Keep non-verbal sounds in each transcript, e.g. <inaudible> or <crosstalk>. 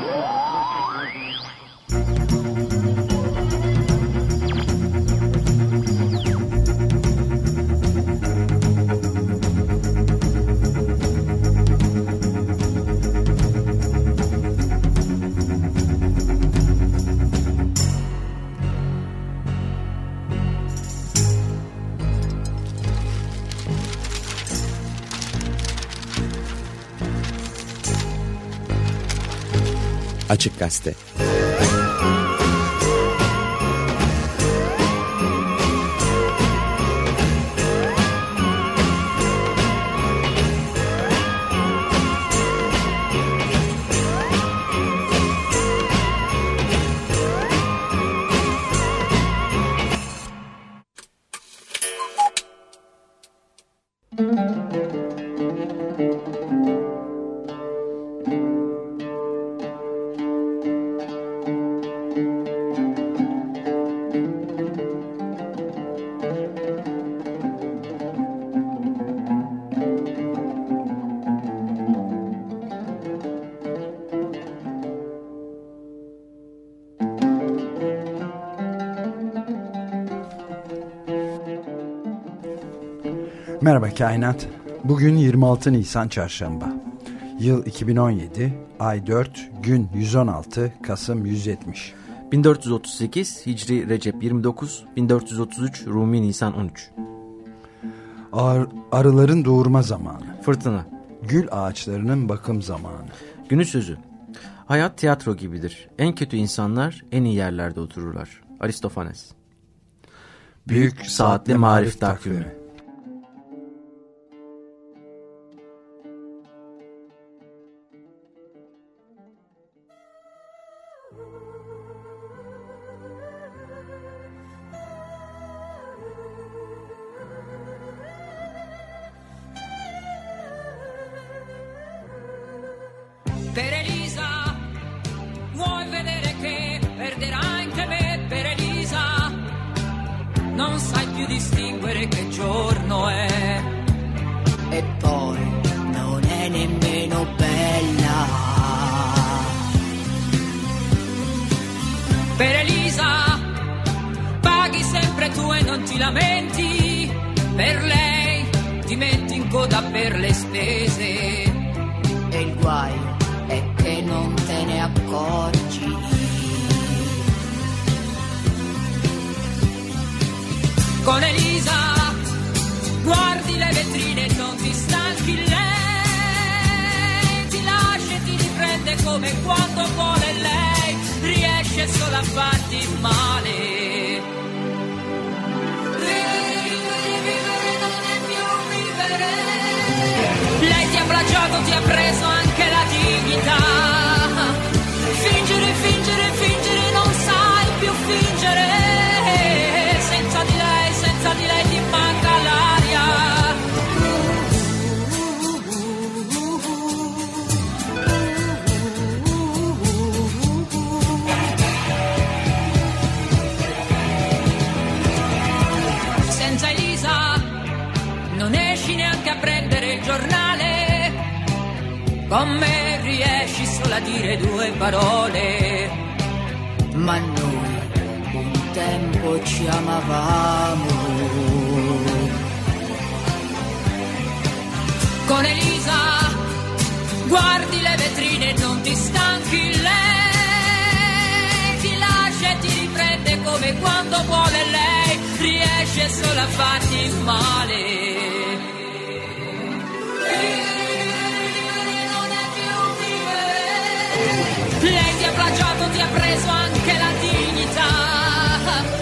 Woo! Açık Gazete Merhaba Kainat. Bugün 26 Nisan Çarşamba. Yıl 2017, ay 4, gün 116, Kasım 170. 1438 Hicri Recep 29, 1433 Rumi Nisan 13. Ar arıların doğurma zamanı. Fırtına. Gül ağaçlarının bakım zamanı. Günü sözü. Hayat tiyatro gibidir. En kötü insanlar en iyi yerlerde otururlar. Aristofanes. Büyük Saatli Marif Takvimi tempo ci amavamo. Con Elisa guardi le vetrine non ti stanchi lei. Ti lascia e ti riprende come quando vuole lei. Riesce solo a farti male. Lei ti ha plagiato, ti ha preso anche la dignità.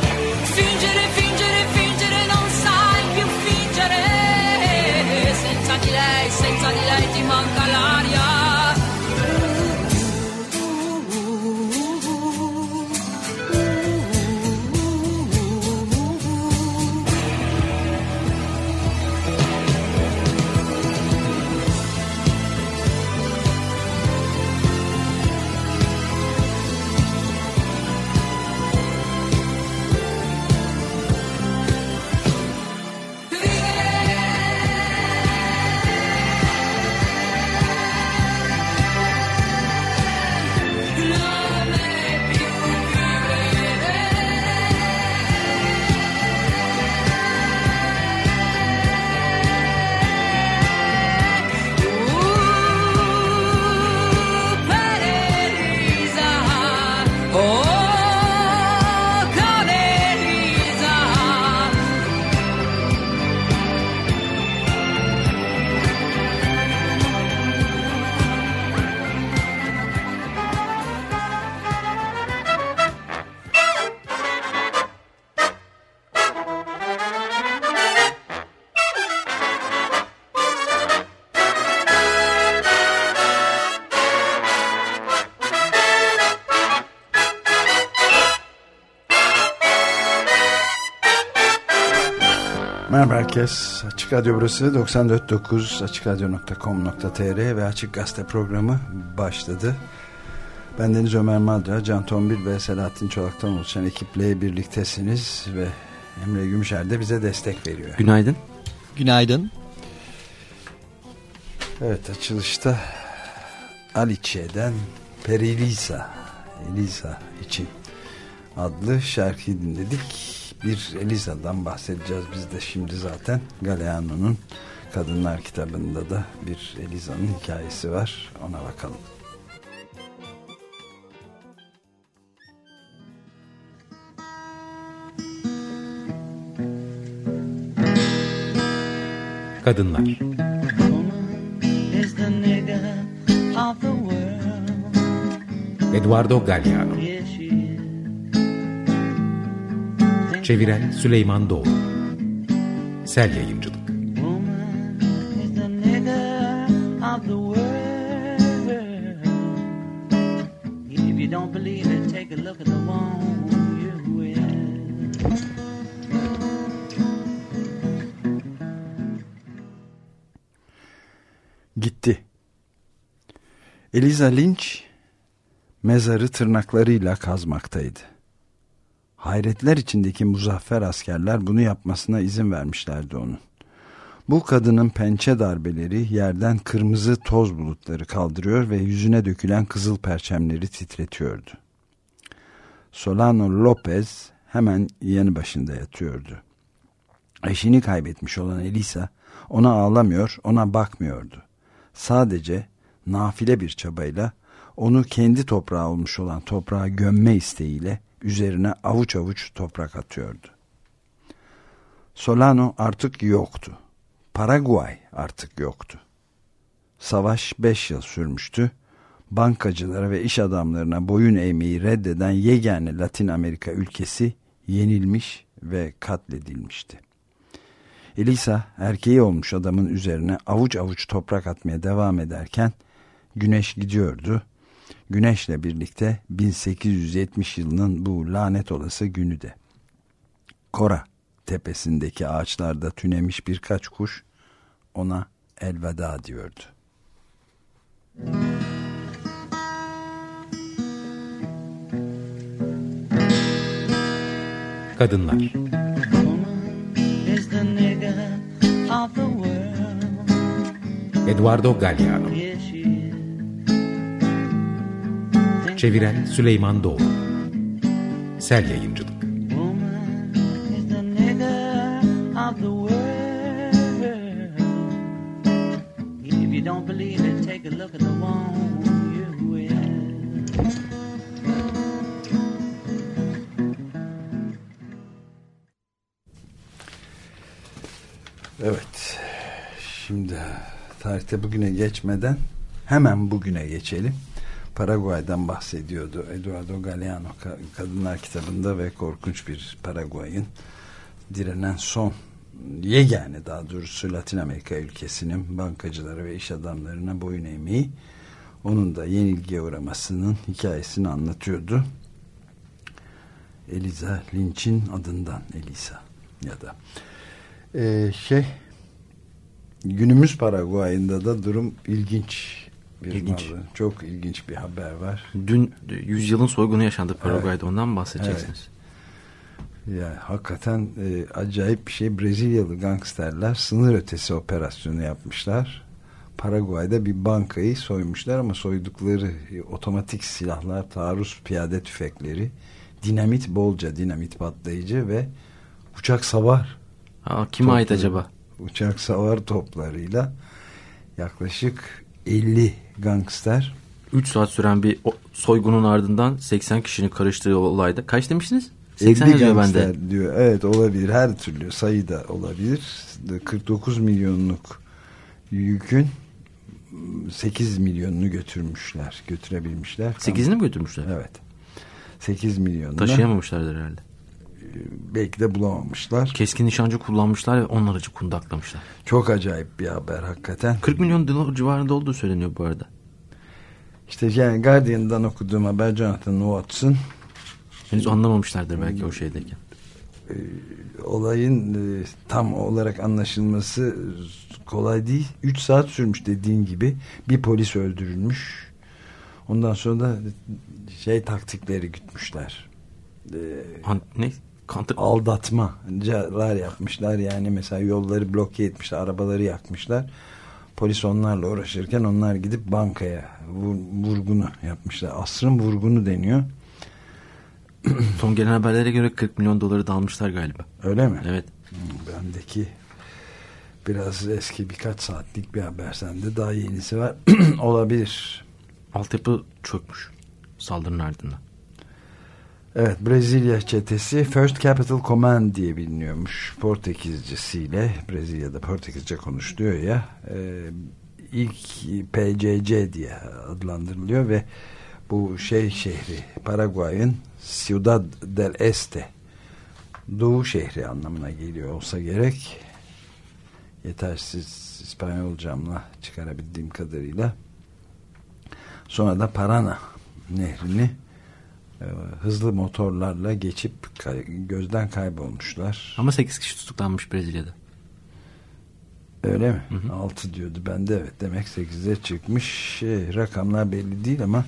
Açık Radyo burası 94.9 AçıkRadyo.com.tr ve Açık Gazete programı başladı. Ben Deniz Ömer Madra, Can Tombil ve Selahattin Çolak'tan oluşan ekiple birliktesiniz ve Emre Gümüşer de bize destek veriyor. Günaydın. Günaydın. Evet açılışta Aliçe'den Perilisa Elisa için adlı şarkıyı dinledik. Bir Elisa'dan bahsedeceğiz biz de şimdi zaten. Galeano'nun Kadınlar kitabında da bir Elisa'nın hikayesi var. Ona bakalım. Kadınlar. Eduardo Galliano at the one you wear. Gitti. Eliza Lynch mezarı tırnaklarıyla kazmaktaydı. Hayretler içindeki muzaffer askerler bunu yapmasına izin vermişlerdi onun. Bu kadının pençe darbeleri yerden kırmızı toz bulutları kaldırıyor ve yüzüne dökülen kızıl perçemleri titretiyordu. Solano Lopez hemen yanı başında yatıyordu. Eşini kaybetmiş olan Elisa ona ağlamıyor, ona bakmıyordu. Sadece nafile bir çabayla onu kendi toprağı olmuş olan toprağa gömme isteğiyle üzerine avuç avuç toprak atıyordu. Solano artık yoktu. Paraguay artık yoktu. Savaş beş yıl sürmüştü. Bankacılara ve iş adamlarına boyun eğmeyi reddeden yegane Latin Amerika ülkesi yenilmiş ve katledilmişti. Elisa erkeği olmuş adamın üzerine avuç avuç toprak atmaya devam ederken güneş gidiyordu. Güneşle birlikte 1870 yılının bu lanet olası günü de. Kora tepesindeki ağaçlarda tünemiş birkaç kuş ona elveda diyordu. Kadınlar. Eduardo Galliano at the one you wear. Evet. Şimdi tarihte bugüne geçmeden hemen bugüne geçelim. Paraguay'dan bahsediyordu. Eduardo Galeano Ka- Kadınlar kitabında ve korkunç bir Paraguay'ın direnen son yegane daha doğrusu Latin Amerika ülkesinin bankacıları ve iş adamlarına boyun eğmeyi onun da yenilgiye uğramasının hikayesini anlatıyordu. Eliza Lynch'in adından Elisa ya da. Ee, şey günümüz Paraguay'ında da durum ilginç bir İlginç. manzara. çok ilginç bir haber var. Dün yüzyılın soygunu yaşandı Paraguay'da ondan mı bahsedeceksiniz? Yani hakikaten e, acayip bir şey. Brezilyalı gangsterler sınır ötesi operasyonu yapmışlar. Paraguay'da bir bankayı soymuşlar ama soydukları e, otomatik silahlar, taarruz piyade tüfekleri, dinamit bolca dinamit patlayıcı ve uçak savar Ha, kime ait topları- acaba? Uçak savar toplarıyla yaklaşık 50 gangster 3 saat süren bir soygunun ardından 80 kişinin karıştığı olayda. Kaç demişsiniz? 50 80 yazıyor gangster bende. diyor. Evet olabilir. Her türlü sayı da olabilir. 49 milyonluk yükün 8 milyonunu götürmüşler. Götürebilmişler. 8'ini mi götürmüşler? Evet. 8 milyonunu Taşıyamamışlardır herhalde. Belki de bulamamışlar. Keskin nişancı kullanmışlar ve onlarca kundaklamışlar. Çok acayip bir haber hakikaten. 40 milyon dolar civarında olduğu söyleniyor bu arada. İşte yani Guardian'dan okuduğum haber Jonathan Watson Henüz anlamamışlardır belki o şeydeyken. e, olayın e, tam olarak anlaşılması kolay değil. 3 saat sürmüş dediğin gibi. Bir polis öldürülmüş. Ondan sonra da şey taktikleri gütmüşler. E, Han- ne? Counter... aldatmacalar yapmışlar. Yani mesela yolları bloke etmişler, arabaları yakmışlar. Polis onlarla uğraşırken onlar gidip bankaya vur- vurgunu yapmışlar. Asrın vurgunu deniyor. <clears throat> Son gelen haberlere göre 40 milyon doları da almışlar galiba. Öyle mi? Evet. Hmm, Bendeki biraz eski birkaç saatlik bir haber sende daha yenisi var. <clears throat> Olabilir. Altyapı çökmüş saldırının ardından. Evet Brezilya çetesi First Capital Command diye biliniyormuş. Portekizcesiyle Brezilya'da Portekizce konuşuluyor ya. e, ilk PCC diye adlandırılıyor ve bu şey şehri Paraguay'ın Ciudad del Este Doğu şehri anlamına geliyor olsa gerek. Yetersiz İspanyolcamla çıkarabildiğim kadarıyla. Sonra da Parana nehrini hızlı motorlarla geçip gözden kaybolmuşlar. Ama 8 kişi tutuklanmış Brezilya'da. Öyle mi? 6 diyordu. Ben de evet demek 8'e çıkmış. Şey, rakamlar belli değil ama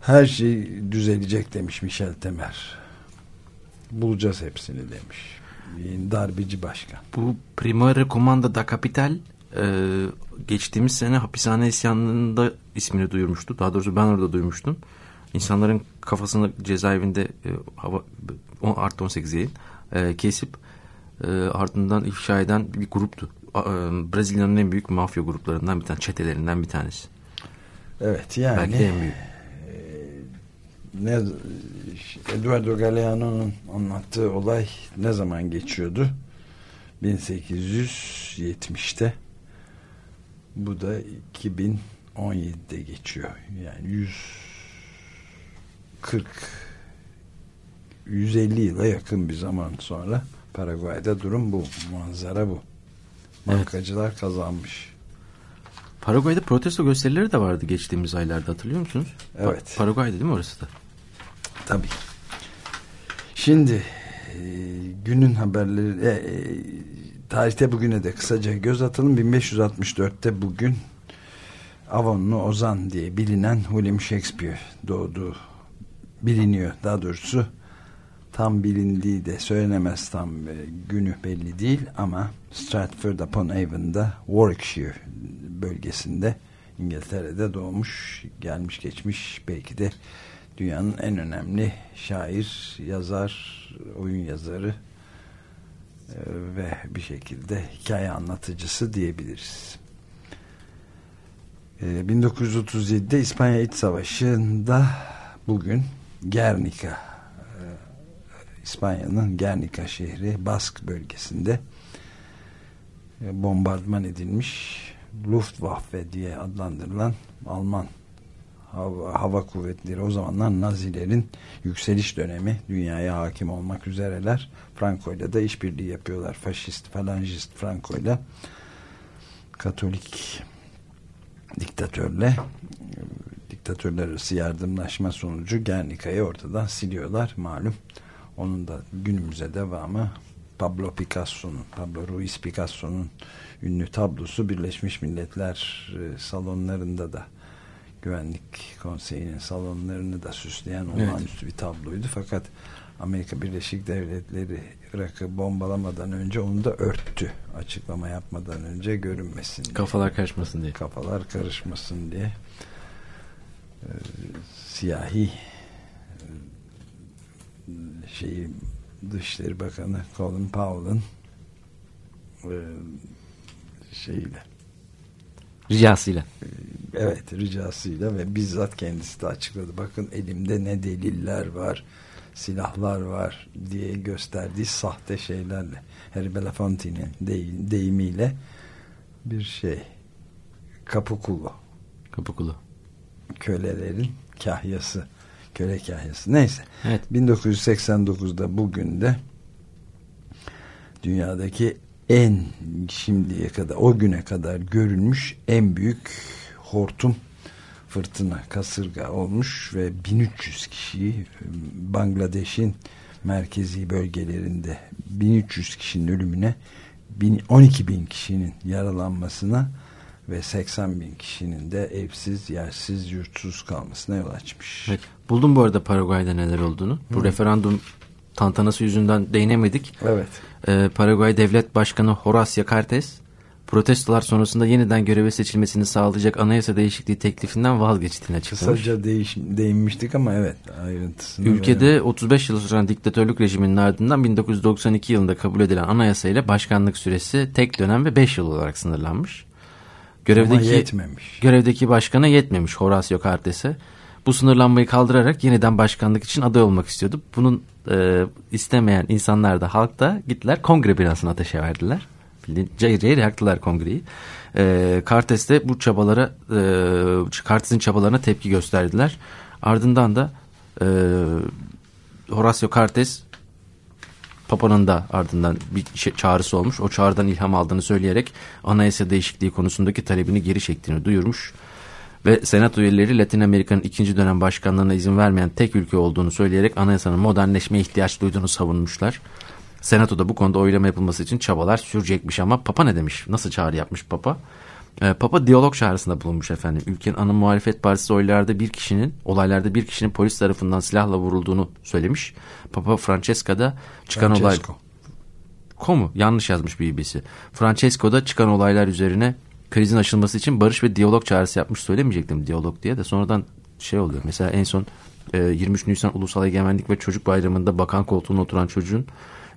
her şey düzelecek demiş Michel Temer. Bulacağız hepsini demiş. Darbeci başkan. Bu Primera Comanda da Capital e, geçtiğimiz sene hapishane isyanında ismini duyurmuştu. Daha doğrusu ben orada duymuştum. İnsanların kafasını cezaevinde e, hava on- artı 18 değil e, kesip e, ardından ifşa eden bir gruptu. E, Brezilya'nın en büyük mafya gruplarından bir tane, çetelerinden bir tanesi. Evet yani Belki de en büyük. ne Eduardo Galeano'nun anlattığı olay ne zaman geçiyordu? 1870'te. Bu da 2017'de geçiyor. Yani 140 150 yıla yakın bir zaman sonra Paraguay'da durum bu. Manzara bu. Evet. Bankacılar kazanmış. Paraguay'da protesto gösterileri de vardı geçtiğimiz aylarda hatırlıyor musunuz? Pa- Evet. Paraguay'da değil mi orası da? Tabii. Şimdi e, günün haberleri e, e, tarihte bugüne de kısaca göz atalım. 1564'te bugün Avonlu Ozan diye bilinen William Shakespeare doğduğu biliniyor. Daha doğrusu tam bilindiği de söylenemez tam e, günü belli değil ama Stratford upon Avon'da Warwickshire bölgesinde İngiltere'de doğmuş gelmiş geçmiş belki de dünyanın en önemli şair, yazar, oyun yazarı e, ve bir şekilde hikaye anlatıcısı diyebiliriz. E, 1937'de İspanya İç Savaşı'nda bugün Guernica e, İspanya'nın Guernica şehri Bask bölgesinde e, bombardıman edilmiş Luftwaffe diye adlandırılan Alman hava, hava kuvvetleri o zamanlar Nazilerin yükseliş dönemi dünyaya hakim olmak üzereler. Franco ile de işbirliği yapıyorlar. Faşist, falangist Franco ile Katolik diktatörle diktatörler arası yardımlaşma sonucu Gernika'yı ortadan siliyorlar malum. Onun da günümüze devamı Pablo Picasso'nun Pablo Ruiz Picasso'nun ünlü tablosu Birleşmiş Milletler e, salonlarında da Güvenlik Konseyi'nin salonlarını da süsleyen olağanüstü bir tabloydu. Fakat Amerika Birleşik Devletleri Irak'ı bombalamadan önce onu da örttü. Açıklama yapmadan önce görünmesin diye. Kafalar karışmasın diye. Kafalar karışmasın diye. Siyahi e, şeyi Dışişleri Bakanı Colin Powell'ın e, şeyiyle Ricasıyla. Evet ricasıyla ve bizzat kendisi de açıkladı. Bakın elimde ne deliller var, silahlar var diye gösterdiği sahte şeylerle. Harry Belafonte'nin dey- deyimiyle bir şey kapı kulu Kapı kulu. Kölelerin kahyası köle kahyası neyse Evet. 1989'da bugün de dünyadaki en şimdiye kadar o güne kadar görülmüş en büyük hortum fırtına kasırga olmuş ve 1300 kişiyi Bangladeş'in merkezi bölgelerinde 1300 kişinin ölümüne 12 bin kişinin yaralanmasına ve 80 bin kişinin de evsiz, yersiz, yurtsuz kalmasına yol açmış. Evet. Buldum bu arada Paraguay'da neler olduğunu. Bu referandum tantanası yüzünden değinemedik. Evet. Ee, Paraguay Devlet Başkanı Horacio Cartes protestolar sonrasında yeniden göreve seçilmesini sağlayacak anayasa değişikliği teklifinden vazgeçtiğini açıklamış. Kısaca değiş, değinmiştik ama evet ayrıntısını. Ülkede 35 yıl süren diktatörlük rejiminin ardından 1992 yılında kabul edilen anayasa ile başkanlık süresi tek dönem ve 5 yıl olarak sınırlanmış. Görevdeki, Ama yetmemiş. Görevdeki başkana yetmemiş Horacio Cartes'e. Bu sınırlanmayı kaldırarak yeniden başkanlık için aday olmak istiyordu. Bunun e, istemeyen insanlar da halk da gittiler kongre binasını ateşe verdiler. Cayır cayır yaktılar kongreyi. E, Cartes de bu çabalara e, Cartes'in çabalarına tepki gösterdiler. Ardından da e, Horacio Cartes Papa'nın da ardından bir şey- çağrısı olmuş. O çağrıdan ilham aldığını söyleyerek anayasa değişikliği konusundaki talebini geri çektiğini duyurmuş. Ve senato üyeleri Latin Amerika'nın ikinci dönem başkanlığına izin vermeyen tek ülke olduğunu söyleyerek anayasanın modernleşmeye ihtiyaç duyduğunu savunmuşlar. Senatoda bu konuda oylama yapılması için çabalar sürecekmiş ama Papa ne demiş? Nasıl çağrı yapmış Papa? Ee, Papa diyalog çağrısında bulunmuş efendim. Ülkenin ana muhalefet partisi oylarda bir kişinin, olaylarda bir kişinin polis tarafından silahla vurulduğunu söylemiş. Papa Francesca'da çıkan olay... Francesco. Komu yanlış yazmış BBC. Francesco'da çıkan olaylar üzerine krizin aşılması için barış ve diyalog çağrısı yapmış söylemeyecektim diyalog diye de sonradan şey oluyor. Mesela en son e, 23 Nisan Ulusal Egemenlik ve Çocuk Bayramı'nda bakan koltuğuna oturan çocuğun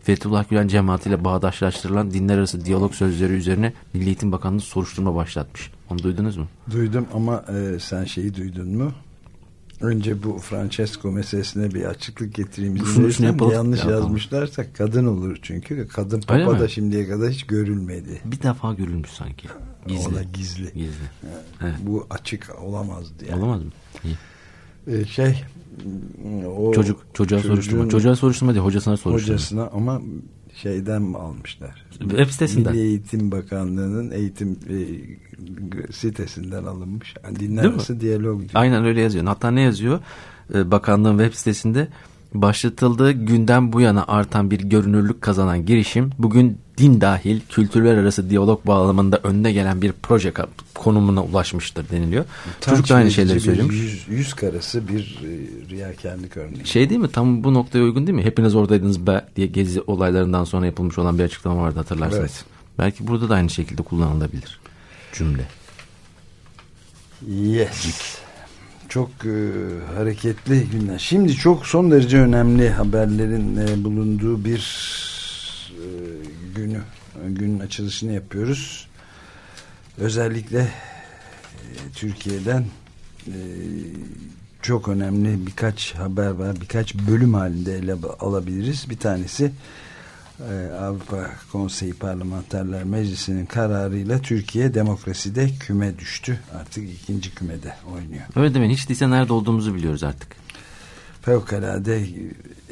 Fethullah Gülen cemaatiyle bağdaşlaştırılan dinler arası diyalog sözleri üzerine Milli Eğitim Bakanlığı soruşturma başlatmış. Onu duydunuz mu? Duydum ama e, sen şeyi duydun mu? Önce bu Francesco meselesine bir açıklık getireyim. yapalım. Yanlış Yapalım. yazmışlarsa kadın olur çünkü. Kadın Öyle papa mi? da şimdiye kadar hiç görülmedi. Bir defa görülmüş sanki. Gizli. O da gizli. Gizli. Evet. Bu açık olamazdı yani. Olamaz mı? İyi. E, şey o Çocuk çocuğa çocuğun soruşturma. Çocuğa soruşturma değil hocasına soruşturma. hocasına ama şeyden mi almışlar? Web sitesinden. Milli Eğitim Bakanlığı'nın eğitim e, sitesinden alınmış. Yani arası diyalog diyor. Aynen öyle yazıyor. Hatta ne yazıyor? Ee, bakanlığın web sitesinde başlatıldığı günden bu yana artan bir görünürlük kazanan girişim bugün din dahil kültürler arası diyalog bağlamında önde gelen bir proje konumuna ulaşmıştır deniliyor. Çocuk da aynı şeyleri söylemiş. Yüz, yüz karası bir e, riyakarlık örneği. Şey değil mi? Tam bu noktaya uygun değil mi? Hepiniz oradaydınız be diye gezi olaylarından sonra yapılmış olan bir açıklama vardı hatırlarsanız. Evet. Belki burada da aynı şekilde kullanılabilir cümle. Yes. Çok e, hareketli günler. Şimdi çok son derece önemli haberlerin e, bulunduğu bir e, günü, günün açılışını yapıyoruz. Özellikle e, Türkiye'den e, çok önemli birkaç haber var. Birkaç bölüm halinde ele alabiliriz. Bir tanesi e, Avrupa Konseyi Parlamenterler Meclisi'nin kararıyla Türkiye demokraside küme düştü. Artık ikinci kümede oynuyor. Öyle demeyin. Hiç değilse nerede olduğumuzu biliyoruz artık. Fevkalade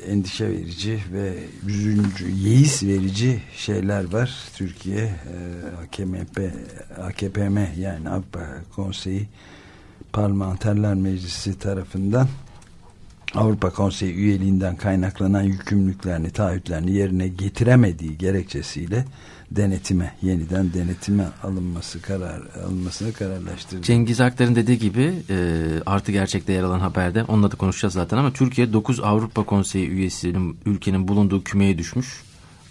endişe verici ve üzüncü, yeis verici şeyler var. Türkiye e, AKMP, AKPM yani Avrupa Konseyi Parlamenterler Meclisi tarafından Avrupa Konseyi üyeliğinden kaynaklanan yükümlülüklerini, taahhütlerini yerine getiremediği gerekçesiyle denetime, yeniden denetime alınması karar alınmasını kararlaştırdı. Cengiz Aktar'ın dediği gibi e, artı gerçekte yer alan haberde onunla da konuşacağız zaten ama Türkiye 9 Avrupa Konseyi üyesinin ülkenin bulunduğu kümeye düşmüş.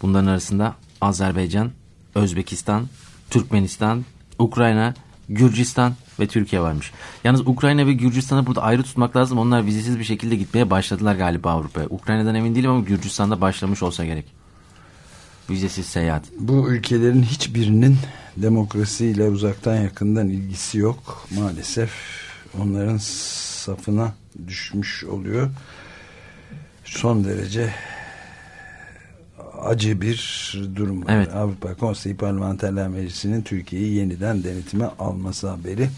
Bunların arasında Azerbaycan, Özbekistan, Türkmenistan, Ukrayna, Gürcistan ve Türkiye varmış. Yalnız Ukrayna ve Gürcistan'ı burada ayrı tutmak lazım. Onlar vizesiz bir şekilde gitmeye başladılar galiba Avrupa'ya. Ukrayna'dan emin değilim ama Gürcistan'da başlamış olsa gerek. Vizesiz seyahat. Bu ülkelerin hiçbirinin demokrasiyle uzaktan yakından ilgisi yok. Maalesef onların safına düşmüş oluyor. Son derece acı bir durum. var. Evet. Avrupa Konseyi Parlamenterler Meclisi'nin Türkiye'yi yeniden denetime alması haberi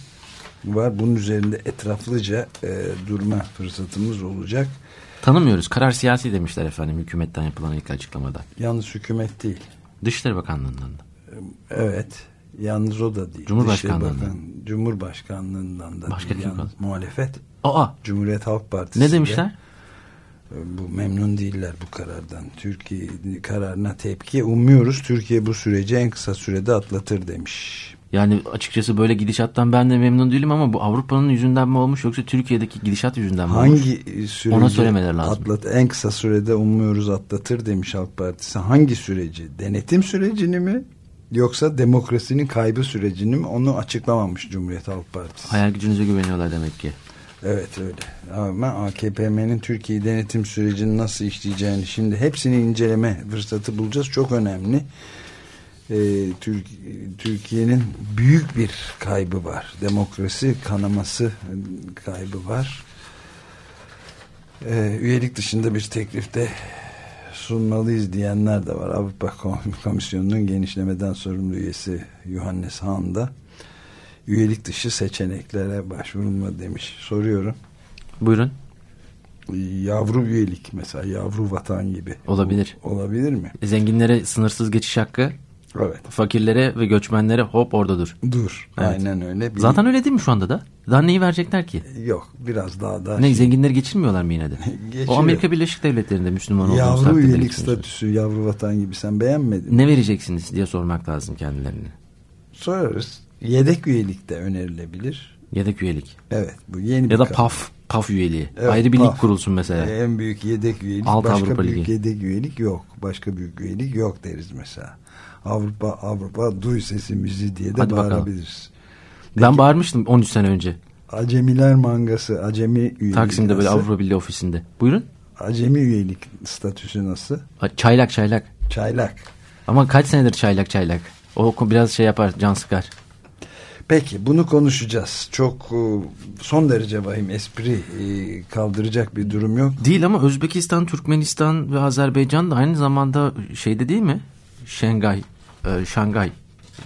var. Bunun üzerinde etraflıca e, durma fırsatımız olacak. Tanımıyoruz. Karar siyasi demişler efendim hükümetten yapılan ilk açıklamada. Yalnız hükümet değil. Dışişleri Bakanlığı'ndan da. Evet. Yalnız o da değil. Cumhurbaşkanlığından. Bakan- Cumhurbaşkanlığından da Başka değil. kim Yalnız muhalefet. Aa Cumhuriyet Halk Partisi. ne demişler? Bu memnun değiller bu karardan. Türkiye kararına tepki umuyoruz. Türkiye bu süreci en kısa sürede atlatır demiş. Yani açıkçası böyle gidişattan ben de memnun değilim ama bu Avrupa'nın yüzünden mi olmuş yoksa Türkiye'deki gidişat yüzünden mi olmuş? Hangi süreci Ona söylemeleri lazım. Atlat, en kısa sürede umuyoruz atlatır demiş Halk Partisi. Hangi süreci? Denetim sürecini mi? Yoksa demokrasinin kaybı sürecini mi? Onu açıklamamış Cumhuriyet Halk Partisi. Hayal gücünüze güveniyorlar demek ki. Evet öyle. Ama AKP'nin Türkiye denetim sürecini nasıl işleyeceğini şimdi hepsini inceleme fırsatı bulacağız. Çok önemli. Ee, Türk, Türkiye'nin büyük bir kaybı var. Demokrasi kanaması kaybı var. Ee, üyelik dışında bir teklifte sunmalıyız diyenler de var. Avrupa Komisyonu'nun genişlemeden sorumlu üyesi Johannes Hahn da üyelik dışı seçeneklere başvurulma demiş. Soruyorum. Buyurun. Yavru üyelik mesela yavru vatan gibi. Olabilir. Olabilir mi? Zenginlere sınırsız geçiş hakkı, Evet. fakirlere ve göçmenlere hop orada dur. Dur. Evet. Aynen öyle. Bir- Zaten öyle değil mi şu anda da? Daha neyi verecekler ki? Yok biraz daha da Ne zenginleri geçirmiyorlar mı yine de? Geçiriyor. <laughs> O Amerika Birleşik Devletleri'nde Müslüman olduğumuz yavru üyelik statüsü yavru vatan gibi sen beğenmedin. mi? Ne vereceksiniz diye sormak lazım kendilerine. Sorarız. Yedek üyelik de önerilebilir. Yedek üyelik. Evet bu yeni Ya da kavram. PAF. PAF üyeliği. Evet, Ayrı bir lig PAF. kurulsun mesela. En büyük yedek üyelik. Alt başka Avrupa büyük Ligi. yedek üyelik yok. Başka büyük üyelik yok deriz mesela. Avrupa Avrupa duy sesimizi diye de Hadi bakalım. bağırabiliriz. Ben bağırmıştım 13 sene önce. Acemiler mangası, acemi üyelik. Taksim'de böyle nasıl? Avrupa Birliği ofisinde. Buyurun. Acemi üyelik statüsü nasıl? Çaylak çaylak. Çaylak. Ama kaç senedir çaylak çaylak. O biraz şey yapar can sıkar. Peki bunu konuşacağız. Çok e, son derece vahim espri e, kaldıracak bir durum yok. Değil ama Özbekistan, Türkmenistan ve Azerbaycan da aynı zamanda şeyde değil mi? Şangay, e, Şangay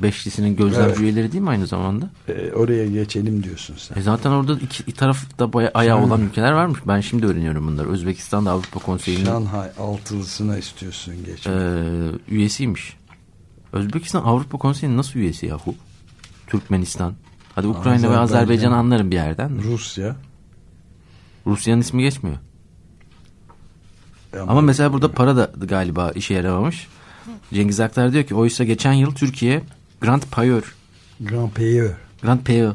Beşlisi'nin gözlemci Evet. üyeleri değil mi aynı zamanda? E, oraya geçelim diyorsun sen. E zaten orada iki, tarafta bayağı ayağı olan ülkeler varmış. Ben şimdi öğreniyorum bunları. Özbekistan da Avrupa Konseyi'nin Şanhay altılısına istiyorsun geç. e, üyesiymiş. Özbekistan Avrupa Konseyi'nin nasıl üyesi yahu? Türkmenistan. Hadi Ukrayna ve Azerbaycan. Azerbaycan'ı anlarım bir yerden. de. Rusya. Rusya'nın ismi geçmiyor. Ama mesela burada para da galiba işe yaramamış. Cengiz Aktar diyor ki oysa geçen yıl Türkiye Grand Payeur Grand Payeur. Grand Payeur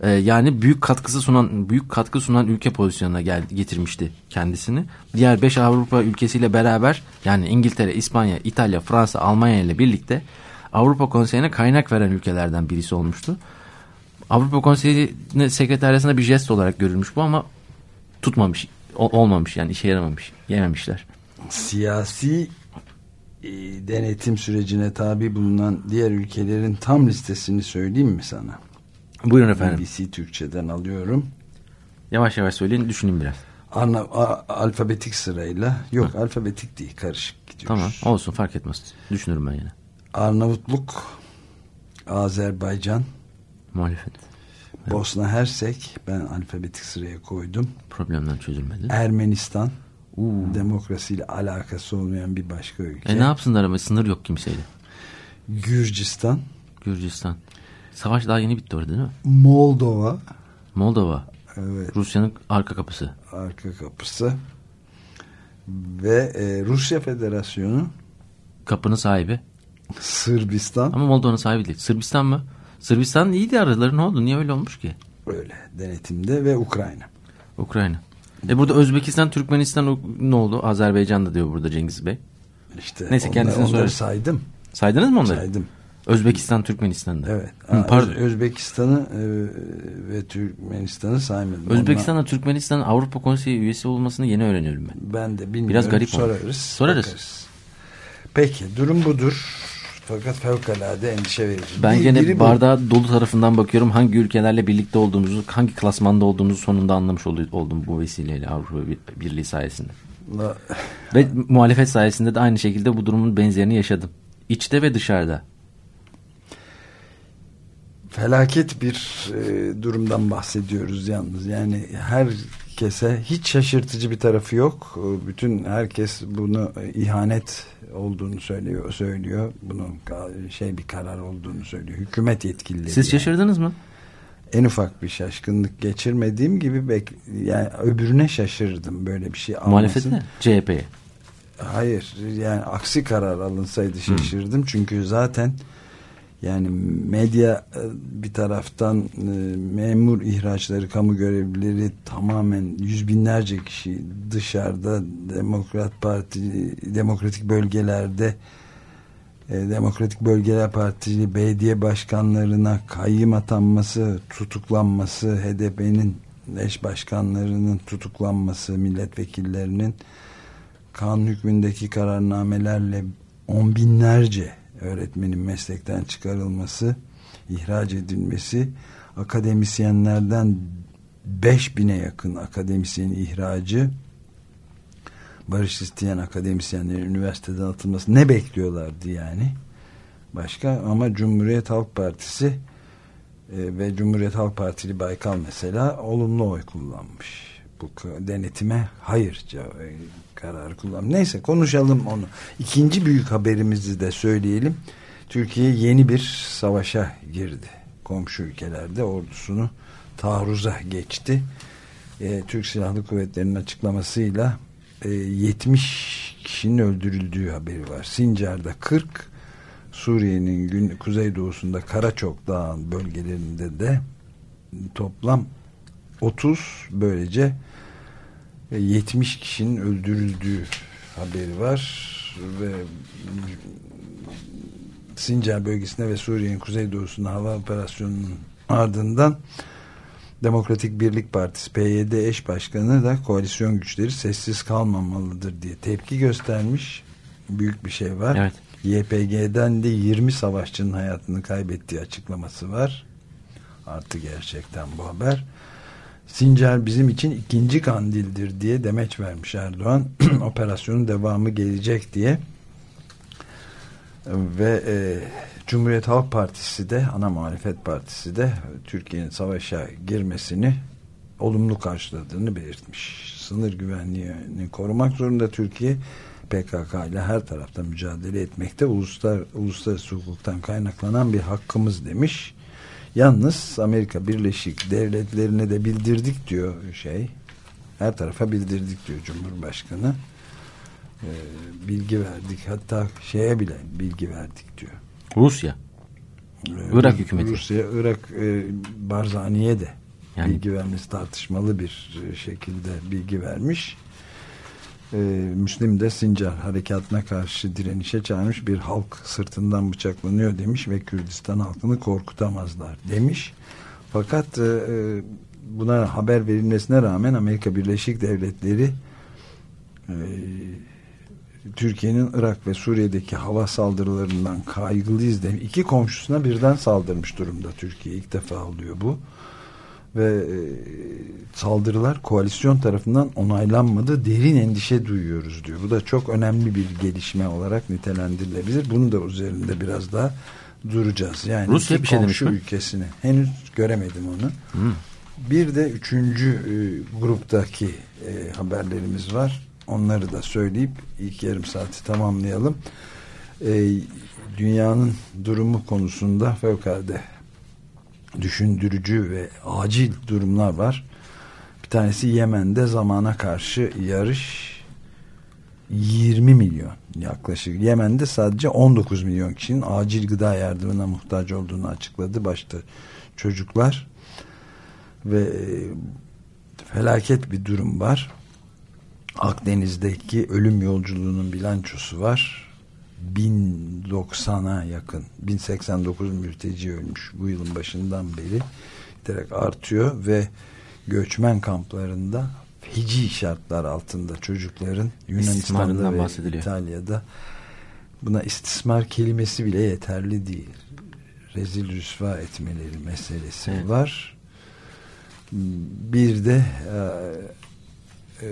e, yani büyük katkısı sunan büyük katkı sunan ülke pozisyonuna gel, getirmişti kendisini. Diğer 5 Avrupa ülkesiyle beraber yani İngiltere, İspanya, İtalya, Fransa, Almanya ile birlikte Avrupa Konseyi'ne kaynak veren ülkelerden birisi olmuştu. Avrupa Konseyi sekreteryasında bir jest olarak görülmüş bu ama tutmamış, olmamış yani işe yaramamış, yememişler. Siyasi denetim sürecine tabi bulunan diğer ülkelerin tam listesini söyleyeyim mi sana? Buyurun efendim. BBC Türkçe'den alıyorum. Yavaş yavaş söyleyin düşüneyim biraz. Ana, a- alfabetik sırayla yok alfabetik değil karışık gidiyoruz. Tamam olsun fark etmez. Düşünürüm ben yine. Arnavutluk, Azerbaycan, Muhalefet. Bosna Hersek ben alfabetik sıraya koydum. Problemler çözülmedi. Ermenistan, Uuu. demokrasiyle alakası olmayan bir başka ülke. E ne yapsınlar ama sınır yok kimseyle. Gürcistan, Gürcistan. Savaş daha yeni bitti orada değil mi? Moldova, Moldova. evet Rusya'nın arka kapısı. arka kapısı ve e, Rusya Federasyonu, Kapının sahibi. Sırbistan Ama Moldova'nın sahibi değil. Sırbistan mı? Sırbistan iyiydi araları ne oldu? Niye öyle olmuş ki? öyle denetimde ve Ukrayna. Ukrayna. E burada Özbekistan, Türkmenistan ne oldu? Azerbaycan da diyor burada Cengiz Bey. İşte Neyse, onları- kendisine onları sorarız. saydım. Saydınız mı onları? Saydım. Özbekistan, Türkmenistan'da. Evet. Hı, pardon. Öz- Özbekistan'ı e, ve Türkmenistan'ı saymadım. Özbekistan'la Türkmenistan'ın Avrupa Konseyi üyesi olmasını yeni öğreniyorum ben. Onlar- ben de bilmiyorum. Biraz garip. Sorarız. Sorarız. bakarız. Peki durum budur. Fakat fevkalade endişe verici. Ben Bir- gene biri bu. dolu tarafından bakıyorum. Hangi ülkelerle birlikte olduğumuzu, hangi klasmanda olduğumuzu sonunda anlamış ol- oldum bu vesileyle Avrupa Bir- Birliği sayesinde. La- Ve muhalefet sayesinde de aynı şekilde bu durumun benzerini yaşadım. İçte ve dışarıda. Felaket bir e, durumdan bahsediyoruz yalnız. Yani herkese hiç şaşırtıcı bir tarafı yok. Bütün herkes bunu ihanet olduğunu söylüyor, söylüyor. Bunun şey bir karar olduğunu söylüyor. Hükümet yetkilileri. Siz yani. şaşırdınız mı? en ufak bir şaşkınlık geçirmediğim gibi bek yani öbürüne şaşırdım böyle bir şey almasın. CHP'ye. Hayır yani aksi karar alınsaydı şaşırdım çünkü zaten yani medya e, bir taraftan e, memur ihraçları kamu görevlileri tamamen yüz binlerce kişi dışarıda Demokrat Parti demokratik bölgelerde e, Demokratik Bölgeler Partili belediye başkanlarına kayyım atanması, tutuklanması, HDP'nin eş başkanlarının tutuklanması, milletvekillerinin kanun hükmündeki kararnamelerle on binlerce öğretmenin meslekten çıkarılması, ihraç edilmesi, akademisyenlerden 5000'e yakın akademisyen ihracı, barış isteyen akademisyenlerin üniversiteden atılması ne bekliyorlardı yani? Başka ama Cumhuriyet Halk Partisi e, ve Cumhuriyet Halk Partili Baykal mesela olumlu oy kullanmış. Bu denetime hayır e, kararı kullan. Neyse konuşalım onu. İkinci büyük haberimizi de söyleyelim. Türkiye yeni bir savaşa girdi. Komşu ülkelerde ordusunu taarruza geçti. E, Türk Silahlı Kuvvetleri'nin açıklamasıyla e, 70 kişinin öldürüldüğü haberi var. Sincar'da 40, Suriye'nin kuzeydoğusunda Karaçok Dağı bölgelerinde de toplam 30 böylece 70 kişinin öldürüldüğü haberi var ve Sincar bölgesinde ve Suriye'nin kuzeydoğusunda hava operasyonunun ardından Demokratik Birlik Partisi PYD eş başkanı da koalisyon güçleri sessiz kalmamalıdır diye tepki göstermiş. Büyük bir şey var. Evet. YPG'den de 20 savaşçının hayatını kaybettiği açıklaması var. Artı gerçekten bu haber. Sincar bizim için ikinci kandildir diye demeç vermiş Erdoğan. <clears throat> Operasyonun devamı gelecek diye. Ve e, Cumhuriyet Halk Partisi de ana muhalefet partisi de Türkiye'nin savaşa girmesini olumlu karşıladığını belirtmiş. Sınır güvenliğini korumak zorunda Türkiye PKK ile her tarafta mücadele etmekte uluslar, uluslararası hukuktan kaynaklanan bir hakkımız demiş. Yalnız Amerika Birleşik Devletleri'ne de bildirdik diyor şey. Her tarafa bildirdik diyor Cumhurbaşkanı. Ee, bilgi verdik. Hatta şeye bile bilgi verdik diyor. Rusya. Ee, Irak hükümeti. Rusya, Irak e, Barzani'ye de Yani- bilgi vermesi tartışmalı bir şekilde bilgi vermiş. Ee, Müslim de Sincar harekatına karşı direnişe çağırmış bir halk sırtından bıçaklanıyor demiş ve Kürdistan halkını korkutamazlar demiş. Fakat e, e, buna haber verilmesine rağmen Amerika Birleşik Devletleri e, Türkiye'nin Irak ve Suriye'deki hava saldırılarından kaygılıyız demiş. İki komşusuna birden saldırmış durumda Türkiye. ilk defa oluyor bu. Ve e, saldırılar koalisyon tarafından onaylanmadı. Derin endişe duyuyoruz diyor. Bu da çok önemli bir gelişme olarak nitelendirilebilir. Bunu da üzerinde biraz daha duracağız. Yani Rusya bir şey demiş mi? ülkesini. Henüz göremedim onu. Bir de üçüncü e, gruptaki e, haberlerimiz var. Onları da söyleyip ilk yarım saati tamamlayalım. E, dünyanın durumu konusunda fevkalade düşündürücü ve acil durumlar var. Bir tanesi Yemen'de zamana karşı yarış 20 milyon yaklaşık. Yemen'de sadece 19 milyon kişinin acil gıda yardımına muhtaç olduğunu açıkladı. Başta çocuklar ve e, felaket bir durum var. Akdeniz'deki ölüm yolculuğunun bilançosu var. 1090'a yakın 1089 mülteci ölmüş bu yılın başından beri giderek artıyor ve göçmen kamplarında feci şartlar altında çocukların Yunanistan'da ve. İtalya'da buna istismar kelimesi bile yeterli değil. Rezil rüsva etmeleri meselesi Evet. var. Bir de e, e,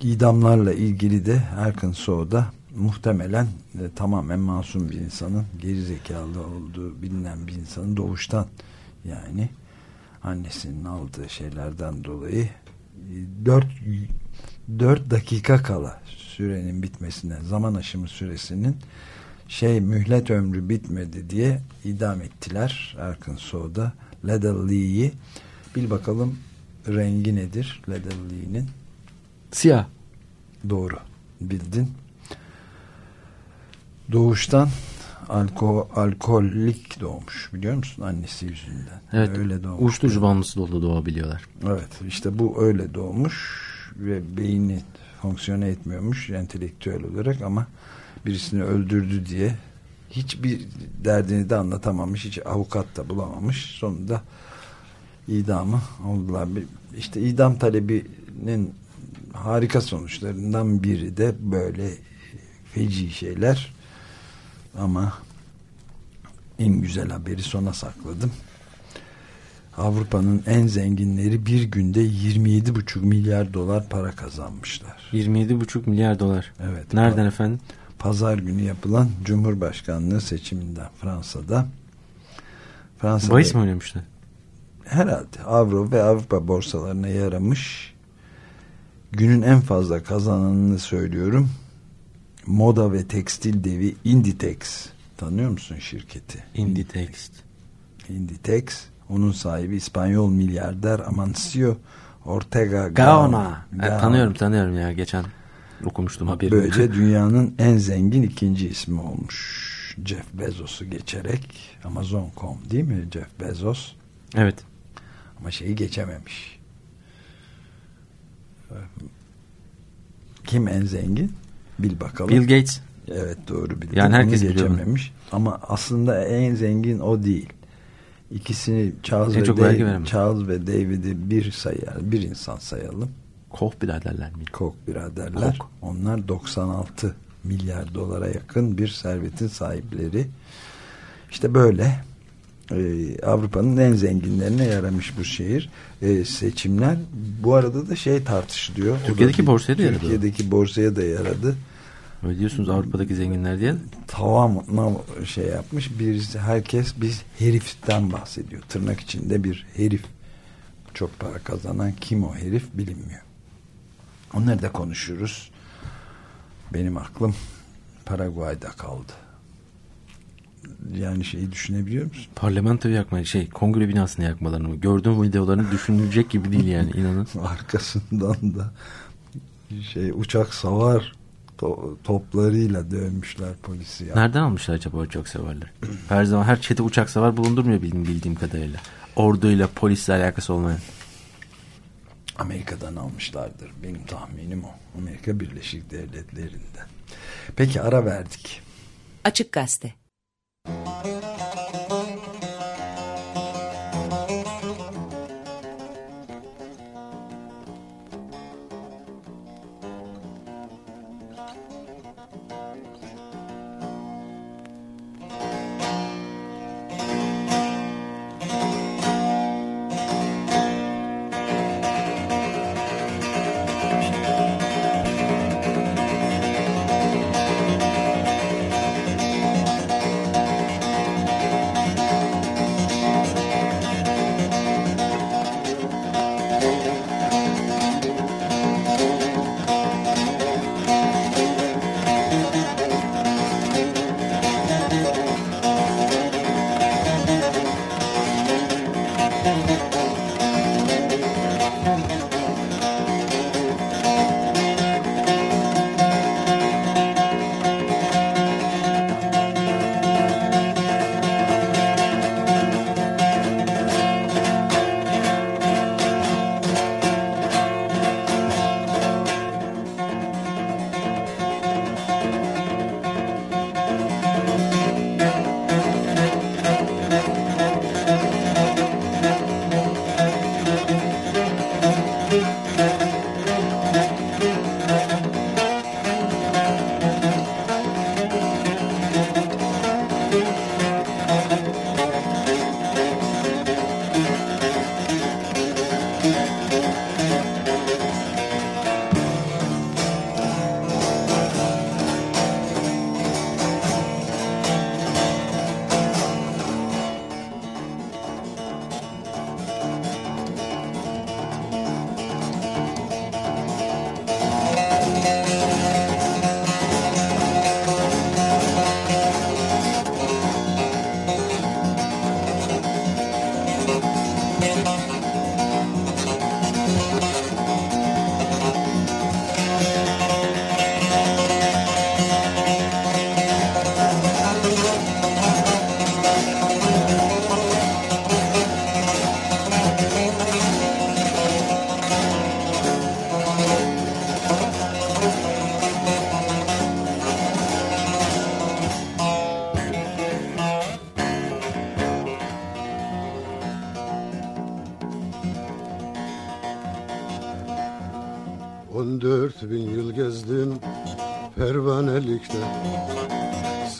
idamlarla ilgili de Arkansas'da muhtemelen e, tamamen masum bir insanın geri zekalı olduğu bilinen bir insanın doğuştan yani annesinin aldığı şeylerden dolayı 4 4 dakika kala sürenin bitmesine zaman aşımı süresinin şey mühlet ömrü bitmedi diye idam ettiler Arkansas'da Ledell Lee'yi. Bil bakalım rengi nedir Ledell Lee'nin? Siyah. Doğru. Bildin. Doğuştan alko, alkolik doğmuş biliyor musun annesi yüzünden. Evet. Öyle doğmuş. Uyuşturucu bağımlısı dolu doğabiliyorlar. Evet işte bu öyle doğmuş ve beyni fonksiyona etmiyormuş entelektüel olarak ama birisini öldürdü diye hiçbir derdini de anlatamamış hiç avukat da bulamamış sonunda idamı oldular işte idam talebinin harika sonuçlarından biri de böyle feci şeyler ama en güzel haberi sona sakladım Avrupa'nın en zenginleri bir günde 27,5 milyar dolar para kazanmışlar. 27,5 milyar dolar. Evet. Nereden efendim? Pazar günü yapılan Cumhurbaşkanlığı seçiminden Fransa'da. Fransa'da Bahis mi oynamışlar? herhalde Avro ve Avrupa borsalarına yaramış. Günün en fazla kazananını söylüyorum. Moda ve tekstil devi Inditex. Tanıyor musun şirketi? Inditext. Inditex. Onun sahibi İspanyol milyarder Amancio Ortega Gaona. Gaona. Ha, tanıyorum tanıyorum ya geçen okumuştum haberi. Böylece <laughs> dünyanın en zengin ikinci ismi olmuş. Jeff Bezos'u geçerek Amazon.com değil mi Jeff Bezos? Evet. Ama şeyi geçememiş. Kim en zengin? Bil bakalım. Bill Gates. Evet doğru bildin. Yani herkes geçememiş. Ama aslında en zengin o değil. İkisini Charles, En ve, çok mi? Charles ve David'i bir sayar, bir insan sayalım. Koch biraderler mi? Koch biraderler. Koch. Onlar 96 milyar dolara yakın bir servetin sahipleri. İşte böyle e, Avrupa'nın en zenginlerine yaramış bu şehir. E, seçimler bu arada da şey tartışılıyor. Da Türkiye'deki borsaya da yaradı. Türkiye'deki borsaya da yaradı. Öyle diyorsunuz Avrupa'daki zenginler diye. Tamamına şey yapmış. Birisi herkes biz heriften bahsediyor. Tırnak içinde bir herif. Çok para kazanan kim o herif bilinmiyor. Onları da konuşuruz. Benim aklım Paraguay'da kaldı. Yani şeyi düşünebiliyor musun? Parlamentoyu yakma şey kongre binasını yakmalarını mı? Gördüğüm videolarını düşünülecek gibi değil yani inanın. <laughs> Arkasından da şey uçak savar to- toplarıyla dövmüşler polisi. Ya. Nereden almışlar acaba uçak savarları? Her zaman her çete uçak savar bulundurmuyor bildiğim, bildiğim kadarıyla. Orduyla polisle alakası olmayan. Amerika'dan almışlardır. Benim tahminim o. Amerika Birleşik Devletleri'nden. Peki ara verdik. Açık Gazete 14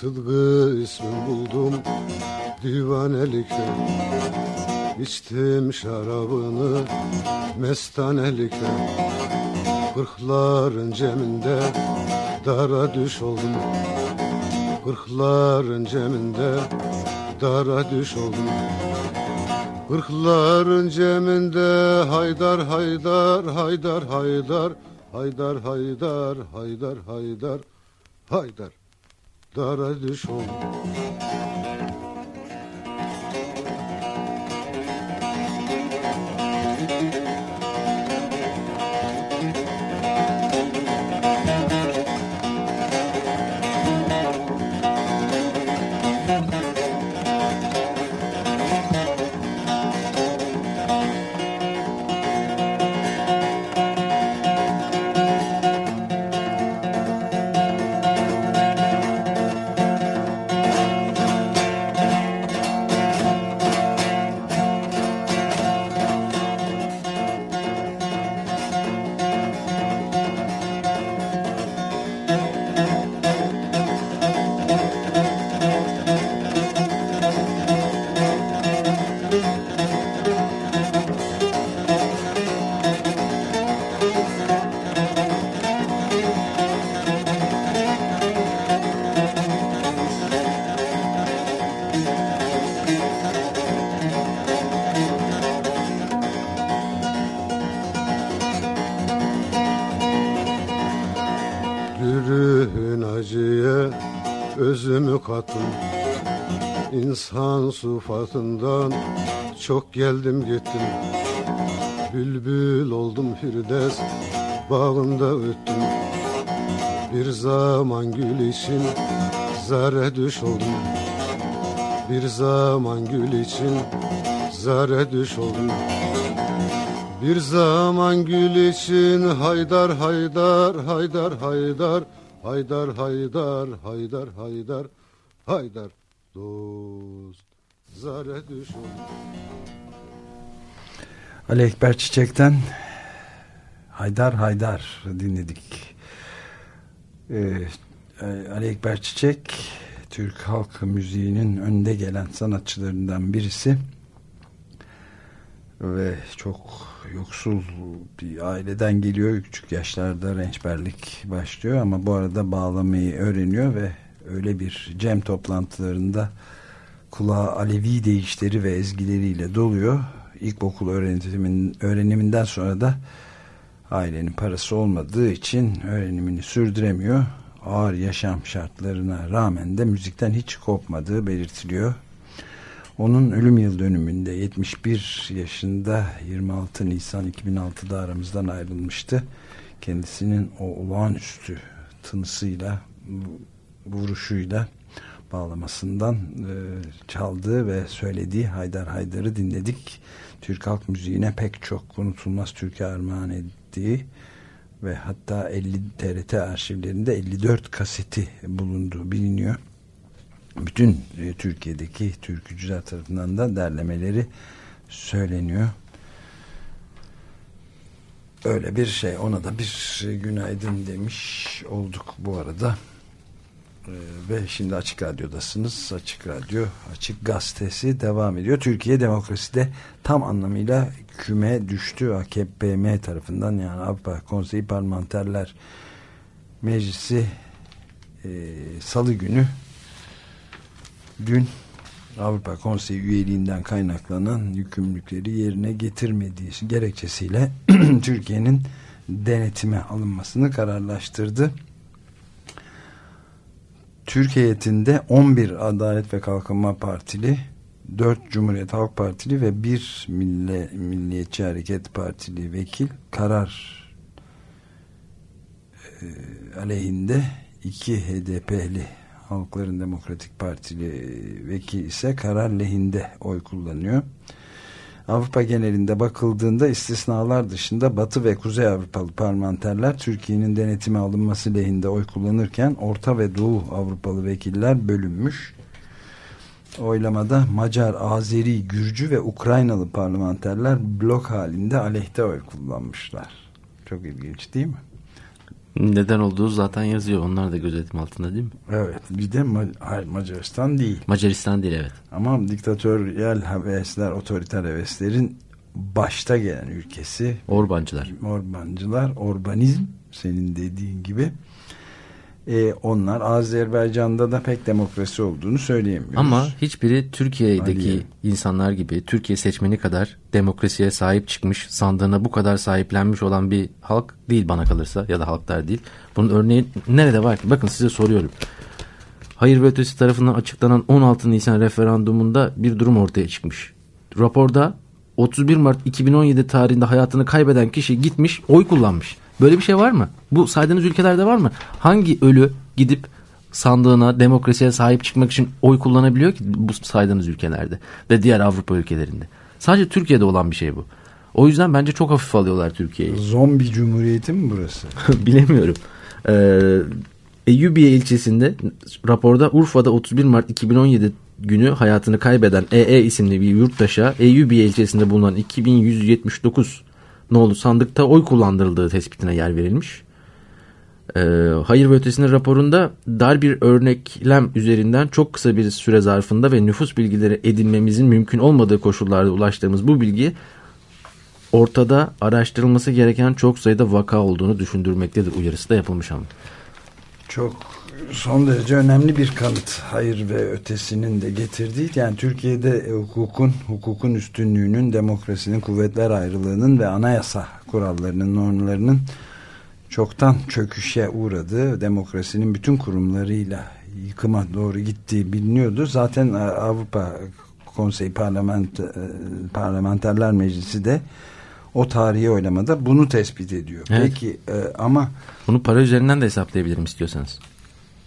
Sıdkı ismim buldum divanelikte. İçtim şarabını mestanelikte. Kırkların ceminde dara düş oldum. Kırkların ceminde dara düş oldum. Kırkların ceminde haydar haydar haydar haydar Haydar haydar haydar haydar haydar Dara düş sıfatından çok geldim gittim. Bülbül oldum Firdevs bağında öttüm. Bir zaman gül için zare düş oldum. Bir zaman gül için zare düş oldum. Bir zaman gül için haydar haydar haydar haydar haydar haydar haydar haydar haydar. Dost zare düş Ali Ekber Çiçek'ten Haydar Haydar dinledik. Ee, Ali Ekber Çiçek Türk halk müziğinin önde gelen sanatçılarından birisi ve çok yoksul bir aileden geliyor. Küçük yaşlarda rençberlik başlıyor ama bu arada bağlamayı öğreniyor ve öyle bir cem toplantılarında kulağı Alevi deyişleri ve ezgileriyle doluyor. İlkokul öğrenimin, öğreniminden sonra da ailenin parası olmadığı için öğrenimini sürdüremiyor. Ağır yaşam şartlarına rağmen de müzikten hiç kopmadığı belirtiliyor. Onun ölüm yıl dönümünde 71 yaşında 26 Nisan 2006'da aramızdan ayrılmıştı. Kendisinin o olağanüstü tınısıyla, vuruşuyla bağlamasından e, çaldığı ve söylediği Haydar Haydar'ı dinledik. Türk halk müziğine pek çok unutulmaz Türkiye armağan ettiği ve hatta 50 TRT arşivlerinde 54 kaseti bulunduğu biliniyor bütün e, Türkiye'deki türkücüler tarafından da derlemeleri söyleniyor. Öyle bir şey. Ona da bir günaydın demiş olduk bu arada. Ee, ve şimdi Açık Radyo'dasınız. Açık Radyo, Açık Gazetesi devam ediyor. Türkiye demokraside tam anlamıyla küme düştü. AKPM tarafından yani Avrupa Konseyi Parlamenterler Meclisi e, Salı günü dün Avrupa Konseyi üyeliğinden kaynaklanan yükümlülükleri yerine getirmediği gerekçesiyle <clears throat> Türkiye'nin denetime alınmasını kararlaştırdı. Türkiye heyetinde 11 Adalet ve Kalkınma Partili, 4 Cumhuriyet Halk Partili ve 1 Milli, Milliyetçi Hareket Partili vekil karar e, aleyhinde 2 HDP'li Halkların Demokratik Partili vekil ise karar lehinde oy kullanıyor. Avrupa genelinde bakıldığında istisnalar dışında Batı ve Kuzey Avrupalı parlamenterler Türkiye'nin denetime alınması lehinde oy kullanırken Orta ve Doğu Avrupalı vekiller bölünmüş. Oylamada Macar, Azeri, Gürcü ve Ukraynalı parlamenterler blok halinde aleyhte oy kullanmışlar. Çok ilginç değil mi? Neden olduğu zaten yazıyor. Onlar da gözetim altında değil mi? Evet. Bir de Ma- hayır, Macaristan değil. Macaristan değil evet. Ama diktatöryel hevesler, otoriter heveslerin başta gelen ülkesi Orbancılar. Orbancılar, Orbanizm senin dediğin gibi. Ee, onlar Azerbaycan'da da pek demokrasi olduğunu söyleyemiyoruz. Ama hiçbiri Türkiye'deki Hadi. insanlar gibi Türkiye seçmeni kadar demokrasiye sahip çıkmış, sandığına bu kadar sahiplenmiş olan bir halk değil bana kalırsa ya da halklar değil. Bunun örneği nerede var ki? Bakın size soruyorum. Hayır ve ötesi tarafından açıklanan 16 Nisan referandumunda bir durum ortaya çıkmış. Raporda 31 Mart 2017 tarihinde hayatını kaybeden kişi gitmiş oy kullanmış. Böyle bir şey var mı? Bu saydığınız ülkelerde var mı? Hangi ölü gidip sandığına demokrasiye sahip çıkmak için oy kullanabiliyor ki bu saydığınız ülkelerde ve diğer Avrupa ülkelerinde? Sadece Türkiye'de olan bir şey bu. O yüzden bence çok hafif alıyorlar Türkiye'yi. Zombi cumhuriyeti mi burası? <laughs> Bilemiyorum. Ee, Eyyubiye ilçesinde raporda Urfa'da 31 Mart 2017 günü hayatını kaybeden EE isimli bir yurttaşa Eyyubiye ilçesinde bulunan 2179 nolu sandıkta oy kullandırıldığı tespitine yer verilmiş. Ee, hayır ve ötesinin raporunda dar bir örneklem üzerinden çok kısa bir süre zarfında ve nüfus bilgileri edinmemizin mümkün olmadığı koşullarda ulaştığımız bu bilgi ortada araştırılması gereken çok sayıda vaka olduğunu düşündürmektedir uyarısı da yapılmış ama. Çok son derece önemli bir kanıt. Hayır ve ötesinin de getirdiği. Yani Türkiye'de e, hukukun, hukukun üstünlüğünün, demokrasinin, kuvvetler ayrılığının ve anayasa kurallarının, normlarının çoktan çöküşe uğradığı, demokrasinin bütün kurumlarıyla yıkıma doğru gittiği biliniyordu. Zaten e, Avrupa Konseyi Parlament, e, Parlamenterler Meclisi de o tarihi oylamada bunu tespit ediyor. Evet. Peki e, ama Bunu para üzerinden de hesaplayabilirim istiyorsanız.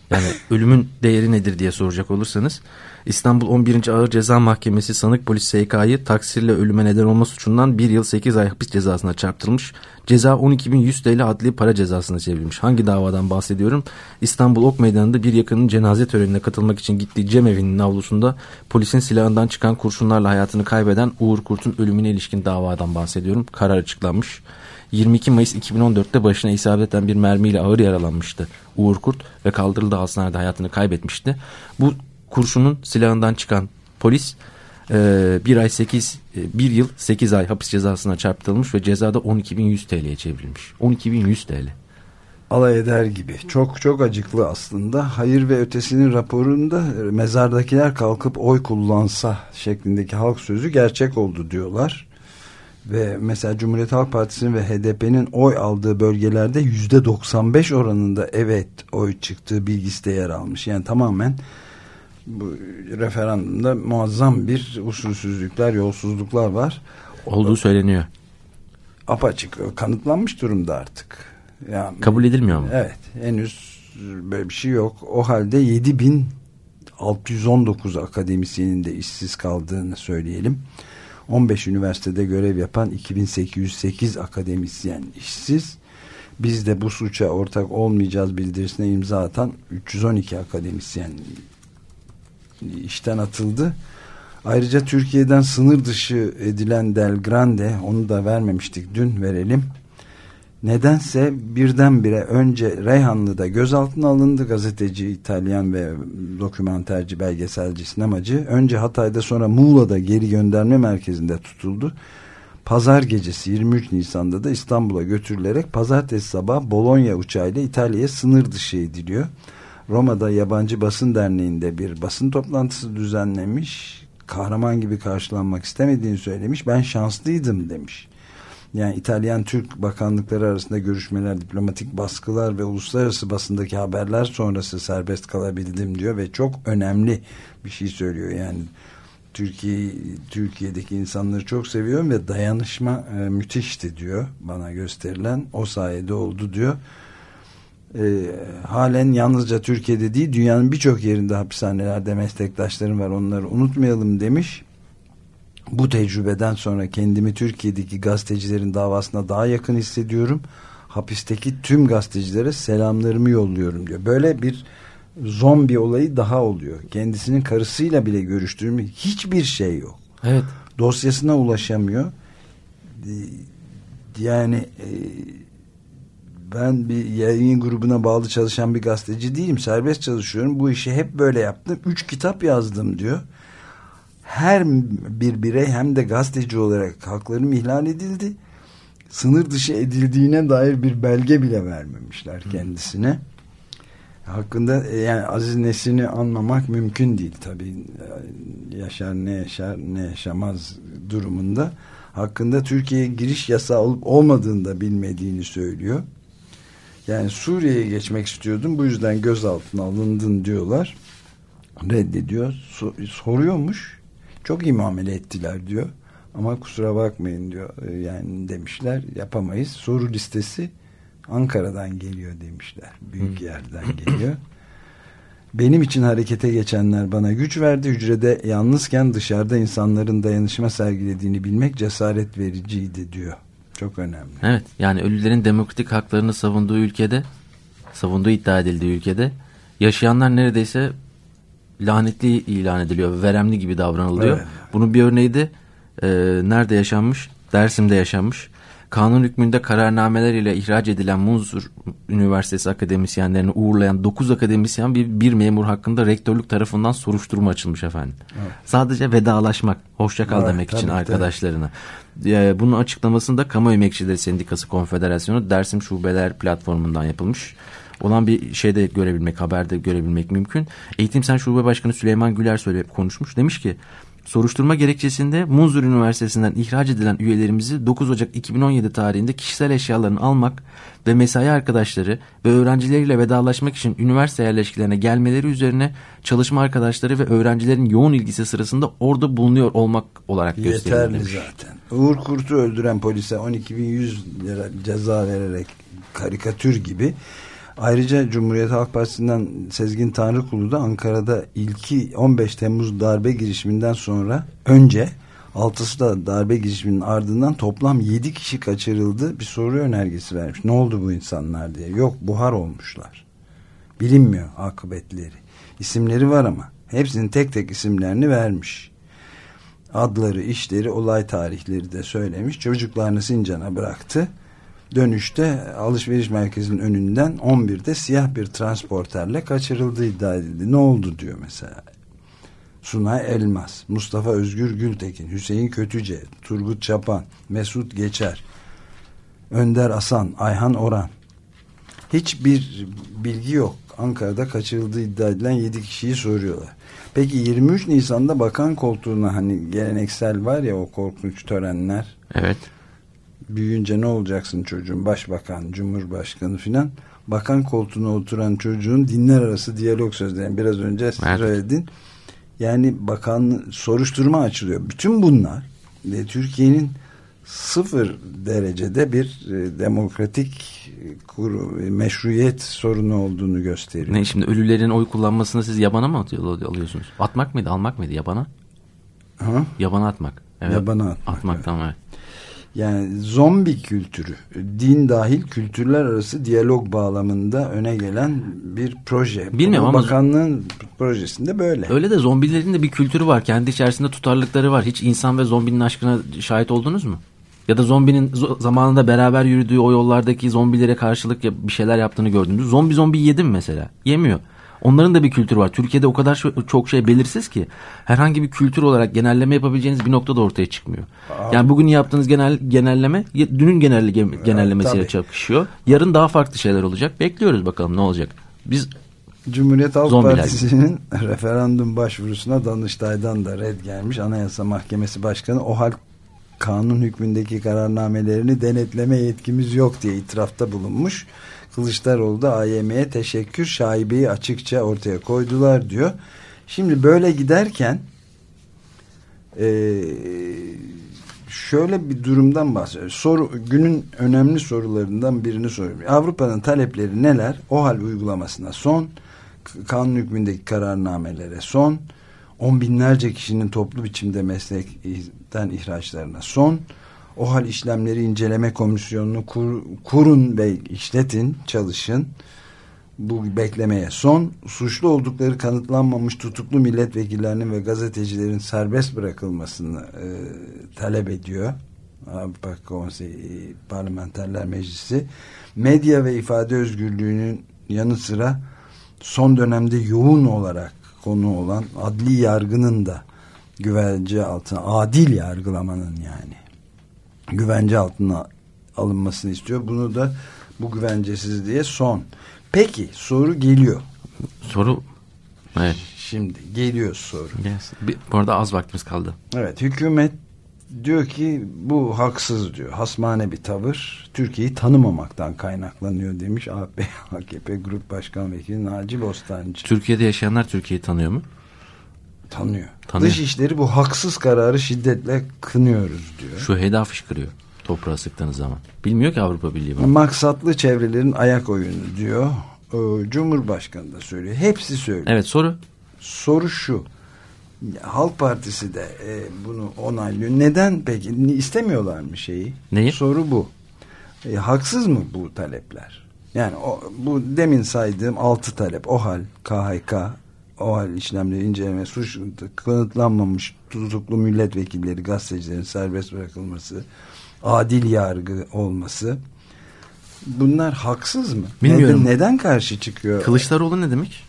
Yani ölümün değeri nedir diye soracak olursanız İstanbul 11. Ağır Ceza Mahkemesi sanık polis SK'yı taksirle ölüme neden olma suçundan 1 yıl 8 ay hapis cezasına çarptırılmış. Ceza 12.100 TL adli para cezasına çevrilmiş. Hangi davadan bahsediyorum? İstanbul Ok Meydanı'nda bir yakının cenaze törenine katılmak için gittiği cemevinin avlusunda polisin silahından çıkan kurşunlarla hayatını kaybeden Uğur Kurt'un ölümüne ilişkin davadan bahsediyorum. Karar açıklanmış. 22 Mayıs 2014'te başına isabeten bir mermiyle ağır yaralanmıştı Uğur Kurt ve kaldırıldığı hastanede hayatını kaybetmişti. Bu kurşunun silahından çıkan polis e, bir ay 8 e, bir yıl 8 ay hapis cezasına çarptırılmış ve cezada 12.100 TL'ye çevrilmiş. 12.100 TL. alay eder gibi. Çok çok acıklı aslında. Hayır ve ötesinin raporunda e, mezardakiler kalkıp oy kullansa şeklindeki halk sözü gerçek oldu diyorlar. Ve mesela Cumhuriyet Halk Partisi'nin ve HDP'nin oy aldığı bölgelerde yüzde 95 oranında evet oy çıktığı bilgisi de yer almış. Yani tamamen bu referandumda muazzam bir usulsüzlükler, yolsuzluklar var. Olduğu söyleniyor. Apaçık kanıtlanmış durumda artık. Yani, Kabul edilmiyor mu? Evet henüz böyle bir şey yok. O halde 7619 akademisyenin de işsiz kaldığını söyleyelim. 15 üniversitede görev yapan 2808 akademisyen işsiz. Biz de bu suça ortak olmayacağız bildirisine imza atan 312 akademisyen işten atıldı. Ayrıca Türkiye'den sınır dışı edilen Del Grande onu da vermemiştik dün verelim. Nedense birdenbire önce Reyhanlı'da gözaltına alındı gazeteci, İtalyan ve dokümenterci, belgeselci, sinemacı. Önce Hatay'da sonra Muğla'da geri gönderme merkezinde tutuldu. Pazar gecesi 23 Nisan'da da İstanbul'a götürülerek pazartesi sabah Bologna uçağıyla İtalya'ya sınır dışı ediliyor. Roma'da Yabancı Basın Derneği'nde bir basın toplantısı düzenlemiş. Kahraman gibi karşılanmak istemediğini söylemiş. Ben şanslıydım demiş. Yani İtalyan Türk bakanlıkları arasında görüşmeler, diplomatik baskılar ve uluslararası basındaki haberler sonrası serbest kalabildim diyor ve çok önemli bir şey söylüyor. Yani Türkiye Türkiye'deki insanları çok seviyorum ve dayanışma e, müthişti diyor bana gösterilen. O sayede oldu diyor. E, halen yalnızca Türkiye'de değil dünyanın birçok yerinde hapishanelerde meslektaşlarım var onları unutmayalım demiş bu tecrübeden sonra kendimi Türkiye'deki gazetecilerin davasına daha yakın hissediyorum. Hapisteki tüm gazetecilere selamlarımı yolluyorum diyor. Böyle bir zombi olayı daha oluyor. Kendisinin karısıyla bile görüştüğüm hiçbir şey yok. Evet. Dosyasına ulaşamıyor. Yani e, ben bir yayın grubuna bağlı çalışan bir gazeteci değilim. Serbest çalışıyorum. Bu işi hep böyle yaptım. Üç kitap yazdım diyor. Her bir birey hem de gazeteci olarak haklarım ihlal edildi. Sınır dışı edildiğine dair bir belge bile vermemişler kendisine. Hakkında e, yani Aziz Nesin'i anmamak mümkün değil tabii. E, Yaşar ne yaşar ne yaşamaz durumunda. Hakkında Türkiye'ye giriş yasağı olup olmadığını da bilmediğini söylüyor. Yani Suriye'ye geçmek istiyordum bu yüzden gözaltına alındın diyorlar. Reddediyor. So- soruyormuş. Çok iyi muamele ettiler diyor. Ama kusura bakmayın diyor. E, Yani demişler yapamayız. Soru listesi Ankara'dan geliyor demişler. Büyük yerden geliyor. Benim için harekete geçenler bana güç verdi. Hücrede yalnızken dışarıda insanların dayanışma sergilediğini bilmek cesaret vericiydi diyor. Çok önemli. Evet yani ölülerin demokratik haklarını savunduğu ülkede savunduğu iddia edildiği ülkede yaşayanlar neredeyse lanetli ilan ediliyor. Veremli gibi davranılıyor. Evet. Bunun bir örneği de e, nerede yaşanmış? Dersim'de yaşanmış. Kanun hükmünde kararnameler ile ihraç edilen Munzur Üniversitesi akademisyenlerini uğurlayan 9 akademisyen bir, bir memur hakkında rektörlük tarafından soruşturma açılmış efendim. Sadece vedalaşmak, hoşça kal Evet, demek için tabii. arkadaşlarına. E, bunun açıklamasında Kamu Emekçileri Sendikası Konfederasyonu Dersim Şubeler platformundan yapılmış olan bir şeyde görebilmek, haberde görebilmek mümkün. Eğitim Sen Şube Başkanı Süleyman Güler söyle konuşmuş. Demiş ki soruşturma gerekçesinde Munzur Üniversitesi'nden ihraç edilen üyelerimizi 9 Ocak 2017 tarihinde kişisel eşyalarını almak ve mesai arkadaşları ve öğrencileriyle vedalaşmak için üniversite yerleşkilerine gelmeleri üzerine çalışma arkadaşları ve öğrencilerin yoğun ilgisi sırasında orada bulunuyor olmak olarak gösterildi. Yeterli zaten. Uğur Kurt'u öldüren polise 12.100 lira ceza vererek karikatür gibi. Ayrıca Cumhuriyet Halk Partisi'nden Sezgin Tanrıkulu da Ankara'da ilki 15 Temmuz darbe girişiminden sonra önce altısı da darbe girişiminin ardından toplam 7 kişi kaçırıldı. Bir soru önergesi vermiş. Ne oldu bu insanlar diye. Yok buhar olmuşlar. Bilinmiyor akıbetleri. İsimleri var ama. Hepsinin tek tek isimlerini vermiş adları, işleri, olay tarihleri de söylemiş. Çocuklarını Sincan'a bıraktı. Dönüşte alışveriş merkezinin önünden 11'de siyah bir transporterle kaçırıldığı iddia edildi. Ne oldu diyor mesela. Sunay Elmas, Mustafa Özgür Gültekin, Hüseyin Kötüce, Turgut Çapan, Mesut Geçer, Önder Asan, Ayhan Oran. Hiçbir bilgi yok. Ankara'da kaçırıldığı iddia edilen 7 kişiyi soruyorlar. Peki 23 Nisan'da bakan koltuğuna hani geleneksel var ya o korkunç törenler. Evet. Büyüyünce ne olacaksın çocuğun? Başbakan, cumhurbaşkanı filan. Bakan koltuğuna oturan çocuğun dinler arası diyalog sözleri. Biraz önce Evet. söyledin. Yani bakan soruşturma açılıyor. Bütün bunlar ve Türkiye'nin sıfır derecede bir e, demokratik e, kuru, e, meşruiyet sorunu olduğunu gösteriyor. Ne şimdi ölülerin oy kullanmasını siz yabana mı atıyor, alıyorsunuz? Atmak mıydı, almak mıydı yabana? Ha? Yabana atmak. Evet. Yabana atmak, Atmak evet. tamam evet. Yani zombi kültürü, din dahil kültürler arası diyalog bağlamında öne gelen bir proje. Bilmiyorum ama- Bakanlığın projesinde böyle. Öyle de zombilerin de bir kültürü var. Kendi içerisinde tutarlıkları var. Hiç insan ve zombinin aşkına şahit oldunuz mu? Ya da zombinin zo- zamanında beraber yürüdüğü o yollardaki zombilere karşılık bir şeyler yaptığını gördünüz. Zombi zombi yedi mi mesela? Yemiyor. Onların da bir kültürü var. Türkiye'de o kadar çok şey belirsiz ki herhangi bir kültür olarak genelleme yapabileceğiniz bir nokta da ortaya çıkmıyor. Yani bugün yaptığınız genel genelleme dünün genel genellemesiyle tabii. çakışıyor. Yarın daha farklı şeyler olacak. Bekliyoruz bakalım ne olacak. Biz Cumhuriyet Halk Zombiler Partisi'nin <laughs> referandum başvurusuna Danıştay'dan da red gelmiş. Anayasa Mahkemesi Başkanı o hal kanun hükmündeki kararnamelerini denetleme yetkimiz yok diye itirafta bulunmuş. Kılıçdaroğlu da AYM'ye teşekkür şaibeyi açıkça ortaya koydular diyor. Şimdi böyle giderken eee şöyle bir durumdan bahsediyor. Soru, günün önemli sorularından birini soruyorum. Avrupa'nın talepleri neler? O hal uygulamasına son, kanun hükmündeki kararnamelere son, on binlerce kişinin toplu biçimde meslekten ihraçlarına son, o hal işlemleri inceleme komisyonunu kur, kurun ve işletin, çalışın. Bu beklemeye son, suçlu oldukları kanıtlanmamış tutuklu milletvekillerinin ve gazetecilerin serbest bırakılmasını e, talep ediyor. Avrupa Konseyi Parlamenterler Meclisi medya ve ifade özgürlüğünün yanı sıra son dönemde yoğun olarak konu olan adli yargının da güvence altına adil yargılamanın yani güvence altına alınmasını istiyor. Bunu da bu güvencesizliğe son. Peki soru geliyor. Soru evet. Şimdi geliyor soru. Yes. Bir, bu arada az vaktimiz kaldı. Evet hükümet diyor ki bu haksız diyor. Hasmane bir tavır. Türkiye'yi tanımamaktan kaynaklanıyor demiş AKP, AKP <laughs> Grup Başkan Vekili Naci Bostancı. Türkiye'de yaşayanlar Türkiye'yi tanıyor mu? Tanıyor. Tanıyor. Dışişleri bu haksız kararı şiddetle kınıyoruz diyor. Şu heda fışkırıyor toprağa sıktığınız zaman. Bilmiyor ki Avrupa Birliği bunu. Maksatlı çevrelerin ayak oyunu diyor. Ee, Cumhurbaşkanı da söylüyor. Hepsi söylüyor. Evet soru. Soru şu. Halk Partisi de e, bunu onaylıyor. Neden peki? İstemiyorlar mı şeyi? Neyi? Soru bu. E, haksız mı bu talepler? Yani o, bu demin saydığım altı talep. OHAL, KHK, OHAL işlemleri inceleme, suç kanıtlanmamış tutuklu milletvekilleri, gazetecilerin serbest bırakılması, adil yargı olması. Bunlar haksız mı? Bilmiyorum. Neden, neden karşı çıkıyor? Kılıçdaroğlu ne demek?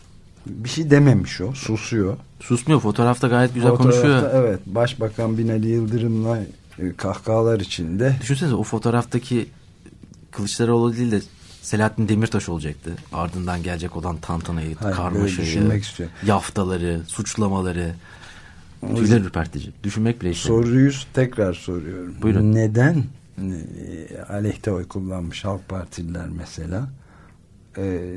Bir şey dememiş o. Susuyor. Susmuyor. Fotoğrafta gayet güzel Fotoğrafta, konuşuyor. Evet. Başbakan Binali Yıldırım'la e, kahkahalar içinde. Düşünsenize o fotoğraftaki Kılıçdaroğlu değil de Selahattin Demirtaş olacaktı. Ardından gelecek olan tantanayı, Hayır, karmaşayı, yaftaları, suçlamaları. Tüyler ürpertici. Düşünmek bile işte. Soruyu tekrar soruyorum. Buyurun. Neden e, aleyhte oy kullanmış halk partililer mesela? E,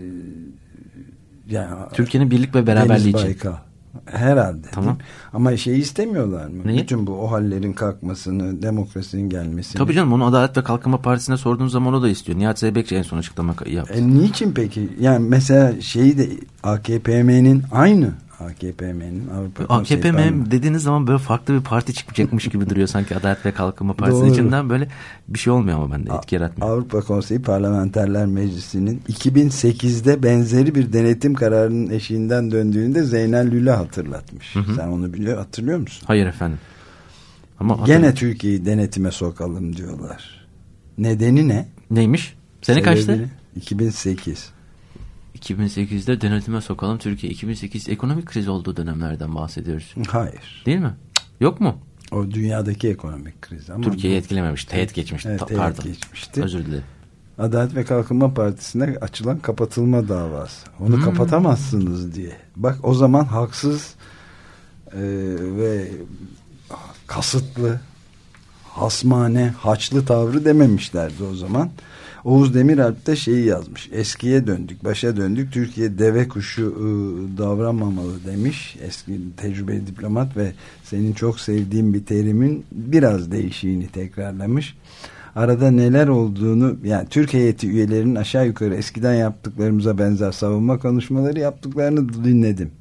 yani Türkiye'nin birlik ve beraberliği için. Baykal. Herhalde. Tamam. Ama şey istemiyorlar mı? Neyi? Bütün bu o hallerin kalkmasını, demokrasinin gelmesini. Tabii canım onu Adalet ve Kalkınma Partisi'ne sorduğunuz zaman o da istiyor. Nihat Zeybekçi en son açıklama yaptı. E niçin peki? Yani mesela şeyi de AKP'nin aynı AKP'nin Avrupa Konseyi AKP Parlamento- mi dediğiniz zaman böyle farklı bir parti çıkacakmış gibi duruyor sanki Adalet ve Kalkınma Partisi'nin Doğru. içinden böyle bir şey olmuyor ama bende etki yaratmıyor. Avrupa Konseyi Parlamenterler Meclisi'nin 2008'de benzeri bir denetim kararının eşiğinden döndüğünde Zeynel Lüle hatırlatmış. Sen onu biliyor hatırlıyor musun? Hayır efendim. Ama Gene. Türkiye'yi denetime sokalım diyorlar. Nedeni ne? neymiş? Sene kaçtı? Sebebini? 2008. 2008'de denetime sokalım Türkiye. 2008 ekonomik kriz olduğu dönemlerden bahsediyoruz. Hayır. Değil mi? Yok mu? O dünyadaki ekonomik kriz ama Türkiye'yi bu- etkilememiş. Teğet geçmişti. Evet, teğet Pardon. geçmişti. Özür dilerim. Adalet ve Kalkınma Partisi'ne açılan kapatılma davası. Onu Hmm. kapatamazsınız diye. Bak o zaman haksız e, ve kasıtlı hasmane, haçlı tavrı dememişlerdi o zaman. Oğuz Demiralp de şeyi yazmış. Eskiye döndük, başa döndük. Türkiye deve kuşu e, davranmamalı demiş. Eski tecrübeli diplomat ve senin çok sevdiğin bir terimin biraz değişiğini tekrarlamış. Arada neler olduğunu yani Türk heyeti üyelerinin aşağı yukarı eskiden yaptıklarımıza benzer savunma konuşmaları yaptıklarını dinledim.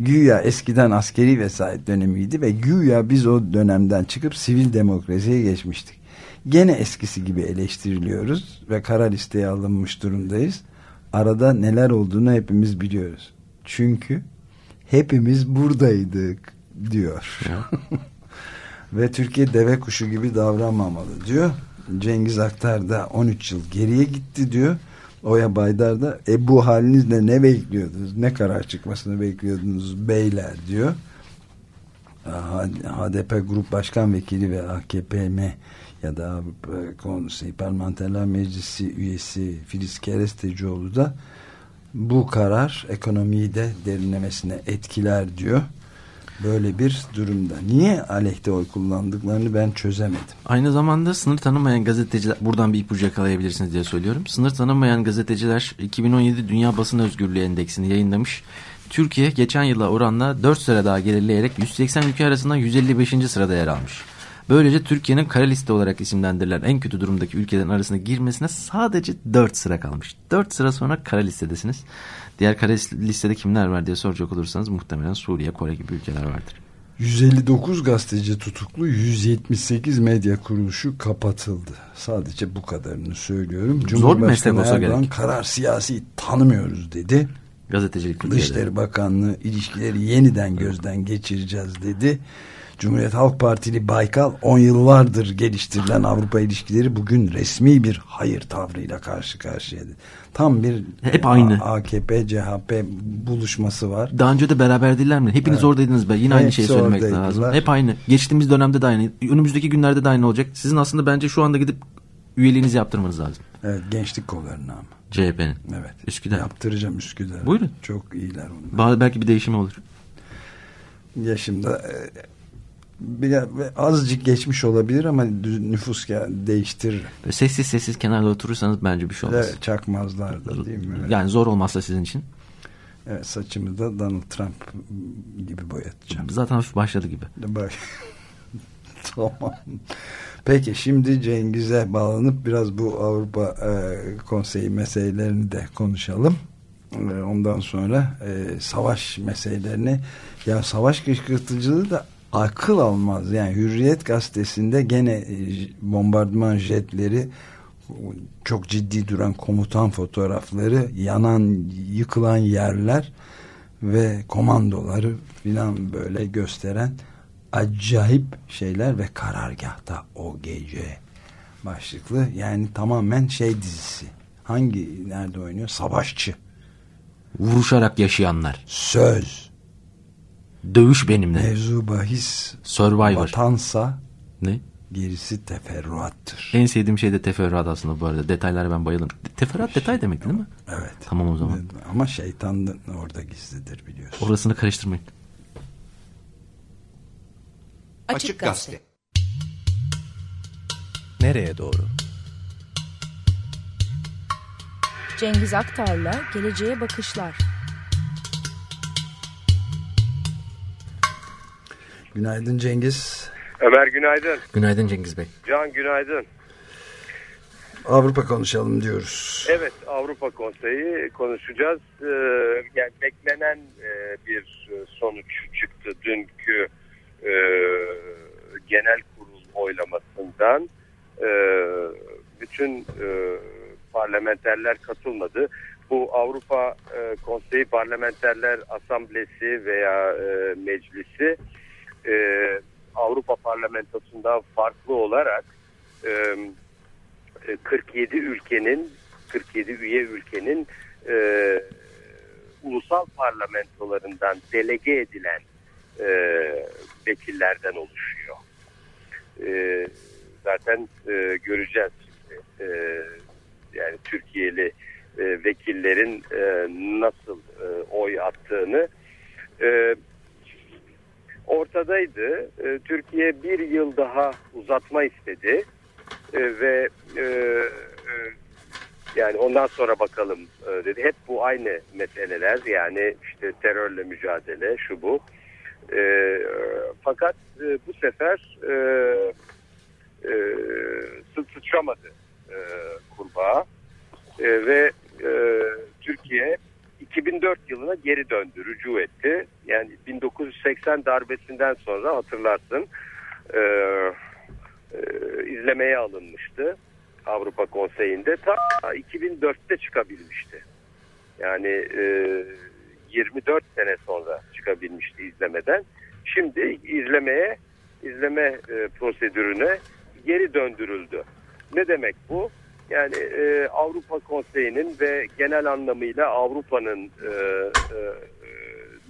Güya eskiden askeri vesayet dönemiydi ve güya biz o dönemden çıkıp sivil demokrasiye geçmiştik. Gene eskisi gibi eleştiriliyoruz ve kara listeye alınmış durumdayız. Arada neler olduğunu hepimiz biliyoruz. Çünkü hepimiz buradaydık diyor. <laughs> ve Türkiye deve kuşu gibi davranmamalı diyor. Cengiz Aktar da 13 yıl geriye gitti diyor. Oya Baydar da e bu halinizle ne bekliyordunuz? Ne karar çıkmasını bekliyordunuz beyler diyor. HDP Grup Başkan Vekili ve AKPM ya da Avrupa Konseyi Parlamenterler Meclisi üyesi Filiz Kerestecioğlu da bu karar ekonomiyi de derinlemesine etkiler diyor. Böyle bir durumda. Niye aleyhte oy kullandıklarını ben çözemedim. Aynı zamanda sınır tanımayan gazeteciler buradan bir ipucu yakalayabilirsiniz diye söylüyorum. Sınır tanımayan gazeteciler 2017 Dünya Basın Özgürlüğü Endeksini yayınlamış. Türkiye geçen yıla oranla 4 sıra daha gerileyerek 180 ülke arasından 155. sırada yer almış. Böylece Türkiye'nin kara liste olarak isimlendirilen en kötü durumdaki ülkelerin arasına girmesine sadece 4 sıra kalmış. 4 sıra sonra kara listedesiniz. Diğer kara listede kimler var diye soracak olursanız muhtemelen Suriye, Kore gibi ülkeler vardır. 159 gazeteci tutuklu, 178 medya kuruluşu kapatıldı. Sadece bu kadarını söylüyorum. Olsa Erdoğan gerek. karar siyasi tanımıyoruz dedi. Gazetecilik. Dışişleri Bakanlığı ilişkileri yeniden gözden geçireceğiz dedi. Cumhuriyet Halk Partili Baykal 10 yıllardır geliştirilen Avrupa ilişkileri bugün resmi bir hayır tavrıyla karşı karşıyadı. Tam bir Hep aynı. AKP CHP buluşması var. Daha önce de beraber değiller mi? Hepiniz oradaydınız be. Yine aynı Hepsi şeyi söylemek oradaydılar. lazım. Hep aynı. Geçtiğimiz dönemde de aynı. Önümüzdeki günlerde de aynı olacak. Sizin aslında bence şu anda gidip üyeliğinizi yaptırmanız lazım. Evet gençlik kollarına ama. CHP'nin. Evet. Üsküdar. Yaptıracağım Üsküdar. Buyurun. Çok iyiler onlar. Belki bir değişim olur. Yaşımda e, biraz azıcık geçmiş olabilir ama nüfus değiştirir. Böyle sessiz sessiz kenarda oturursanız bence bir şey olmaz. Evet, çakmazlar da değil mi? Evet. Yani zor olmazsa sizin için. Evet, saçımı da Donald Trump gibi boyatacağım. Zaten hafif başladı gibi. <laughs> Tamam. Peki şimdi Cengiz'e bağlanıp biraz bu Avrupa e, Konseyi meselelerini de konuşalım. E, ondan sonra e, savaş meselelerini ya savaş kışkırtıcılığı da akıl almaz. Yani Hürriyet gazetesinde gene e, bombardıman jetleri çok ciddi duran komutan fotoğrafları, yanan, yıkılan yerler ve komandoları filan böyle gösteren acayip şeyler ve karargahta o gece başlıklı yani tamamen şey dizisi. Hangi nerede oynuyor? Savaşçı. Vuruşarak yaşayanlar. Söz. Dövüş benimle. Mevzu bahis Survivor. vatansa Ne? gerisi teferruattır. En sevdiğim şey de teferruat aslında bu arada. Detaylara ben bayılırım. Teferruat detay demek değil mi? Evet. Tamam o zaman. Ama şeytan da orada gizlidir biliyorsun. Orasını karıştırmayın. Açık Gazete. Nereye doğru? Cengiz Aktar'la Geleceğe Bakışlar. Günaydın Cengiz. Ömer günaydın. Günaydın Cengiz Bey. Can günaydın. Avrupa konuşalım diyoruz. Evet Avrupa Konseyi konuşacağız. Ee, yani beklenen e, bir sonuç çıktı dünkü e, genel kurul oylamasından. E, bütün e, parlamenterler katılmadı. Bu Avrupa e, Konseyi Parlamenterler Asamblesi veya e, Meclisi e, Avrupa Parlamentosu'ndan farklı olarak e, e, 47 ülkenin 47 üye ülkenin e, ulusal parlamentolarından delege edilen e, vekillerden oluşuyor. E, zaten e, göreceğiz şimdi. E, yani Türkiye'li e, vekillerin e, nasıl e, oy attığını e, ortadaydı. E, Türkiye bir yıl daha uzatma istedi E, ve e, e, yani ondan sonra bakalım e, dedi. Hep bu aynı meseleler yani işte terörle mücadele şu bu. E, fakat e, bu sefer e, e, sıçramadı e, kurbağa E, ve e, Türkiye 2004 yılına geri döndü, rücu etti. Yani 1980 darbesinden sonra hatırlarsın e, e, izlemeye alınmıştı Avrupa Konseyi'nde. Ta 2004'te çıkabilmişti. Yani e, 24 sene sonra çıkabilmişti izlemeden. Şimdi izlemeye, izleme e, prosedürüne geri döndürüldü. Ne demek bu? Yani e, Avrupa Konseyi'nin ve genel anlamıyla Avrupa'nın e, e,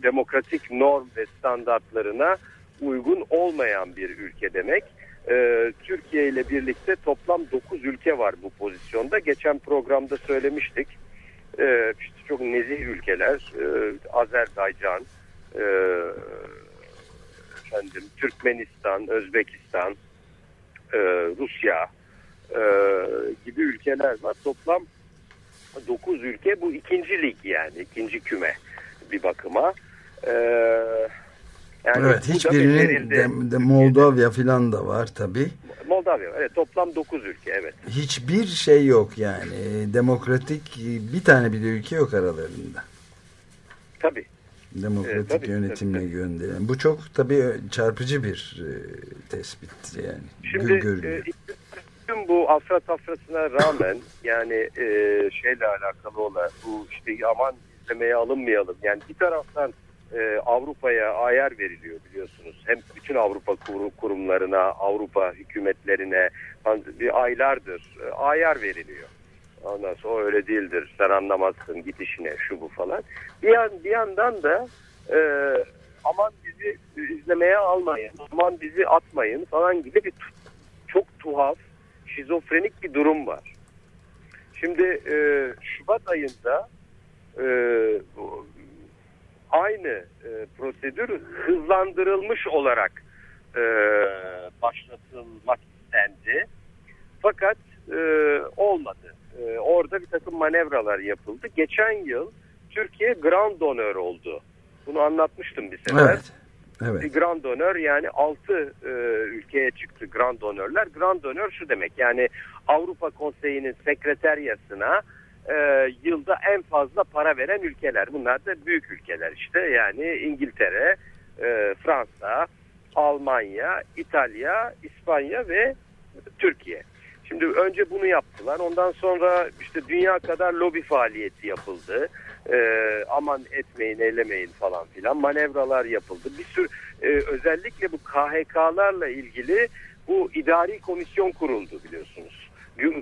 demokratik norm ve standartlarına uygun olmayan bir ülke demek. E, Türkiye ile birlikte toplam 9 ülke var bu pozisyonda. Geçen programda söylemiştik. E, işte çok nezih ülkeler. E, Azerbaycan, e, efendim, Türkmenistan, Özbekistan, e, Rusya e, gibi ülkeler var. Toplam 9 ülke bu ikinci lig yani ikinci küme bir bakıma. E, yani evet hiçbirinin de, de Moldova filan da var tabi. Moldavya evet toplam 9 ülke evet. Hiçbir şey yok yani demokratik bir tane bile ülke yok aralarında. Tabii. Demokratik tabii, yönetimle tabii, gönderilen. Bu çok tabii çarpıcı bir e, tespit yani. Şimdi Gö- görünüyor. e, tüm bu afra tafrasına rağmen yani e, şeyle alakalı olan bu işte aman izlemeye alınmayalım. Yani bir taraftan e, Avrupa'ya ayar veriliyor biliyorsunuz. Hem bütün Avrupa kur- kurumlarına, Avrupa hükümetlerine bir aylardır e, ayar veriliyor. Ondan sonra "O öyle değildir, sen anlamazsın, git işine, şu bu falan. Bir, yan, bir yandan da e, aman bizi izlemeye almayın, aman bizi atmayın falan gibi bir çok tuhaf, şizofrenik bir durum var. Şimdi e, Şubat ayında e, aynı e, prosedür hızlandırılmış olarak e, başlatılmak istendi. Fakat e, olmadı. E, orada bir takım manevralar yapıldı. Geçen yıl Türkiye grand donör oldu. Bunu anlatmıştım bir sefer. Evet. Evet. Bir grand donör yani 6 ülkeye çıktı grand donörler. Grand donör şu demek yani Avrupa Konseyi'nin sekreteryasına e, yılda en fazla para veren ülkeler. Bunlar da büyük ülkeler işte yani İngiltere, e, Fransa, Almanya, İtalya, İspanya ve Türkiye. Şimdi önce bunu yaptılar. Ondan sonra işte dünya kadar lobi faaliyeti yapıldı. Ee, aman etmeyin, eylemeyin falan filan. Manevralar yapıldı. Bir sürü e, özellikle bu KHK'larla ilgili bu idari komisyon kuruldu biliyorsunuz.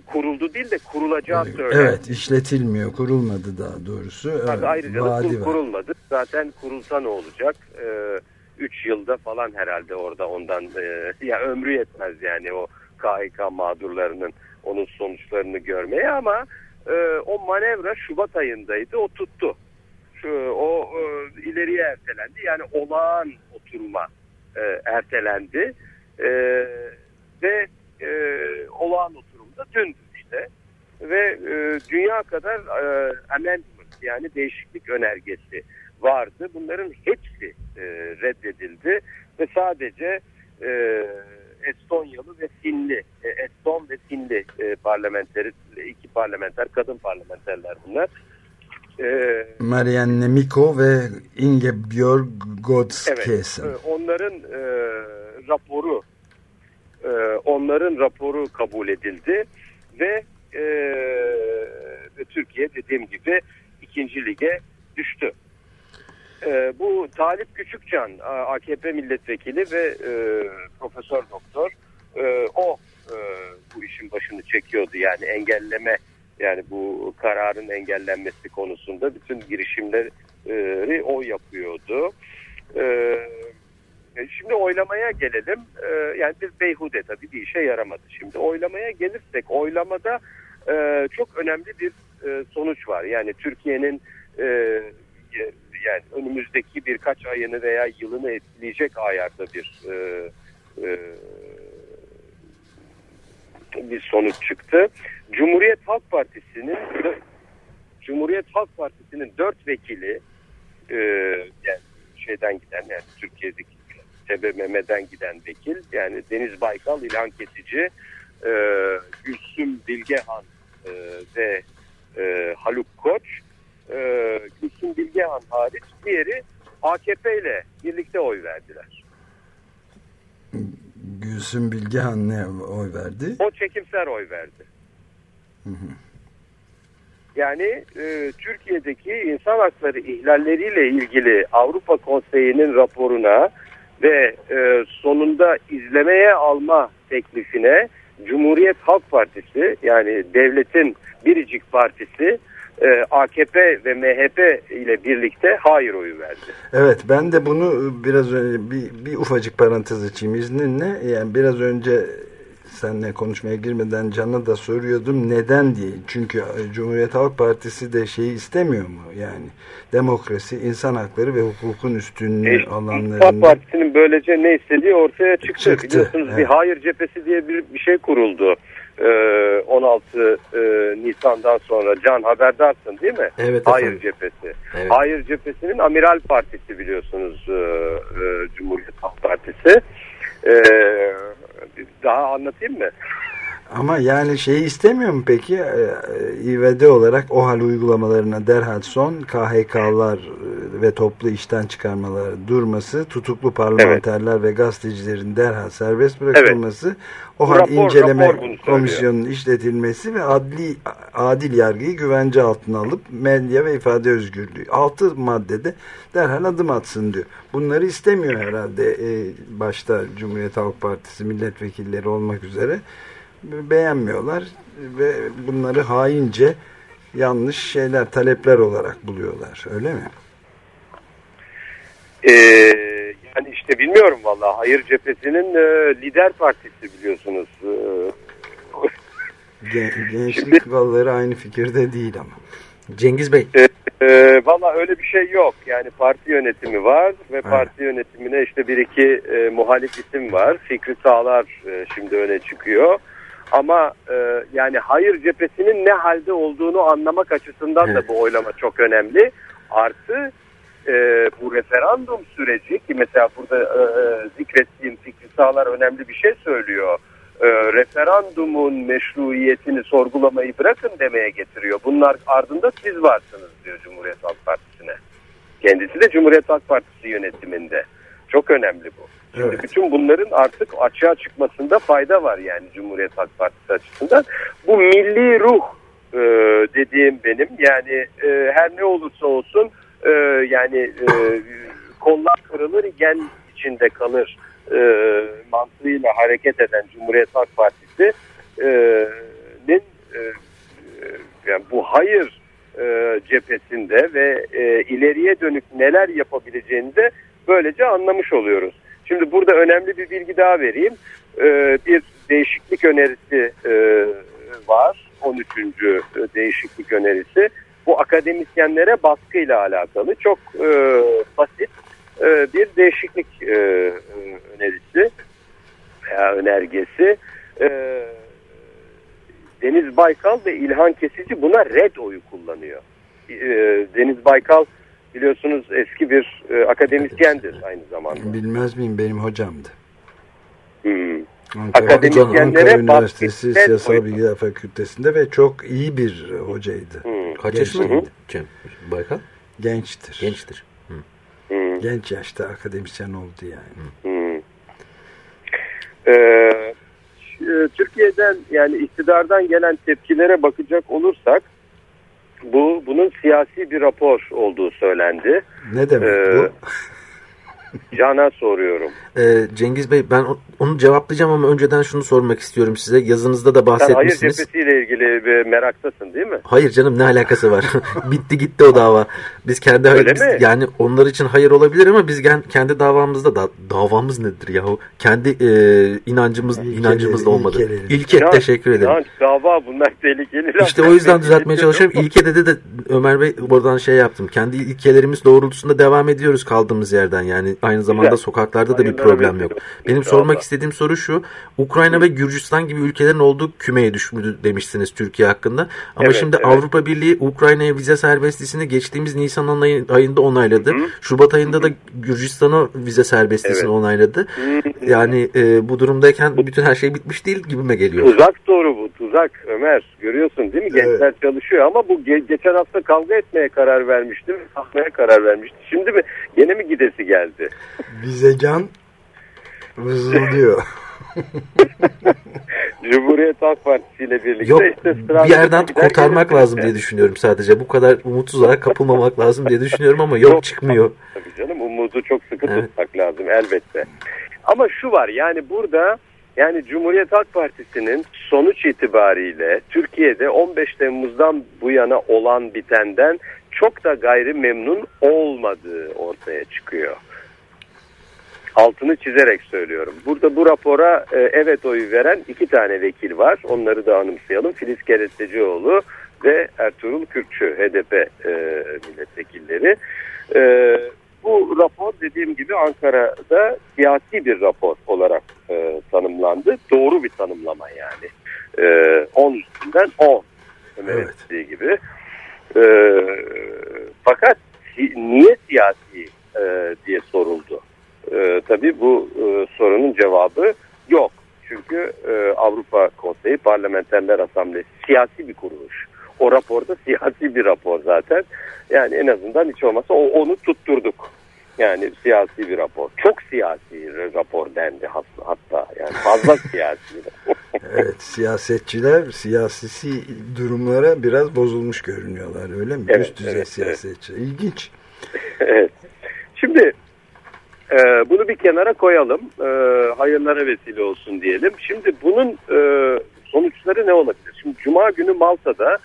Kuruldu değil de kurulacağı söylendi. Evet işletilmiyor kurulmadı daha doğrusu. Evet, Tabii ayrıca da kur- kurulmadı. Zaten kurulsa ne olacak? 3 yılda falan herhalde orada ondan e, <laughs> ya ömrü yetmez yani o KHK mağdurlarının onun sonuçlarını görmeye ama e, o manevra Şubat ayındaydı o tuttu. Şu, o e, ileriye ertelendi yani olağan oturma e, ertelendi E, ve e, olağan oturumda dündü işte ve e, dünya kadar e, amendment yani değişiklik önergesi vardı. Bunların hepsi e, reddedildi ve sadece e, Estonyalı ve Finli, e, Eston ve Finli e, parlamenteri, iki parlamenter, kadın parlamenterler bunlar. E, Marianne Miko ve Ingebjörg Godskesen. Evet, e, onların e, raporu e, onların raporu kabul edildi ve e, Türkiye dediğim gibi ikinci lige düştü. E, bu Talip Küçükcan A- AKP milletvekili ve e, profesör doktor e, o e, bu işin başını çekiyordu yani engelleme yani bu kararın engellenmesi konusunda bütün girişimleri o yapıyordu. E, Şimdi oylamaya gelelim. E, yani bir beyhude tabii bir işe yaramadı. Şimdi oylamaya gelirsek oylamada e, çok önemli bir e, sonuç var. Yani Türkiye'nin e, yani önümüzdeki birkaç ayını veya yılını etkileyecek ayarda bir e, e, bir sonuç çıktı. Cumhuriyet Halk Partisi'nin Cumhuriyet Halk Partisi'nin dört vekili e, yani şeyden giden yani Türkiye'deki TBMM'den giden vekil yani Deniz Baykal, İlhan Kesici, e, Gülsüm Bilgehan e, ve e, Haluk Koç e, Gülsüm Bilgehan hariç diğeri AKP ile birlikte oy verdiler. Gülsüm Bilgehan ne oy verdi? O çekimser oy verdi. Yani e, Türkiye'deki insan hakları ihlalleriyle ilgili Avrupa Konseyi'nin raporuna ve e, sonunda izlemeye alma teklifine Cumhuriyet Halk Partisi yani devletin biricik partisi e, AKP ve MHP ile birlikte hayır oyu verdi. Evet ben de bunu biraz önce bir, bir ufacık parantez açayım izninle. Yani biraz önce seninle konuşmaya girmeden Can'a da soruyordum neden diye. Çünkü Cumhuriyet Halk Partisi de şeyi istemiyor mu? Yani demokrasi, insan hakları ve hukukun üstünlüğü E, alanlarında. Halk Partisi'nin böylece ne istediği ortaya çıktı. Çıktı, Biliyorsunuz bir evet. hayır cephesi diye bir, bir şey kuruldu. Ee, 16 e, Nisan'dan sonra Can haberdarsın değil mi? Evet Hayır cephesi. Evet. Hayır cephesinin Amiral Partisi biliyorsunuz e, e, Cumhuriyet Halk Partisi. Ee, daha anlatayım mı? Ama yani şeyi istemiyor mu peki? Ee, İVD olarak OHAL uygulamalarına derhal son KHK'lar e, ve toplu işten çıkarmaları durması, tutuklu parlamenterler ve gazetecilerin derhal serbest bırakılması, OHAL Rapor- inceleme rapor komisyonunun işletilmesi ve adli adil yargıyı güvence altına alıp medya ve ifade özgürlüğü. Altı maddede derhal adım atsın diyor. Bunları istemiyor herhalde e, başta Cumhuriyet Halk Partisi milletvekilleri olmak üzere beğenmiyorlar ve bunları haince yanlış şeyler, talepler olarak buluyorlar. Öyle mi? Ee, yani işte bilmiyorum vallahi Hayır Cephesi'nin e, lider partisi biliyorsunuz. Ee, Gen- <laughs> gençlik valları aynı fikirde değil ama. Cengiz Bey. E, e, Valla öyle bir şey yok. Yani parti yönetimi var ve parti yönetimine işte bir iki e, muhalif isim var. Fikri Sağlar e, şimdi öne çıkıyor. Ama e, yani hayır cephesinin ne halde olduğunu anlamak açısından da bu oylama çok önemli. Artı e, bu referandum süreci ki mesela burada e, e, zikrettiğim Fikri Sağlar önemli bir şey söylüyor. E, referandumun meşruiyetini sorgulamayı bırakın demeye getiriyor. Bunlar ardında siz varsınız diyor Cumhuriyet Halk Partisi'ne. Kendisi de Cumhuriyet Halk Partisi yönetiminde. Çok önemli bu. Şimdi Evet. bütün bunların artık açığa çıkmasında fayda var yani Cumhuriyet Halk Partisi açısından. Bu milli ruh e, dediğim benim yani e, her ne olursa olsun e, yani e, kollar kırılır gen içinde kalır e, mantığıyla hareket eden Cumhuriyet Halk Partisi'nin e, e, yani bu hayır e, cephesinde ve e, ileriye dönük neler yapabileceğini de böylece anlamış oluyoruz. Şimdi burada önemli bir bilgi daha vereyim. E, bir değişiklik önerisi e, var. 13. değişiklik önerisi. Bu akademisyenlere baskıyla alakalı çok e, basit e, bir değişiklik e, e, önerisi veya önergesi. E, Deniz Baykal ve İlhan Kesici buna red oyu kullanıyor. E, Deniz Baykal biliyorsunuz eski bir e, akademisyendir aynı zamanda. Bilmez miyim benim hocamdı. Hmm. Ankara, Akademisyenlere Ankara Üniversitesi Siyasal red Bilgiler Fakültesinde ve çok iyi bir hocaydı. Hmm. Kaç Genç- yaşında Cem Baykal? Gençtir. Gençtir. Hmm. Genç yaşta akademisyen oldu yani. Hmm. Ee, Türkiye'den yani iktidardan gelen tepkilere bakacak olursak bu bunun siyasi bir rapor olduğu söylendi. Ne demek Ee, bu? Can'a soruyorum. Ee, Cengiz Bey ben onu cevaplayacağım ama önceden şunu sormak istiyorum size. Yazınızda da Sen hayır bahsetmişsiniz. cephesiyle ilgili bir meraktasın değil mi? Hayır canım ne alakası var? <laughs> <laughs> Bitti gitti o dava. Biz kendi Öyle biz- mi? yani onlar için hayır olabilir ama biz kendi davamızda da davamız nedir yahu? Kendi e, inancımız İlkeleri, inancımız da olmadı. İlke Ya, teşekkür ederim. ya dava bunlar <laughs> tehlikeli. İşte o yüzden düzeltmeye çalışıyorum. İlke dedi de Ömer Bey buradan şey yaptım. Kendi ilkelerimiz doğrultusunda devam ediyoruz kaldığımız yerden. Yani aynı zamanda Güzel. sokaklarda da bir Hayırlara problem yok. Benim sormak istediğim soru şu. Ukrayna ve Gürcistan gibi ülkelerin olduğu kümeye düşmüştü demiştiniz Türkiye hakkında. Ama Evet, şimdi evet. Avrupa Birliği Ukrayna'ya vize serbestliğini geçtiğimiz Nisan ayı- ayında onayladı. Şubat ayında da Gürcistan'a vize serbestliğini Evet. onayladı. Yani e, bu durumdayken bütün her şey bitmiş değil gibime geliyor. Tuzak doğru bu tuzak Ömer görüyorsun değil mi gençler çalışıyor ama bu ge- geçen hafta kavga etmeye karar vermişti ve kalkmaya karar vermişti şimdi mi gene mi gidesi geldi Bize can vızıldıyor. <laughs> Cumhuriyet Halk Partisi ile birlikte Yok işte bir yerden gider kurtarmak lazım diye düşünüyorum sadece. Bu kadar umutsuzlara kapılmamak lazım diye düşünüyorum ama yok çıkmıyor. Tabii canım umudu çok sıkı Evet. tutmak lazım elbette. Ama şu var yani burada yani Cumhuriyet Halk Partisi'nin sonuç itibariyle Türkiye'de 15 Temmuz'dan bu yana olan bitenden çok da gayri memnun olmadığı ortaya çıkıyor. Altını çizerek söylüyorum. Burada bu rapora e, evet oyu veren iki tane vekil var. Onları da anımsayalım. Filiz Kerestecioğlu ve Ertuğrul Kürkçü HDP e, milletvekilleri. E, bu rapor dediğim gibi Ankara'da siyasi bir rapor olarak e, tanımlandı. Doğru bir tanımlama yani. E, 10 üstünden 10 Ömer'in Evet. gibi. E, fakat niye siyasi e, diye soruldu. E, tabii bu e, sorunun cevabı yok. Çünkü e, Avrupa Konseyi Parlamenterler Asamblesi siyasi bir kuruluş. O raporda <laughs> siyasi bir rapor zaten. Yani en azından hiç olmazsa o, onu tutturduk. Yani siyasi bir rapor. Çok siyasi bir rapor dendi hatta. Yani fazla <laughs> siyasi. Evet siyasetçiler siyasi durumlara biraz bozulmuş görünüyorlar öyle mi? Evet, Üst düzey evet, siyasetçiler. İlginç. <laughs> evet. Şimdi e, bunu bir kenara koyalım. E, hayırlara vesile olsun diyelim. Şimdi bunun e, sonuçları ne olabilir? Şimdi Cuma günü Malta'da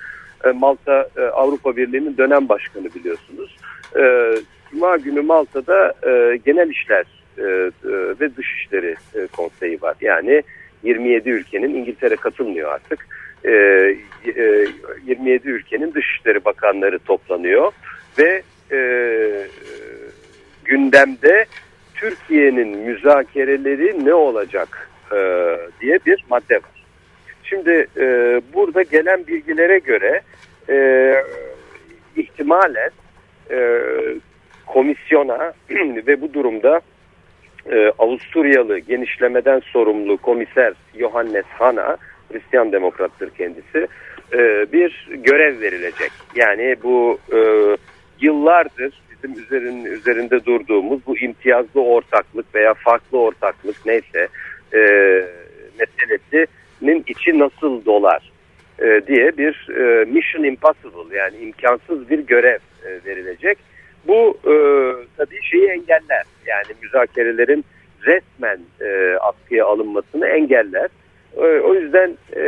e, Malta e, Avrupa Birliği'nin dönem başkanı biliyorsunuz. E, Cuma günü Malta'da e, Genel İşler e, e, ve Dışişleri e, Konseyi var. Yani 27 ülkenin İngiltere katılmıyor artık. E, e, 27 ülkenin Dışişleri Bakanları toplanıyor ve e, gündemde Türkiye'nin müzakereleri ne olacak e, diye bir madde var. Şimdi e, burada gelen bilgilere göre e, ihtimalen e, komisyona <clears throat> ve bu durumda e, Avusturyalı genişlemeden sorumlu komiser Johannes Hanna, Hristiyan demokrattır kendisi, e, bir görev verilecek. Yani bu e, yıllardır bizim üzerin, üzerinde durduğumuz bu imtiyazlı ortaklık veya farklı ortaklık neyse e, meselesinin içi nasıl dolar e, diye bir e, mission impossible yani imkansız bir görev e, verilecek. Bu e, tabii şeyi engeller yani müzakerelerin resmen e, askıya alınmasını engeller. E, o yüzden e,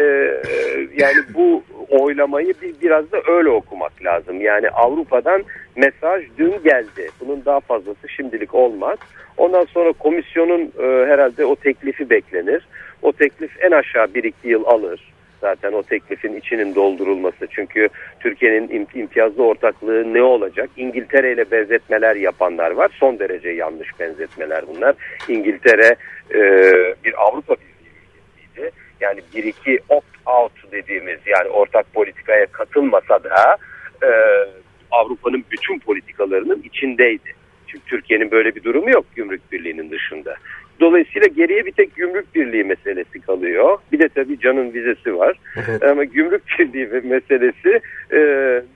yani bu oylamayı bir, biraz da öyle okumak lazım. Yani Avrupa'dan mesaj dün geldi. Bunun daha fazlası şimdilik olmaz. Ondan sonra komisyonun e, herhalde o teklifi beklenir. O teklif en aşağı 1-2 yıl alır. Zaten o teklifin içinin doldurulması. Çünkü Türkiye'nin im- imtiyazlı ortaklığı ne olacak? İngiltere ile benzetmeler yapanlar var. Son derece yanlış benzetmeler bunlar. İngiltere e, bir Avrupa Üyesiydi. Yani 1-2 opt-out dediğimiz yani ortak politikaya katılmasa da e, Avrupa'nın bütün politikalarının içindeydi. Çünkü Türkiye'nin böyle bir durumu yok gümrük birliğinin dışında. Dolayısıyla geriye bir tek gümrük birliği meselesi kalıyor. Bir de tabii canın vizesi var. Evet. Ama gümrük <laughs> birliği meselesi e,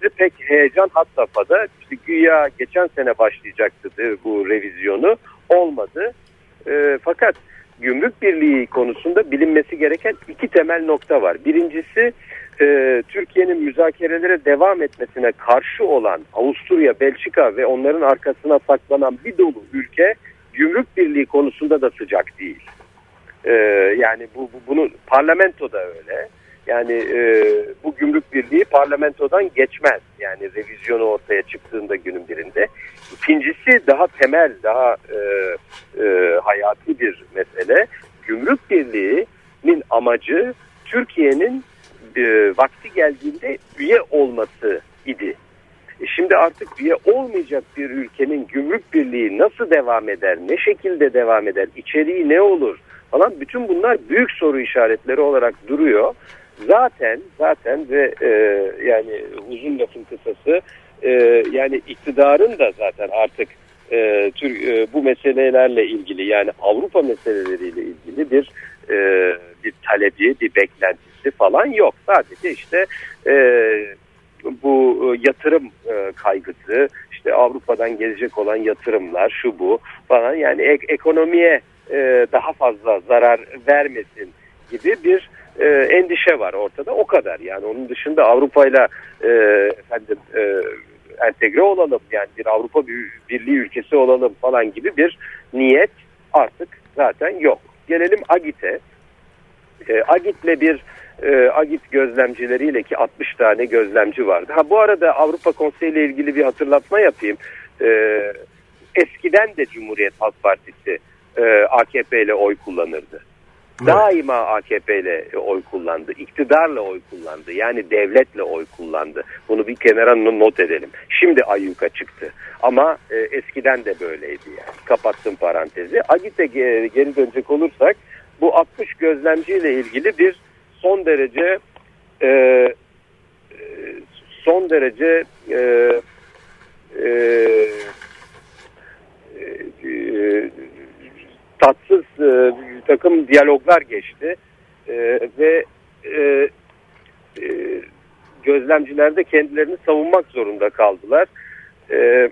de pek heyecan hat safhada. İşte güya geçen sene başlayacaktı bu revizyonu. Olmadı. E, fakat gümrük birliği konusunda bilinmesi gereken iki temel nokta var. Birincisi e, Türkiye'nin müzakerelere devam etmesine karşı olan Avusturya, Belçika ve onların arkasına saklanan bir dolu ülke gümrük birliği konusunda da sıcak değil. E, yani bu, bu bunu parlamento da öyle. Yani e, bu gümrük birliği parlamentodan geçmez. Yani revizyonu ortaya çıktığında günün birinde. İkincisi daha temel, daha e, e, hayati bir mesele. Gümrük birliğinin amacı Türkiye'nin e, vakti geldiğinde üye olması idi. E şimdi artık üye olmayacak bir ülkenin gümrük birliği nasıl devam eder, ne şekilde devam eder, içeriği ne olur falan bütün bunlar büyük soru işaretleri olarak duruyor. Zaten zaten ve e, yani uzun lafın kısası e, yani iktidarın da zaten artık e, tür, e, bu meselelerle ilgili yani Avrupa meseleleriyle ilgili bir e, bir talebi, bir beklentisi falan yok. Sadece işte e, bu e, yatırım e, kaygısı, işte Avrupa'dan gelecek olan yatırımlar, şu bu falan yani ek, ekonomiye e, daha fazla zarar vermesin gibi bir e, endişe var ortada. O kadar yani onun dışında Avrupa'yla e, efendim e, entegre olalım yani bir Avrupa Birliği ülkesi olalım falan gibi bir niyet artık zaten yok. Gelelim Agit'e. E, Agit'le bir e, Agit gözlemcileriyle ki 60 tane gözlemci vardı. Ha bu arada Avrupa Konseyi ile ilgili bir hatırlatma yapayım. E, eskiden de Cumhuriyet Halk Partisi e, AKP ile oy kullanırdı. Daima AKP ile oy kullandı. iktidarla oy kullandı. Yani devletle oy kullandı. Bunu bir kenara not edelim. Şimdi ayyuka çıktı. Ama e, eskiden de böyleydi yani. Kapattım parantezi. Agit'e geri dönecek olursak bu 60 gözlemciyle ilgili bir son derece e, son derece e, e, e, tatsız e, bir takım diyaloglar geçti E, ve e, e, gözlemciler de kendilerini savunmak zorunda kaldılar. E,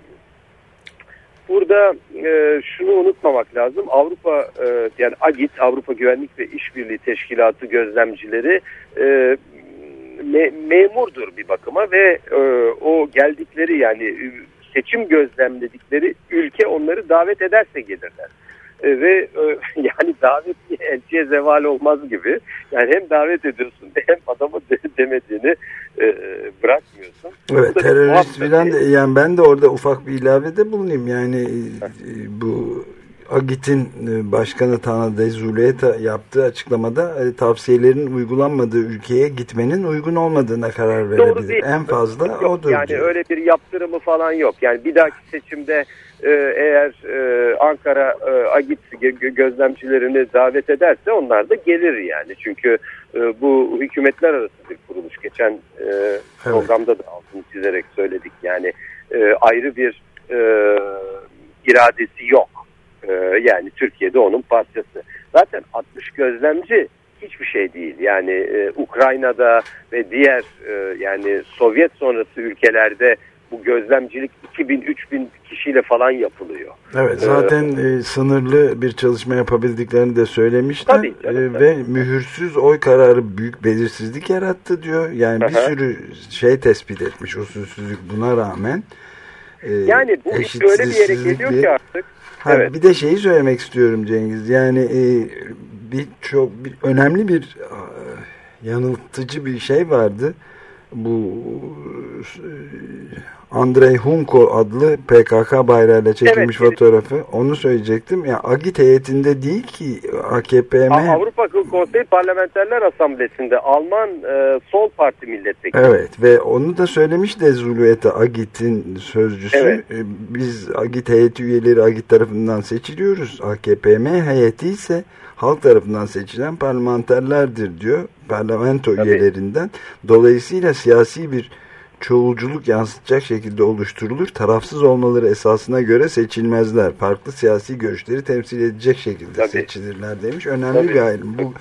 burada e, şunu unutmamak lazım. Avrupa e, yani AGİT Avrupa Güvenlik ve İşbirliği Teşkilatı gözlemcileri e, me- memurdur bir bakıma ve e, o geldikleri yani seçim gözlemledikleri ülke onları davet ederse gelirler. E, ve e, <laughs> yani davetli elçiye zeval olmaz gibi. Yani hem davet ediyorsun <laughs> hem adamı de, demediğini e, bırakmıyorsun. Evet terörist tuhaf bir filan şey. yani ben de orada ufak bir ilavede bulunayım. Yani e, bu AGİT'in başkanı Tana Zuleyta yaptığı açıklamada tavsiyelerin uygulanmadığı ülkeye gitmenin uygun olmadığına karar verebilir. En fazla Yok, odur Yani diyor. öyle bir yaptırımı falan yok. Yani bir dahaki seçimde eğer e, Ankara e, Agit gö- gözlemcilerini davet ederse onlar da gelir yani. Çünkü e, bu hükümetler arası bir kuruluş. Geçen e, programda da altını çizerek söyledik. Yani e, ayrı bir e, iradesi yok. E, yani Türkiye'de onun parçası. Zaten 60 gözlemci hiçbir şey değil. Yani e, Ukrayna'da ve diğer e, yani Sovyet sonrası ülkelerde bu gözlemcilik 2000-3000 kişiyle falan yapılıyor. Evet zaten e, sınırlı bir çalışma yapabildiklerini de söylemişler Tabii canım, E, ve mühürsüz oy kararı büyük belirsizlik yarattı diyor. Yani bir Aha. sürü şey tespit etmiş usulsüzlük buna rağmen. E, Yani bu iş öyle bir yere geliyor ki artık. Ha, Evet. Bir de şeyi söylemek istiyorum Cengiz. Yani e, bir çok bir, önemli bir yanıltıcı bir şey vardı. Bu e, Andrei Hunko adlı PKK bayrağıyla çekilmiş Evet, fotoğrafı. Onu söyleyecektim. Ya Agit heyetinde değil ki AKP'me. Avrupa Konseyi Parlamenterler Asamblesi'nde Alman e, Sol Parti milletvekili. Evet ve onu da söylemiş de Zuluyete Agit'in sözcüsü. Evet. E, Biz Agit heyeti üyeleri Agit tarafından seçiliyoruz. AKPM heyeti ise halk tarafından seçilen parlamenterlerdir diyor. Parlamento Tabii. üyelerinden. Dolayısıyla siyasi bir çoğulculuk yansıtacak şekilde oluşturulur. Tarafsız olmaları esasına göre seçilmezler. Farklı siyasi görüşleri temsil edecek şekilde Tabii. seçilirler demiş. Önemli Tabii. bir ayrım. Bu,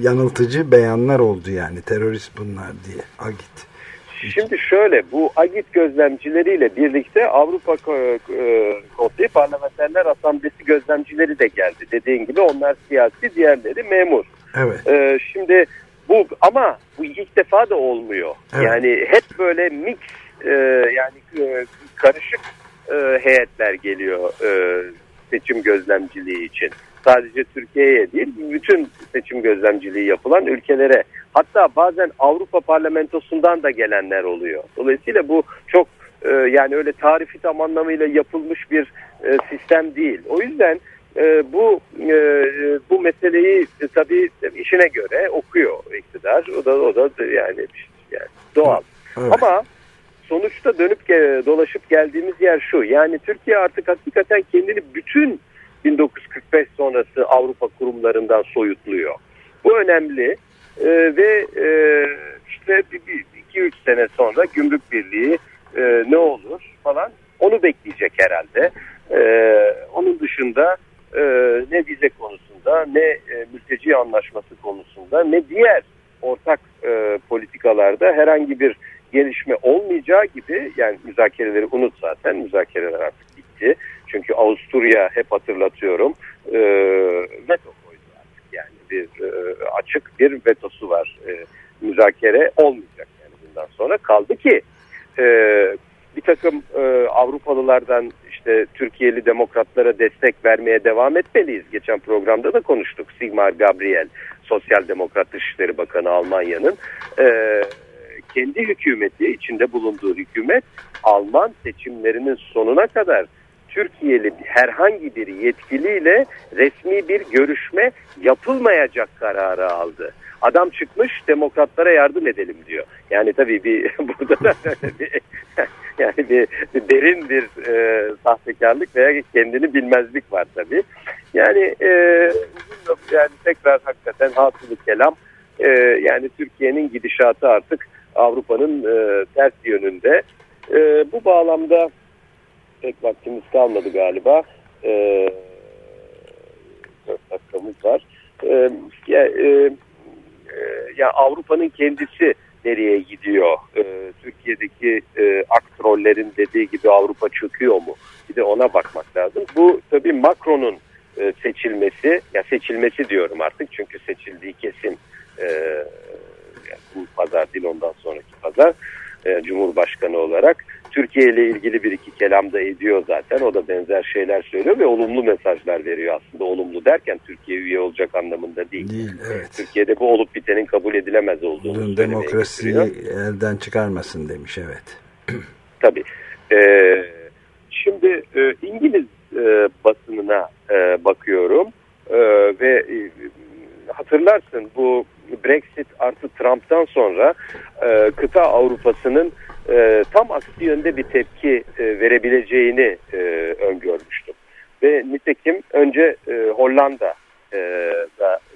yanıltıcı beyanlar oldu yani. Terörist bunlar diye. Agit. Şimdi şöyle bu Agit gözlemcileriyle birlikte Avrupa Ko- Konseyi Parlamenterler Asamblesi gözlemcileri de geldi. Dediğin gibi onlar siyasi diğerleri memur. Evet. Ee, şimdi bu ama bu ilk defa da olmuyor. Evet. Yani hep böyle mix e, yani e, karışık e, heyetler geliyor e, seçim gözlemciliği için. Sadece Türkiye'ye değil bütün seçim gözlemciliği yapılan ülkelere hatta bazen Avrupa parlamentosundan da gelenler oluyor. Dolayısıyla bu çok e, yani öyle tarifi tam anlamıyla yapılmış bir e, sistem değil. O yüzden e, bu e, bu meseleyi e, tabii işine göre okuyor iktidar. O da o da yani, yani doğal. Evet. Ama sonuçta dönüp dolaşıp geldiğimiz yer şu. Yani Türkiye artık hakikaten kendini bütün 1945 sonrası Avrupa kurumlarından soyutluyor. Bu önemli E, ve e, işte bir, bir, iki üç sene sonra gümrük birliği e, ne olur falan onu bekleyecek herhalde. E, onun dışında e, ne vize konusunda ne e, mülteci anlaşması konusunda ne diğer ortak e, politikalarda herhangi bir gelişme olmayacağı gibi yani müzakereleri unut zaten müzakereler artık bitti. Çünkü Avusturya hep hatırlatıyorum e, veto koydu artık yani bir e, açık bir vetosu var. E, müzakere olmayacak yani bundan sonra kaldı ki e, bir takım e, Avrupalılardan işte Türkiye'li demokratlara destek vermeye devam etmeliyiz. Geçen programda da konuştuk. Sigmar Gabriel, Sosyal Demokrat Dışişleri Bakanı Almanya'nın e, kendi hükümeti, içinde bulunduğu hükümet Alman seçimlerinin sonuna kadar Türkiye'li herhangi bir yetkiliyle resmi bir görüşme yapılmayacak kararı aldı. Adam çıkmış demokratlara yardım edelim diyor. Yani tabii bir <laughs> burada da <laughs> bir, yani bir, derin bir e, sahtekarlık veya kendini bilmezlik var tabii. Yani e, yani tekrar hakikaten hasılı kelam e, yani Türkiye'nin gidişatı artık Avrupa'nın e, ters yönünde. E, bu bağlamda pek vaktimiz kalmadı galiba. E, 4 dakikamız var. e, ya, e, e, ya Avrupa'nın kendisi nereye gidiyor? E, Türkiye'deki e, aktrollerin dediği gibi Avrupa çöküyor mu? Bir de ona bakmak lazım. Bu tabii Macron'un e, seçilmesi, ya seçilmesi diyorum artık çünkü seçildiği kesin e, yani bu pazar değil ondan sonraki pazar e, Cumhurbaşkanı olarak Türkiye ile ilgili bir iki kelam da ediyor zaten. O da benzer şeyler söylüyor ve olumlu mesajlar veriyor aslında. Olumlu derken Türkiye üye olacak anlamında değil. Değil, evet. Türkiye'de bu olup bitenin kabul edilemez olduğunu demokrasiyi getiriyor. elden çıkarmasın demiş evet. <clears throat> Tabii. Ee, şimdi e, İngiliz e, basınına e, bakıyorum E, ve e, hatırlarsın bu Brexit artı Trump'tan sonra e, kıta Avrupa'sının e, tam aksi yönde bir tepki e, verebileceğini e, öngörmüştüm. Ve nitekim önce e, Hollanda e,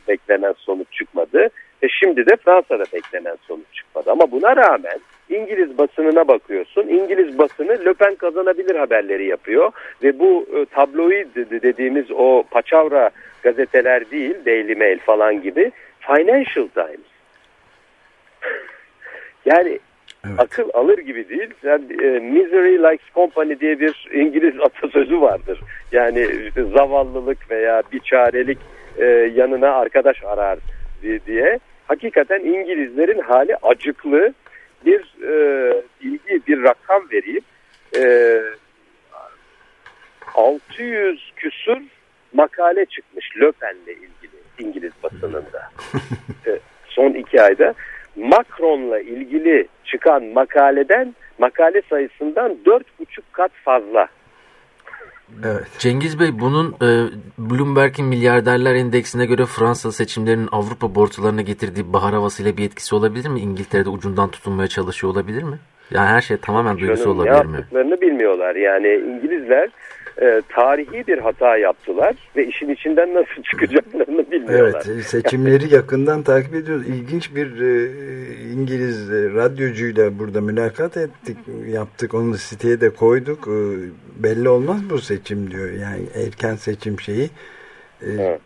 beklenen sonuç çıkmadı. Ve şimdi de Fransa'da beklenen sonuç çıkmadı. Ama buna rağmen İngiliz basınına bakıyorsun. İngiliz basını Le Pen kazanabilir haberleri yapıyor. Ve bu e, tabloid dediğimiz o paçavra gazeteler değil, Daily Mail falan gibi Financial Times. <laughs> yani Evet. akıl alır gibi değil. Yani, e, misery likes company diye bir İngiliz atasözü vardır. Yani işte zavallılık veya biçarelik e, yanına arkadaş arar di- diye. Hakikaten İngilizlerin hali acıklı bir e, bilgi, bir rakam vereyim. E, 600 küsur makale çıkmış Le Pen'le ilgili İngiliz basınında. <laughs> E, son iki ayda Macron'la ilgili çıkan makaleden makale sayısından dört buçuk kat fazla. Evet. Cengiz Bey bunun e, Bloomberg'in milyarderler endeksine göre Fransa seçimlerinin Avrupa borsalarına getirdiği bahar havasıyla bir etkisi olabilir mi? İngiltere'de ucundan tutunmaya çalışıyor olabilir mi? Yani her şey tamamen duygusu Canım, ne olabilir mi? yaptıklarını bilmiyorlar. Yani İngilizler e, tarihi bir hata yaptılar ve işin içinden nasıl <laughs> çıkacaklarını bilmiyorlar. Evet, seçimleri yakından takip ediyoruz. İlginç bir e, İngiliz e, radyocuyla burada mülakat ettik, yaptık. Onu siteye de koyduk. E, belli olmaz bu seçim diyor. Yani erken seçim şeyi. E, Evet.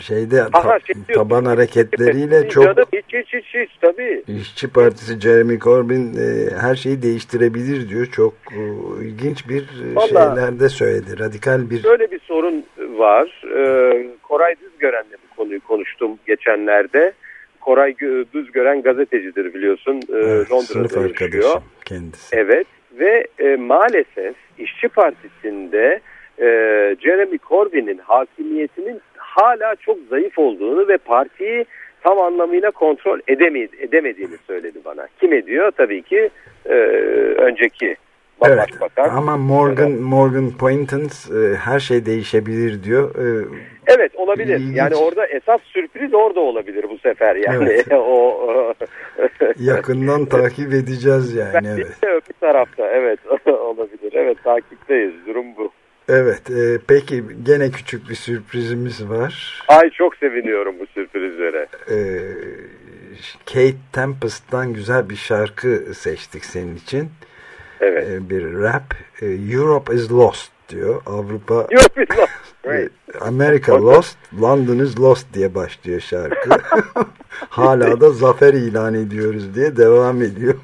Şeyde Aha, şey taban hareketleriyle çok Canım, hiç hiç hiç hiç tabii. İşçi Partisi Jeremy Corbyn e, her şeyi değiştirebilir diyor. Çok e, ilginç bir e, Vallahi- şeyler de söyledi. Radikal bir Böyle bir sorun var. Ee, Koray Düzgören'le bu konuyu konuştum geçenlerde. Koray Gö- Düzgören gazetecidir biliyorsun. Ee, evet, sınıf Londra'da yaşıyor. arkadaşım kendisi. Evet ve e, maalesef İşçi Partisi'nde e, Jeremy Corbyn'in hakimiyetinin hala çok zayıf olduğunu ve partiyi tam anlamıyla kontrol edemedi, edemediğini söyledi bana. Kim ediyor? Tabii ki e, önceki Evet başbakan. ama Morgan Morgan Pointons e, her şey değişebilir diyor. E, Evet olabilir. İlginç. Yani orada esas sürpriz orada olabilir bu sefer. Yani Evet. <laughs> o <laughs> yakından takip edeceğiz yani. Ben Evet. öbür tarafta evet <laughs> olabilir. Evet takipteyiz. Durum bu. Evet. e, peki gene küçük bir sürprizimiz var. Ay çok seviniyorum bu sürprizlere. E, Kate Tempest'tan güzel bir şarkı seçtik senin için. Evet. E, bir rap. E, Europe is lost diyor. Avrupa <laughs> biz var. Great. <laughs> America lost, London is lost diye başlıyor şarkı. <laughs> Hala da zafer ilan ediyoruz diye devam ediyor.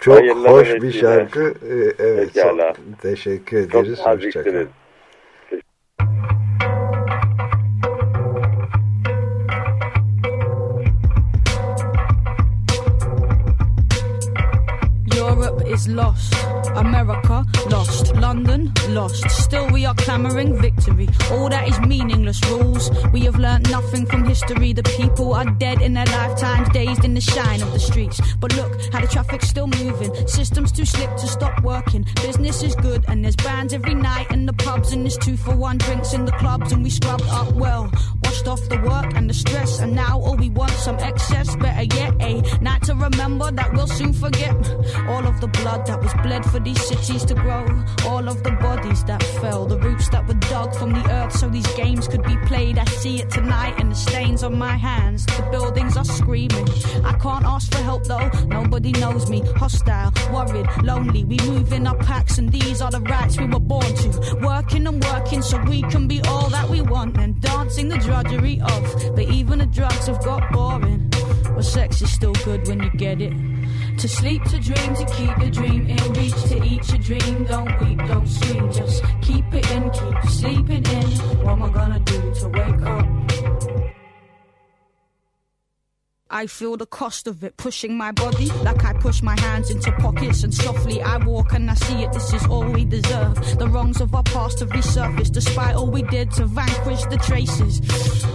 Çok Hayırlı hoş bir nöbetler. şarkı. Ee, Evet, Pekala. çok teşekkür Çok ederiz. Hoşçakalın. Europe is lost. America lost. London lost. Still we are clamoring victory. All that is meaningless rules. We have learnt nothing from history. The people are dead in their lifetimes, dazed in the shine of the streets. But look how the traffic's still moving. Systems too slick to stop working. Business is good and there's bands every night in the pubs and there's two for one drinks in the clubs and we scrubbed up well. Washed off the work and the stress and now all we want some excess. Better yet, eh, a night to remember that we'll soon forget. All of the blood that was bled for these cities to grow. All of the bodies that fell, the roots that were dug from the earth so these games could be played. I see it tonight and the stains on my hands. The buildings are screaming. I can't ask for help though, nobody knows me. Hostile, worried, lonely. We move in our packs, and these are the rights we were born to. Working and working so we can be all that we want, and dancing the drudgery of. But even the drugs have got boring. But sex is still good when you get it. To sleep, to dream, to keep the dream in reach, to eat your dream. Don't weep, don't scream, just keep it in, keep sleeping in. What am I gonna do to wake up? I feel the cost of it pushing my body like I push my hands into pockets and softly I walk and I see it. This is all we deserve. The wrongs of our past have resurfaced despite all we did to vanquish the traces.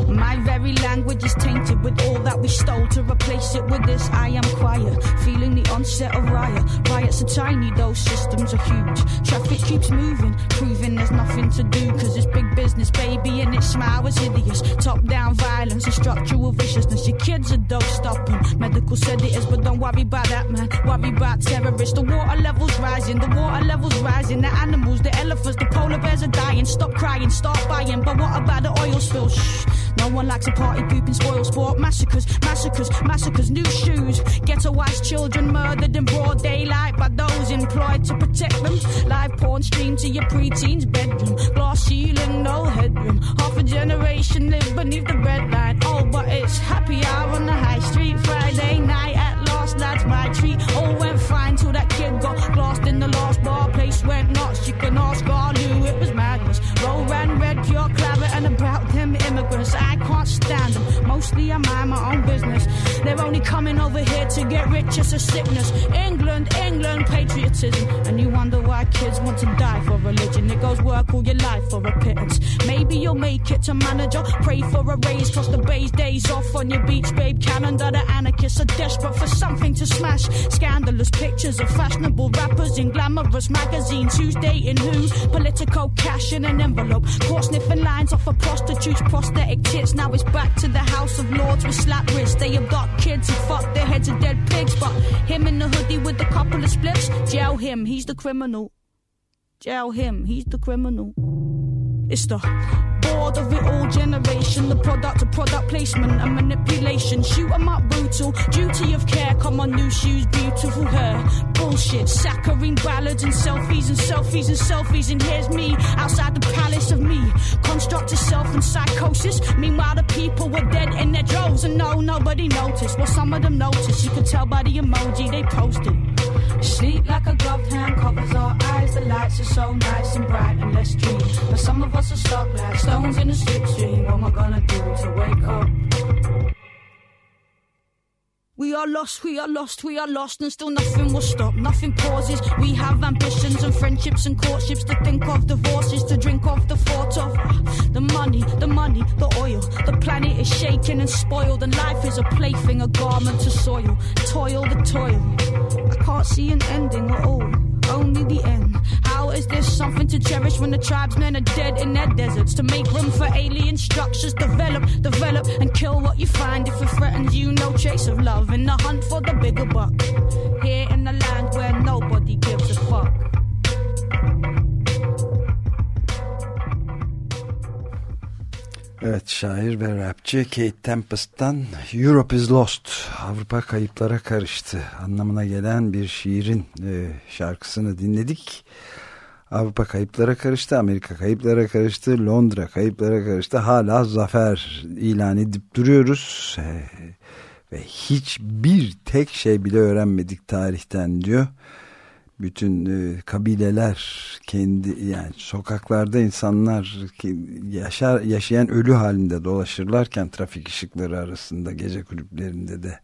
My very language is tainted with all that we stole to replace it with this. I am quiet, feeling the onset of riot. Riots are tiny, those systems are huge. Traffic keeps moving, proving there's nothing to do because it's big business, baby, and its smile is hideous. Top down violence and structural viciousness. Your kids are dope stopping. Medical said it is, but don't worry about that, man. Worry about terrorists. The water levels rising, the water levels rising. The animals, the elephants, the polar bears are dying. Stop crying, start buying. But what about the oil spill? Shh. No one likes a party pooping spoil sport. Massacres, massacres, massacres. New shoes. Ghettoized children murdered in broad daylight by those employed to protect them. Live porn streamed to your preteen's bedroom. Glass ceiling, no headroom. Half a generation live beneath the red line. Oh, but it's happy hour on the high street. Friday night at last, that's my treat. All went fine till that kid got lost in the last bar. Place went nuts. You can ask all immigrants. I can't stand them. Mostly I mind my own business. They're only coming over here to get rich. It's a sickness. England, England, patriotism. And you wonder why kids want to die for religion. It goes work all your life for a pittance. Maybe you'll make it to manager. Pray for a raise. Cross the bay's days off on your beach, babe. Calendar. The anarchists are desperate for something to smash. Scandalous pictures of fashionable rappers in glamorous magazines. Who's dating who? Political cash in an envelope. Caught sniffing lines off a prostitutes, prosthetic tits. Now it's back to the House of Lords with slap wrists. They got kids who fuck their heads of dead pigs. But him in the hoodie with a couple of splits, jail him, he's the criminal. Jail him, he's the criminal. It's the bored of it all generation, the product of product placement and manipulation. Shoot 'em up brutal, duty of care. Come on, new shoes, beautiful hair. Bullshit, saccharine ballads and selfies and selfies and selfies. And here's me outside the palace of me. Construct a self and psychosis. Meanwhile, the people were dead in their droves, and no, nobody noticed. Well, some of them noticed. You could tell by the emoji they posted. Sleep like a gloved hand covers our eyes. The lights are so nice and bright and let's dream. But some of us are stuck like stones in a slipstream. What am I gonna do to wake up? We are lost, we are lost, we are lost, and still nothing will stop, nothing pauses. We have ambitions and friendships and courtships to think of, divorces to drink of, the thought of the money, the money, the oil. The planet is shaken and spoiled, and life is a plaything, a garment to soil. Toil, the toil. I can't see an ending at all, only the end. How is this something to cherish when the tribesmen are dead in their deserts? To make room for alien structures, develop, develop, and kill what you find if it threatens you. No trace of love in the hunt for the bigger buck. Here in the land Evet şair ve rapçi Kate Tempest'tan Europe is Lost Avrupa kayıplara karıştı anlamına gelen bir şiirin e, şarkısını dinledik. Avrupa kayıplara karıştı, Amerika kayıplara karıştı, Londra kayıplara karıştı. Hala zafer ilan edip duruyoruz. E, ve hiçbir tek şey bile öğrenmedik tarihten diyor bütün e, kabileler kendi yani sokaklarda insanlar yaşar yaşayan ölü halinde dolaşırlarken trafik ışıkları arasında gece kulüplerinde de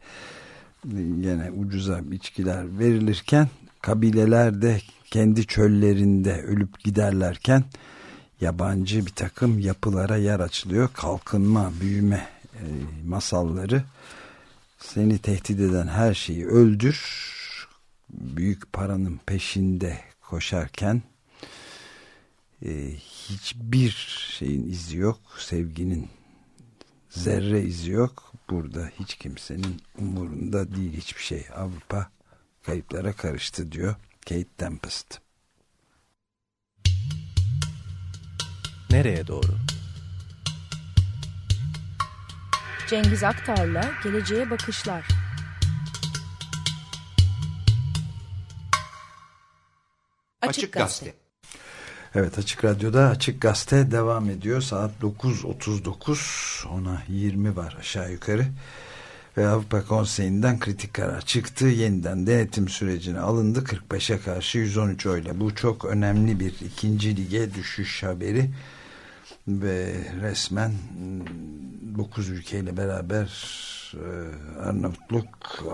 yine ucuza içkiler verilirken kabileler de kendi çöllerinde ölüp giderlerken yabancı bir takım yapılara yer açılıyor. Kalkınma büyüme e, masalları seni tehdit eden her şeyi öldür büyük paranın peşinde koşarken e, hiçbir şeyin izi yok. Sevginin zerre izi yok. Burada hiç kimsenin umurunda değil hiçbir şey. Avrupa kayıplara karıştı diyor. Kate Tempest. Nereye doğru? Cengiz Aktar'la Geleceğe Bakışlar. Açık Gazete. Evet Açık Radyo'da Açık Gazete devam ediyor. Saat 9.39 ona 20 var aşağı yukarı. Ve Avrupa Konseyi'nden kritik karar çıktı. Yeniden denetim sürecine alındı. 45'e karşı 113 oyla. Bu çok önemli bir ikinci lige düşüş haberi. Ve resmen 9 ülkeyle beraber e, Arnavutluk,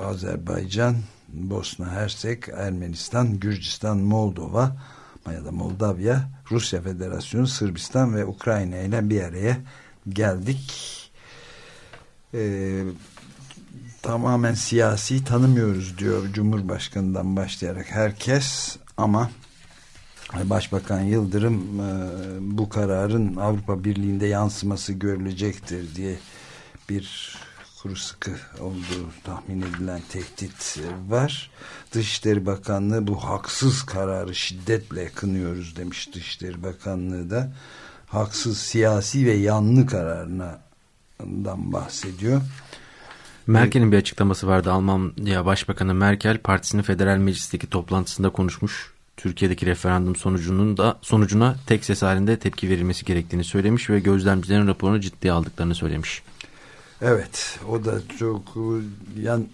Azerbaycan, Bosna Hersek, Ermenistan, Gürcistan, Moldova ya da Moldavya, Rusya Federasyonu, Sırbistan ve Ukrayna ile bir araya geldik. Ee, tamamen siyasi tanımıyoruz diyor Cumhurbaşkanı'ndan başlayarak herkes ama Başbakan Yıldırım e, bu kararın Avrupa Birliği'nde yansıması görülecektir diye bir kuru sıkı olduğu tahmin edilen tehdit var. Dışişleri Bakanlığı bu haksız kararı şiddetle kınıyoruz demiş Dışişleri Bakanlığı da haksız siyasi ve yanlı kararından bahsediyor. Merkel'in bir açıklaması vardı. Almanya Başbakanı Merkel partisinin federal meclisteki toplantısında konuşmuş. Türkiye'deki referandum sonucunun da sonucuna tek ses halinde tepki verilmesi gerektiğini söylemiş ve gözlemcilerin raporunu ciddiye aldıklarını söylemiş. Evet o da çok yan,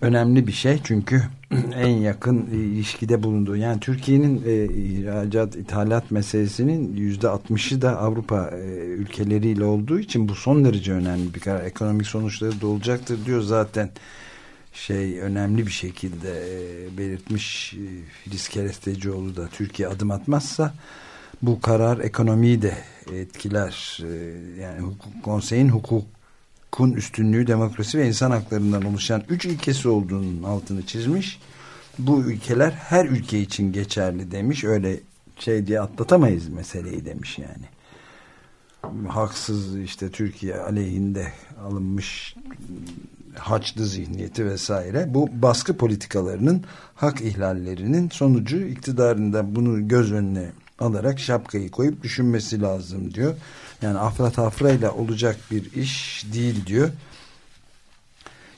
önemli bir şey. Çünkü <clears throat> en yakın ilişkide bulunduğu yani Türkiye'nin e, ihracat ithalat meselesinin yüzde altmışı da Avrupa e, ülkeleriyle olduğu için bu son derece önemli bir karar. Ekonomik sonuçları da olacaktır diyor. Zaten şey önemli bir şekilde e, belirtmiş e, Filiz Kerestecioğlu da Türkiye adım atmazsa bu karar ekonomiyi de etkiler. E, yani hukuk, konseyin hukuk hukukun üstünlüğü, demokrasi ve insan haklarından oluşan üç ilkesi olduğunun altını çizmiş. Bu ülkeler her ülke için geçerli demiş. Öyle şey diye atlatamayız meseleyi demiş yani. Haksız işte Türkiye aleyhinde alınmış haçlı zihniyeti vesaire. Bu baskı politikalarının hak ihlallerinin sonucu iktidarında bunu göz önüne alarak şapkayı koyup düşünmesi lazım diyor. Yani afra tafrayla olacak bir iş değil diyor.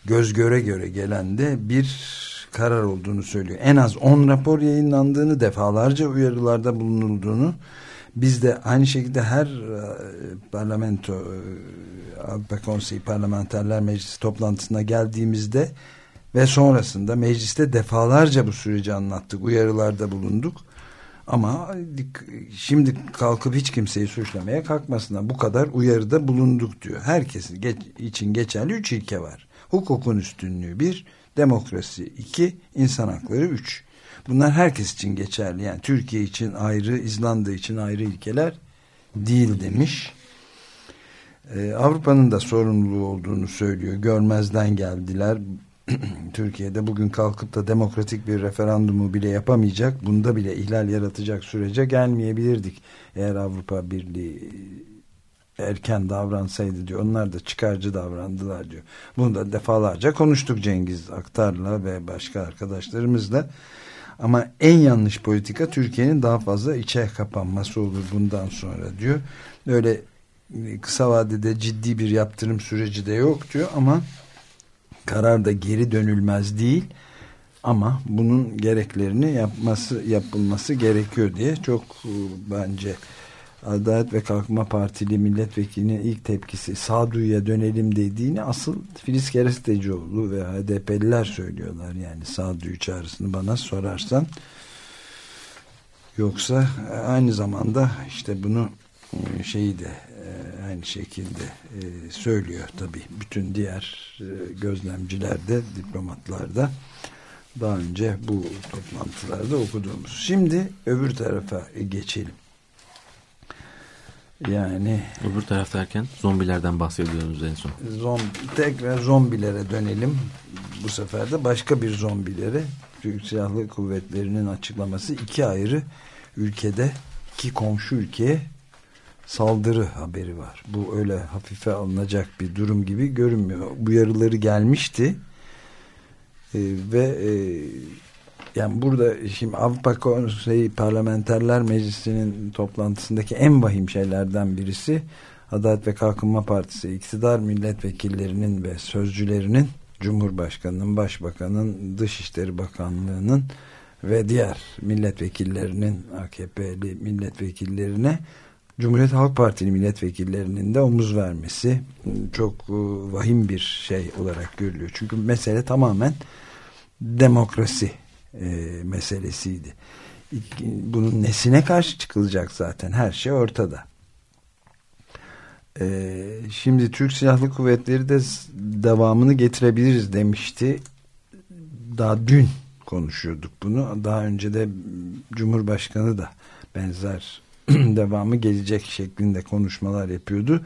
Göz göre göre gelen de bir karar olduğunu söylüyor. En az 10 rapor yayınlandığını, defalarca uyarılarda bulunulduğunu, biz de aynı şekilde her e, parlamento e, Avrupa Konseyi Parlamenterler Meclisi toplantısına geldiğimizde ve sonrasında mecliste defalarca bu süreci anlattık, uyarılarda bulunduk ama şimdi kalkıp hiç kimseyi suçlamaya kalkmasınlar. Bu kadar uyarıda bulunduk diyor. Herkesin geç, için geçerli üç ilke var. Hukukun üstünlüğü bir, demokrasi iki, insan hakları üç. Bunlar herkes için geçerli. Yani Türkiye için ayrı, İzlanda için ayrı ilkeler değil demiş. Ee, Avrupa'nın da sorumluluğu olduğunu söylüyor. Görmezden geldiler. <clears throat> Türkiye'de bugün kalkıp da demokratik bir referandumu bile yapamayacak, bunda bile ihlal yaratacak sürece gelmeyebilirdik. Eğer Avrupa Birliği erken davransaydı diyor. Onlar da çıkarcı davrandılar diyor. Bunu da defalarca konuştuk Cengiz Aktar'la ve başka arkadaşlarımızla. Ama en yanlış politika Türkiye'nin daha fazla içe kapanması olur bundan sonra diyor. Öyle kısa vadede ciddi bir yaptırım süreci de yok diyor ama karar da geri dönülmez değil ama bunun gereklerini yapması yapılması gerekiyor diye çok e, bence Adalet ve Kalkınma Partili milletvekilinin ilk tepkisi sağduyuya dönelim dediğini asıl Filiz Kerestecioğlu ve HDP'liler söylüyorlar. Yani sağduyu çağrısını bana sorarsan. Yoksa aynı zamanda işte bunu e, şeyi de e, aynı şekilde e, söylüyor tabi bütün diğer e, gözlemciler de diplomatlar da daha önce bu toplantılarda okuduğumuz. Şimdi öbür tarafa geçelim. Yani öbür taraf derken zombilerden bahsediyoruz en son. Zombi, tekrar zombilere dönelim. Bu sefer de başka bir zombilere Türk Silahlı Kuvvetleri'nin açıklaması iki ayrı ülkede iki komşu ülkeye saldırı haberi var. Bu öyle hafife alınacak bir durum gibi görünmüyor. Bu yarıları gelmişti ee, ve e, yani burada şimdi Avrupa Konseyi Parlamenterler Meclisi'nin toplantısındaki en vahim şeylerden birisi Adalet ve Kalkınma Partisi iktidar milletvekillerinin ve sözcülerinin Cumhurbaşkanı'nın, Başbakan'ın, Dışişleri Bakanlığı'nın ve diğer milletvekillerinin AKP'li milletvekillerine Cumhuriyet Halk Partili milletvekillerinin de omuz vermesi çok e, vahim bir şey olarak görülüyor. Çünkü mesele tamamen demokrasi e, meselesiydi. Bunun nesine karşı çıkılacak zaten her şey ortada. E, şimdi Türk Silahlı Kuvvetleri de devamını getirebiliriz demişti. Daha dün konuşuyorduk bunu. Daha önce de Cumhurbaşkanı da benzer <clears throat> devamı gelecek şeklinde konuşmalar yapıyordu.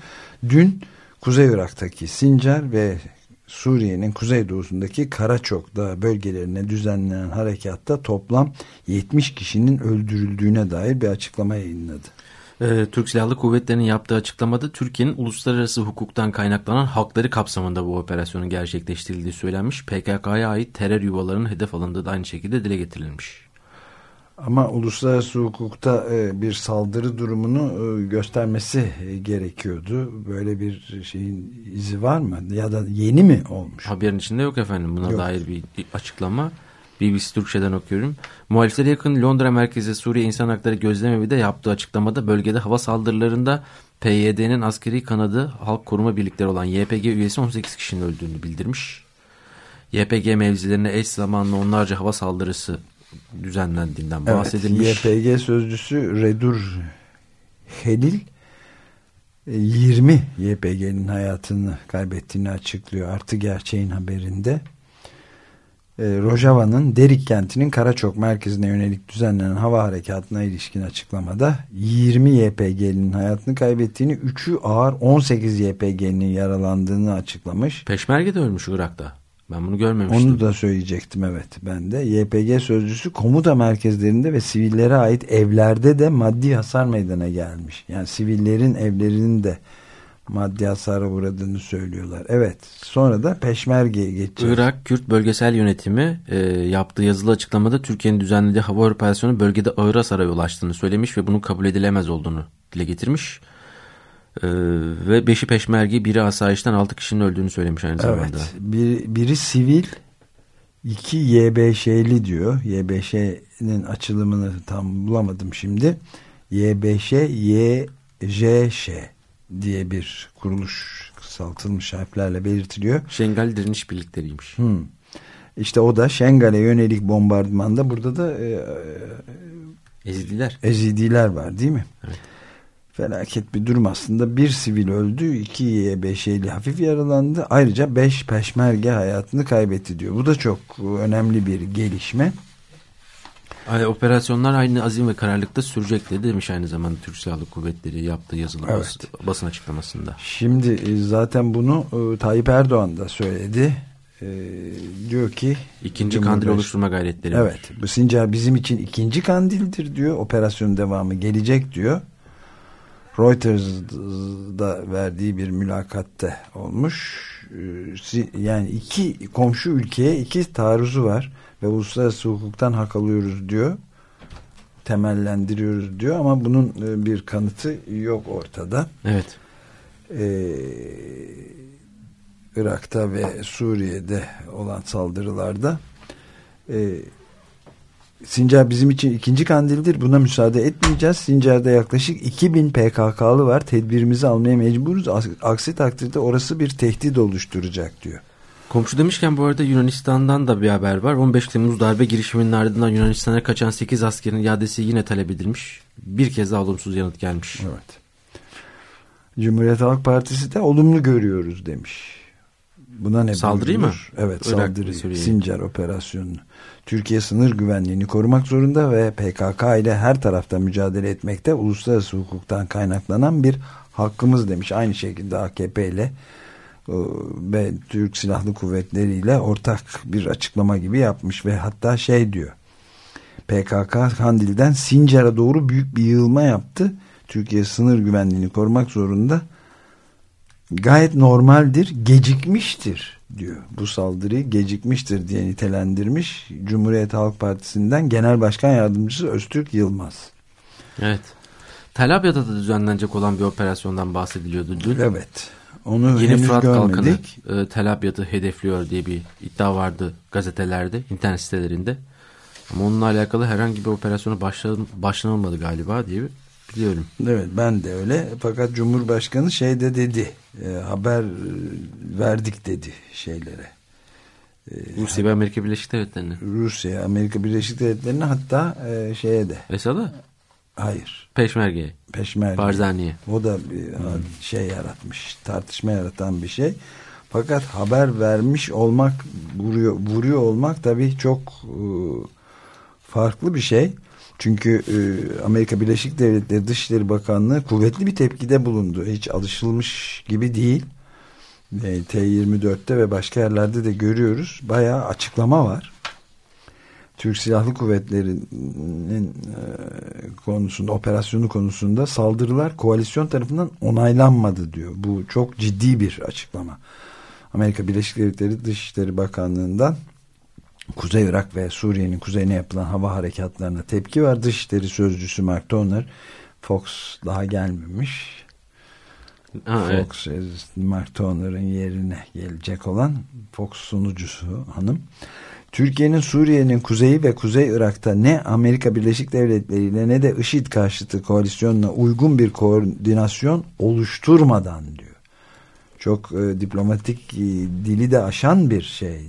Dün Kuzey Irak'taki Sincar ve Suriye'nin kuzeydoğusundaki Karaçok'ta bölgelerine düzenlenen harekatta toplam 70 kişinin öldürüldüğüne dair bir açıklama yayınladı. Ee, Türk Silahlı Kuvvetleri'nin yaptığı açıklamada Türkiye'nin uluslararası hukuktan kaynaklanan hakları kapsamında bu operasyonun gerçekleştirildiği söylenmiş. PKK'ya ait terör yuvalarının hedef alındığı da aynı şekilde dile getirilmiş. Ama uluslararası hukukta e, bir saldırı durumunu e, göstermesi e, gerekiyordu. Böyle bir şeyin izi var mı? Ya da yeni mi olmuş? Haberin içinde yok efendim. Buna yok. dair bir açıklama. BBC Türkçe'den okuyorum. Muhaliflere yakın Londra merkezi Suriye İnsan Hakları Gözlemevi de yaptığı açıklamada bölgede hava saldırılarında PYD'nin askeri kanadı Halk Koruma Birlikleri olan YPG üyesi 18 kişinin öldüğünü bildirmiş. YPG mevzilerine eş zamanlı onlarca hava saldırısı düzenlendiğinden evet, bahsedilmiş. YPG sözcüsü Redur Helil 20 e, YPG'nin hayatını kaybettiğini açıklıyor. Artı gerçeğin haberinde. E, Rojava'nın Derik kentinin Karaçok merkezine yönelik düzenlenen hava harekatına ilişkin açıklamada 20 YPG'nin hayatını kaybettiğini, 3'ü ağır 18 YPG'nin yaralandığını açıklamış. Peşmerge de ölmüş Irak'ta. Ben bunu görmemiştim. Onu da söyleyecektim evet ben de. YPG sözcüsü komuta merkezlerinde ve sivillere ait evlerde de maddi hasar meydana gelmiş. Yani sivillerin evlerinin de maddi hasara uğradığını söylüyorlar. Evet sonra da Peşmerge'ye geçeceğiz. Irak Kürt Bölgesel Yönetimi e, yaptığı yazılı açıklamada Türkiye'nin düzenlediği hava operasyonu bölgede ağır hasara yol açtığını söylemiş ve bunun kabul edilemez olduğunu dile getirmiş. Ee, ve beşi peşmergi biri asayişten altı kişinin öldüğünü söylemiş aynı zamanda. Evet. Bir, biri sivil iki YBŞ'li diyor. YBŞ'nin açılımını tam bulamadım şimdi. YBŞ YJŞ diye bir kuruluş kısaltılmış harflerle belirtiliyor. Şengal direniş birlikleriymiş. Hmm. İşte o da Şengal'e yönelik bombardımanda burada da e, e Ezidiler. Ezidiler var değil mi? Evet felaket bir durum aslında. Bir sivil öldü, iki YBŞ'li hafif yaralandı. Ayrıca beş peşmerge hayatını kaybetti diyor. Bu da çok önemli bir gelişme. Yani operasyonlar aynı azim ve kararlılıkta sürecek dedi demiş aynı zamanda Türk Silahlı Kuvvetleri yaptığı yazılı evet. basın açıklamasında. Şimdi e, zaten bunu e, Tayyip Erdoğan da söyledi. E, diyor ki ikinci kandil oluşturma gayretleri evet, bu Sincar bizim için ikinci kandildir diyor. Operasyon devamı gelecek diyor. Reuters'da verdiği bir mülakatte olmuş. Ee, yani iki komşu ülkeye iki taarruzu var ve uluslararası hukuktan hak alıyoruz diyor. Temellendiriyoruz diyor ama bunun e, bir kanıtı yok ortada. Evet. Ee, Irak'ta ve Suriye'de olan saldırılarda e, Sincar bizim için ikinci kandildir. Buna müsaade etmeyeceğiz. Sincar'da yaklaşık 2000 PKK'lı var. Tedbirimizi almaya mecburuz. Aksi takdirde orası bir tehdit oluşturacak diyor. Komşu demişken bu arada Yunanistan'dan da bir haber var. 15 Temmuz darbe girişiminin ardından Yunanistan'a kaçan 8 askerin iadesi yine talep edilmiş. Bir kez daha olumsuz yanıt gelmiş. Evet. Cumhuriyet Halk Partisi de olumlu görüyoruz demiş. Buna ne Saldırıyı mı? Evet saldırı. Sincar operasyonunu. Türkiye sınır güvenliğini korumak zorunda ve PKK ile her tarafta mücadele etmekte uluslararası hukuktan kaynaklanan bir hakkımız demiş. Aynı şekilde AKP ile ve Türk Silahlı Kuvvetleri ile ortak bir açıklama gibi yapmış ve hatta şey diyor PKK Kandil'den Sincar'a doğru büyük bir yığılma yaptı. Türkiye sınır güvenliğini korumak zorunda gayet normaldir, gecikmiştir diyor. Bu saldırıyı gecikmiştir diye nitelendirmiş Cumhuriyet Halk Partisi'nden Genel Başkan Yardımcısı Öztürk Yılmaz. Evet. Tel Abyad'da da düzenlenecek olan bir operasyondan bahsediliyordu dün. Evet. Onu Yeni Fırat görmedik. Kalkanı e, Tel Abyad'ı hedefliyor diye bir iddia vardı gazetelerde, internet sitelerinde. Ama onunla alakalı herhangi bir operasyona başlan, başlanılmadı galiba diye biliyorum. Evet ben de öyle. Fakat Cumhurbaşkanı şey de dedi. e, haber e, verdik dedi şeylere. E, Rusya ve Amerika Birleşik Devletleri'ne. Rusya, Amerika Birleşik Devletleri'ne hatta e, şeye de. Esad'a? Hayır. Peşmerge'ye. Peşmerge. Barzani'ye. O da bir şey yaratmış. Tartışma yaratan bir şey. Fakat haber vermiş olmak, vuruyor, vuruyor olmak tabii çok e, farklı bir şey. Çünkü e, Amerika Birleşik Devletleri Dışişleri Bakanlığı kuvvetli bir tepkide bulundu. Hiç alışılmış gibi değil. E, T24'te ve başka yerlerde de görüyoruz. Bayağı açıklama var. Türk Silahlı Kuvvetleri'nin e, konusunda, operasyonu konusunda saldırılar koalisyon tarafından onaylanmadı diyor. Bu çok ciddi bir açıklama. Amerika Birleşik Devletleri Dışişleri Bakanlığı'ndan Kuzey Irak ve Suriye'nin kuzeyine yapılan hava harekatlarına tepki var. Dışişleri Sözcüsü Mark Toner Fox daha gelmemiş. Ha, evet. Fox Mark Toner'ın yerine gelecek olan Fox sunucusu hanım. Türkiye'nin Suriye'nin kuzeyi ve Kuzey Irak'ta ne Amerika Birleşik Devletleri ile ne de IŞİD karşıtı koalisyonla uygun bir koordinasyon oluşturmadan diyor. Çok e, diplomatik e, dili de aşan bir şey.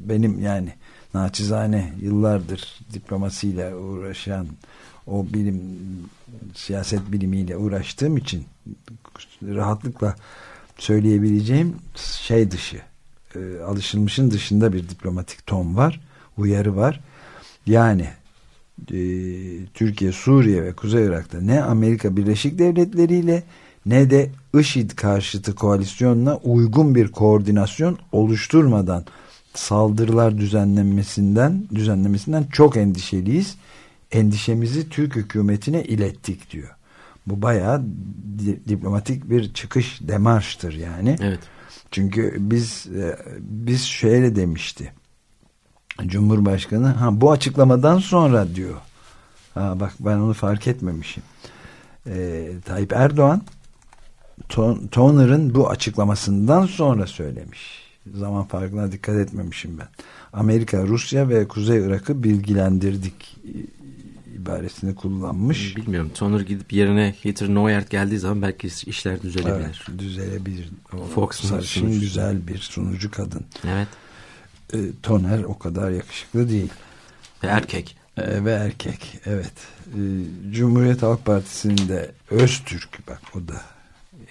Benim yani naçizane yıllardır diplomasiyle uğraşan o bilim siyaset bilimiyle uğraştığım için rahatlıkla söyleyebileceğim şey dışı e, alışılmışın dışında bir diplomatik ton var. Uyarı var. Yani e, Türkiye, Suriye ve Kuzey Irak'ta ne Amerika Birleşik Devletleri ile ne de IŞİD karşıtı koalisyonla uygun bir koordinasyon oluşturmadan saldırılar düzenlenmesinden düzenlemesinden çok endişeliyiz. Endişemizi Türk hükümetine ilettik diyor. Bu bayağı di diplomatik bir çıkış demarştır yani. Evet. Çünkü biz e, biz şöyle demişti. Cumhurbaşkanı ha bu açıklamadan sonra diyor. Ha bak ben onu fark etmemişim. E, Tayyip Erdoğan Ton, Toner'ın bu açıklamasından sonra söylemiş. Zaman farkına dikkat etmemişim ben. Amerika, Rusya ve Kuzey Irak'ı bilgilendirdik ibaresini kullanmış. Bilmiyorum. Toner gidip yerine Hitler Neuert geldiği zaman belki işler düzelebilir. Evet, düzelebilir. O Fox sarışın güzel bir sunucu kadın. Evet. E, Toner o kadar yakışıklı değil. Ve erkek. E, ve erkek. Evet. E, Cumhuriyet Halk Partisi'nin de Öztürk bak o da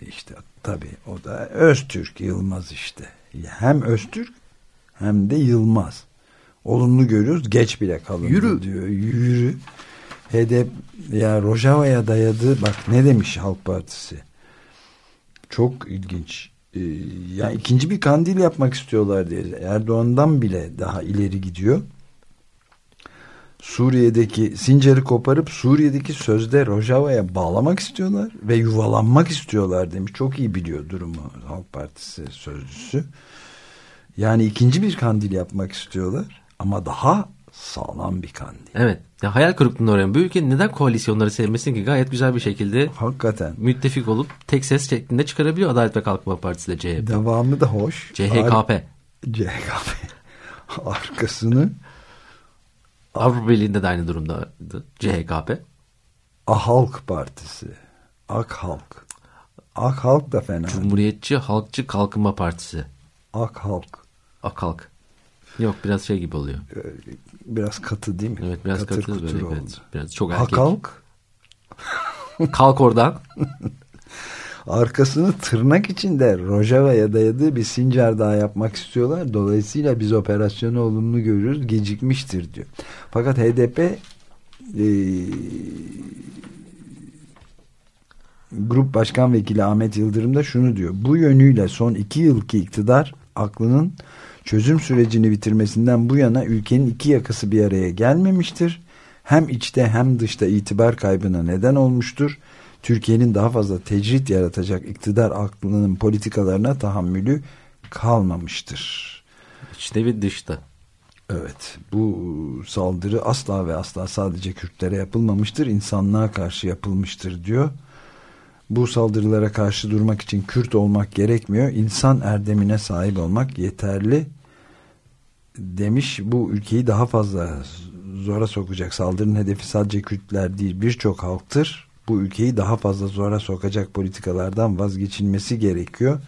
işte tabii o da Öztürk Yılmaz işte. Hem Öztürk hem de Yılmaz. Olumlu görüyoruz. Geç bile kalın Yürü. diyor. Yürü. HDP ya Rojava'ya dayadı. Bak ne demiş Halk Partisi. Çok ilginç. Ee, ya ikinci bir kandil yapmak istiyorlar diye. Erdoğan'dan bile daha ileri gidiyor. Suriye'deki Sincar'ı koparıp Suriye'deki sözde Rojava'ya bağlamak istiyorlar ve yuvalanmak istiyorlar demiş. Çok iyi biliyor durumu Halk Partisi sözcüsü. Yani ikinci bir kandil yapmak istiyorlar ama daha sağlam bir kandil. Evet. Ya hayal kırıklığına uğrayan bu ülke neden koalisyonları sevmesin ki gayet güzel bir şekilde hakikaten müttefik olup tek ses şeklinde çıkarabiliyor Adalet ve Kalkınma Partisi ile CHP. Devamı da hoş. CHKP. CHKP. <laughs> Arkasını Avrupa Birliği'nde de aynı durumdaydı. CHKP. Ahalk Partisi. Ak Halk. Ak Halk da fena. Cumhuriyetçi Halkçı Kalkınma Partisi. Ak Halk. Ak Halk. Yok biraz şey gibi oluyor. Biraz katı değil mi? Evet biraz Katır katı böyle. Evet, biraz çok erkek. Ak Halk. Kalk oradan. <laughs> Arkasını tırnak içinde Rojava'ya dayadığı bir Sincar daha yapmak istiyorlar. Dolayısıyla biz operasyonu olumlu görüyoruz. Gecikmiştir diyor. Fakat HDP e, Grup Başkan Vekili Ahmet Yıldırım da şunu diyor. Bu yönüyle son iki yılki iktidar aklının çözüm sürecini bitirmesinden bu yana ülkenin iki yakası bir araya gelmemiştir. Hem içte hem dışta itibar kaybına neden olmuştur. Türkiye'nin daha fazla tecrit yaratacak iktidar aklının politikalarına tahammülü kalmamıştır. İçte ve dışta. Evet bu saldırı asla ve asla sadece Kürtlere yapılmamıştır insanlığa karşı yapılmıştır diyor. Bu saldırılara karşı durmak için Kürt olmak gerekmiyor insan erdemine sahip olmak yeterli demiş bu ülkeyi daha fazla zora sokacak saldırının hedefi sadece Kürtler değil birçok halktır bu ülkeyi daha fazla zora sokacak politikalardan vazgeçilmesi gerekiyor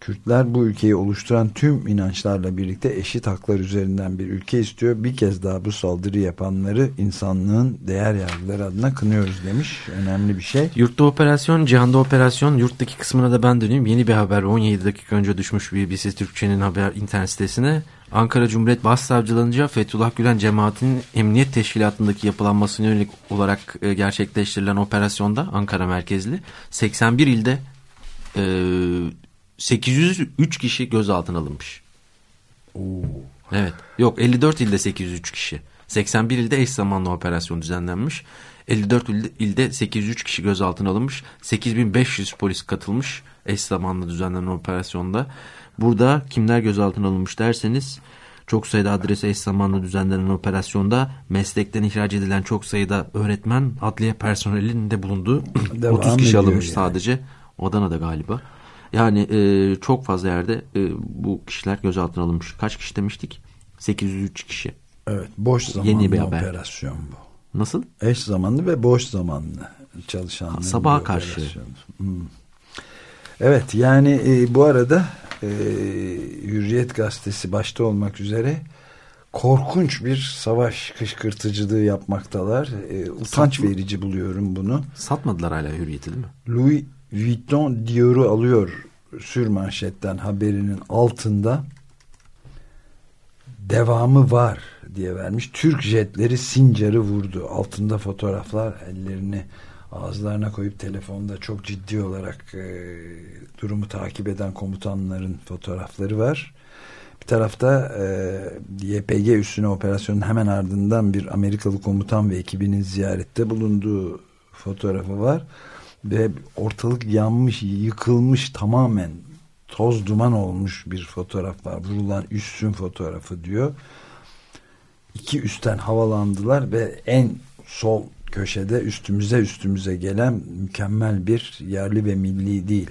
Kürtler bu ülkeyi oluşturan tüm inançlarla birlikte eşit haklar üzerinden bir ülke istiyor. Bir kez daha bu saldırı yapanları insanlığın değer yargıları adına kınıyoruz demiş. Önemli bir şey. Yurtta operasyon, cihanda operasyon. Yurttaki kısmına da ben döneyim. Yeni bir haber 17 dakika önce düşmüş BBC Türkçe'nin haber internet sitesine. Ankara Cumhuriyet Başsavcılığınca Fethullah Gülen cemaatinin emniyet teşkilatındaki yapılanmasına yönelik olarak e, gerçekleştirilen operasyonda Ankara merkezli 81 ilde e, 803 kişi gözaltına alınmış. Oo. Evet. Yok 54 ilde 803 kişi. 81 ilde eş zamanlı operasyon düzenlenmiş. 54 ilde, ilde 803 kişi gözaltına alınmış. 8500 polis katılmış eş zamanlı düzenlenen operasyonda. Burada kimler gözaltına alınmış derseniz çok sayıda adrese eş zamanlı düzenlenen operasyonda meslekten ihraç edilen çok sayıda öğretmen adliye personelinin de bulunduğu 30 kişi alınmış yani. sadece. Adana'da galiba. Yani e, çok fazla yerde e, bu kişiler gözaltına alınmış. Kaç kişi demiştik? 803 kişi. Evet boş zamanlı Yeni bir haber. operasyon bu. Nasıl? Eş zamanlı ve boş zamanlı çalışanlar. Sabaha karşı. Hmm. Evet yani e, bu arada e, Hürriyet Gazetesi başta olmak üzere korkunç bir savaş kışkırtıcılığı yapmaktalar. E, utanç Satma. verici buluyorum bunu. Satmadılar hala Hürriyet'i değil mi? Louis Vuitton Dior'u alıyor sür manşetten haberinin altında devamı var diye vermiş. Türk jetleri Sincar'ı vurdu. Altında fotoğraflar ellerini ağızlarına koyup telefonda çok ciddi olarak e, durumu takip eden komutanların fotoğrafları var. Bir tarafta e, YPG üstüne operasyonun hemen ardından bir Amerikalı komutan ve ekibinin ziyarette bulunduğu fotoğrafı var ve ortalık yanmış, yıkılmış tamamen toz duman olmuş bir fotoğraf var. Vurulan üstün fotoğrafı diyor. İki üstten havalandılar ve en sol köşede üstümüze üstümüze gelen mükemmel bir yerli ve milli değil.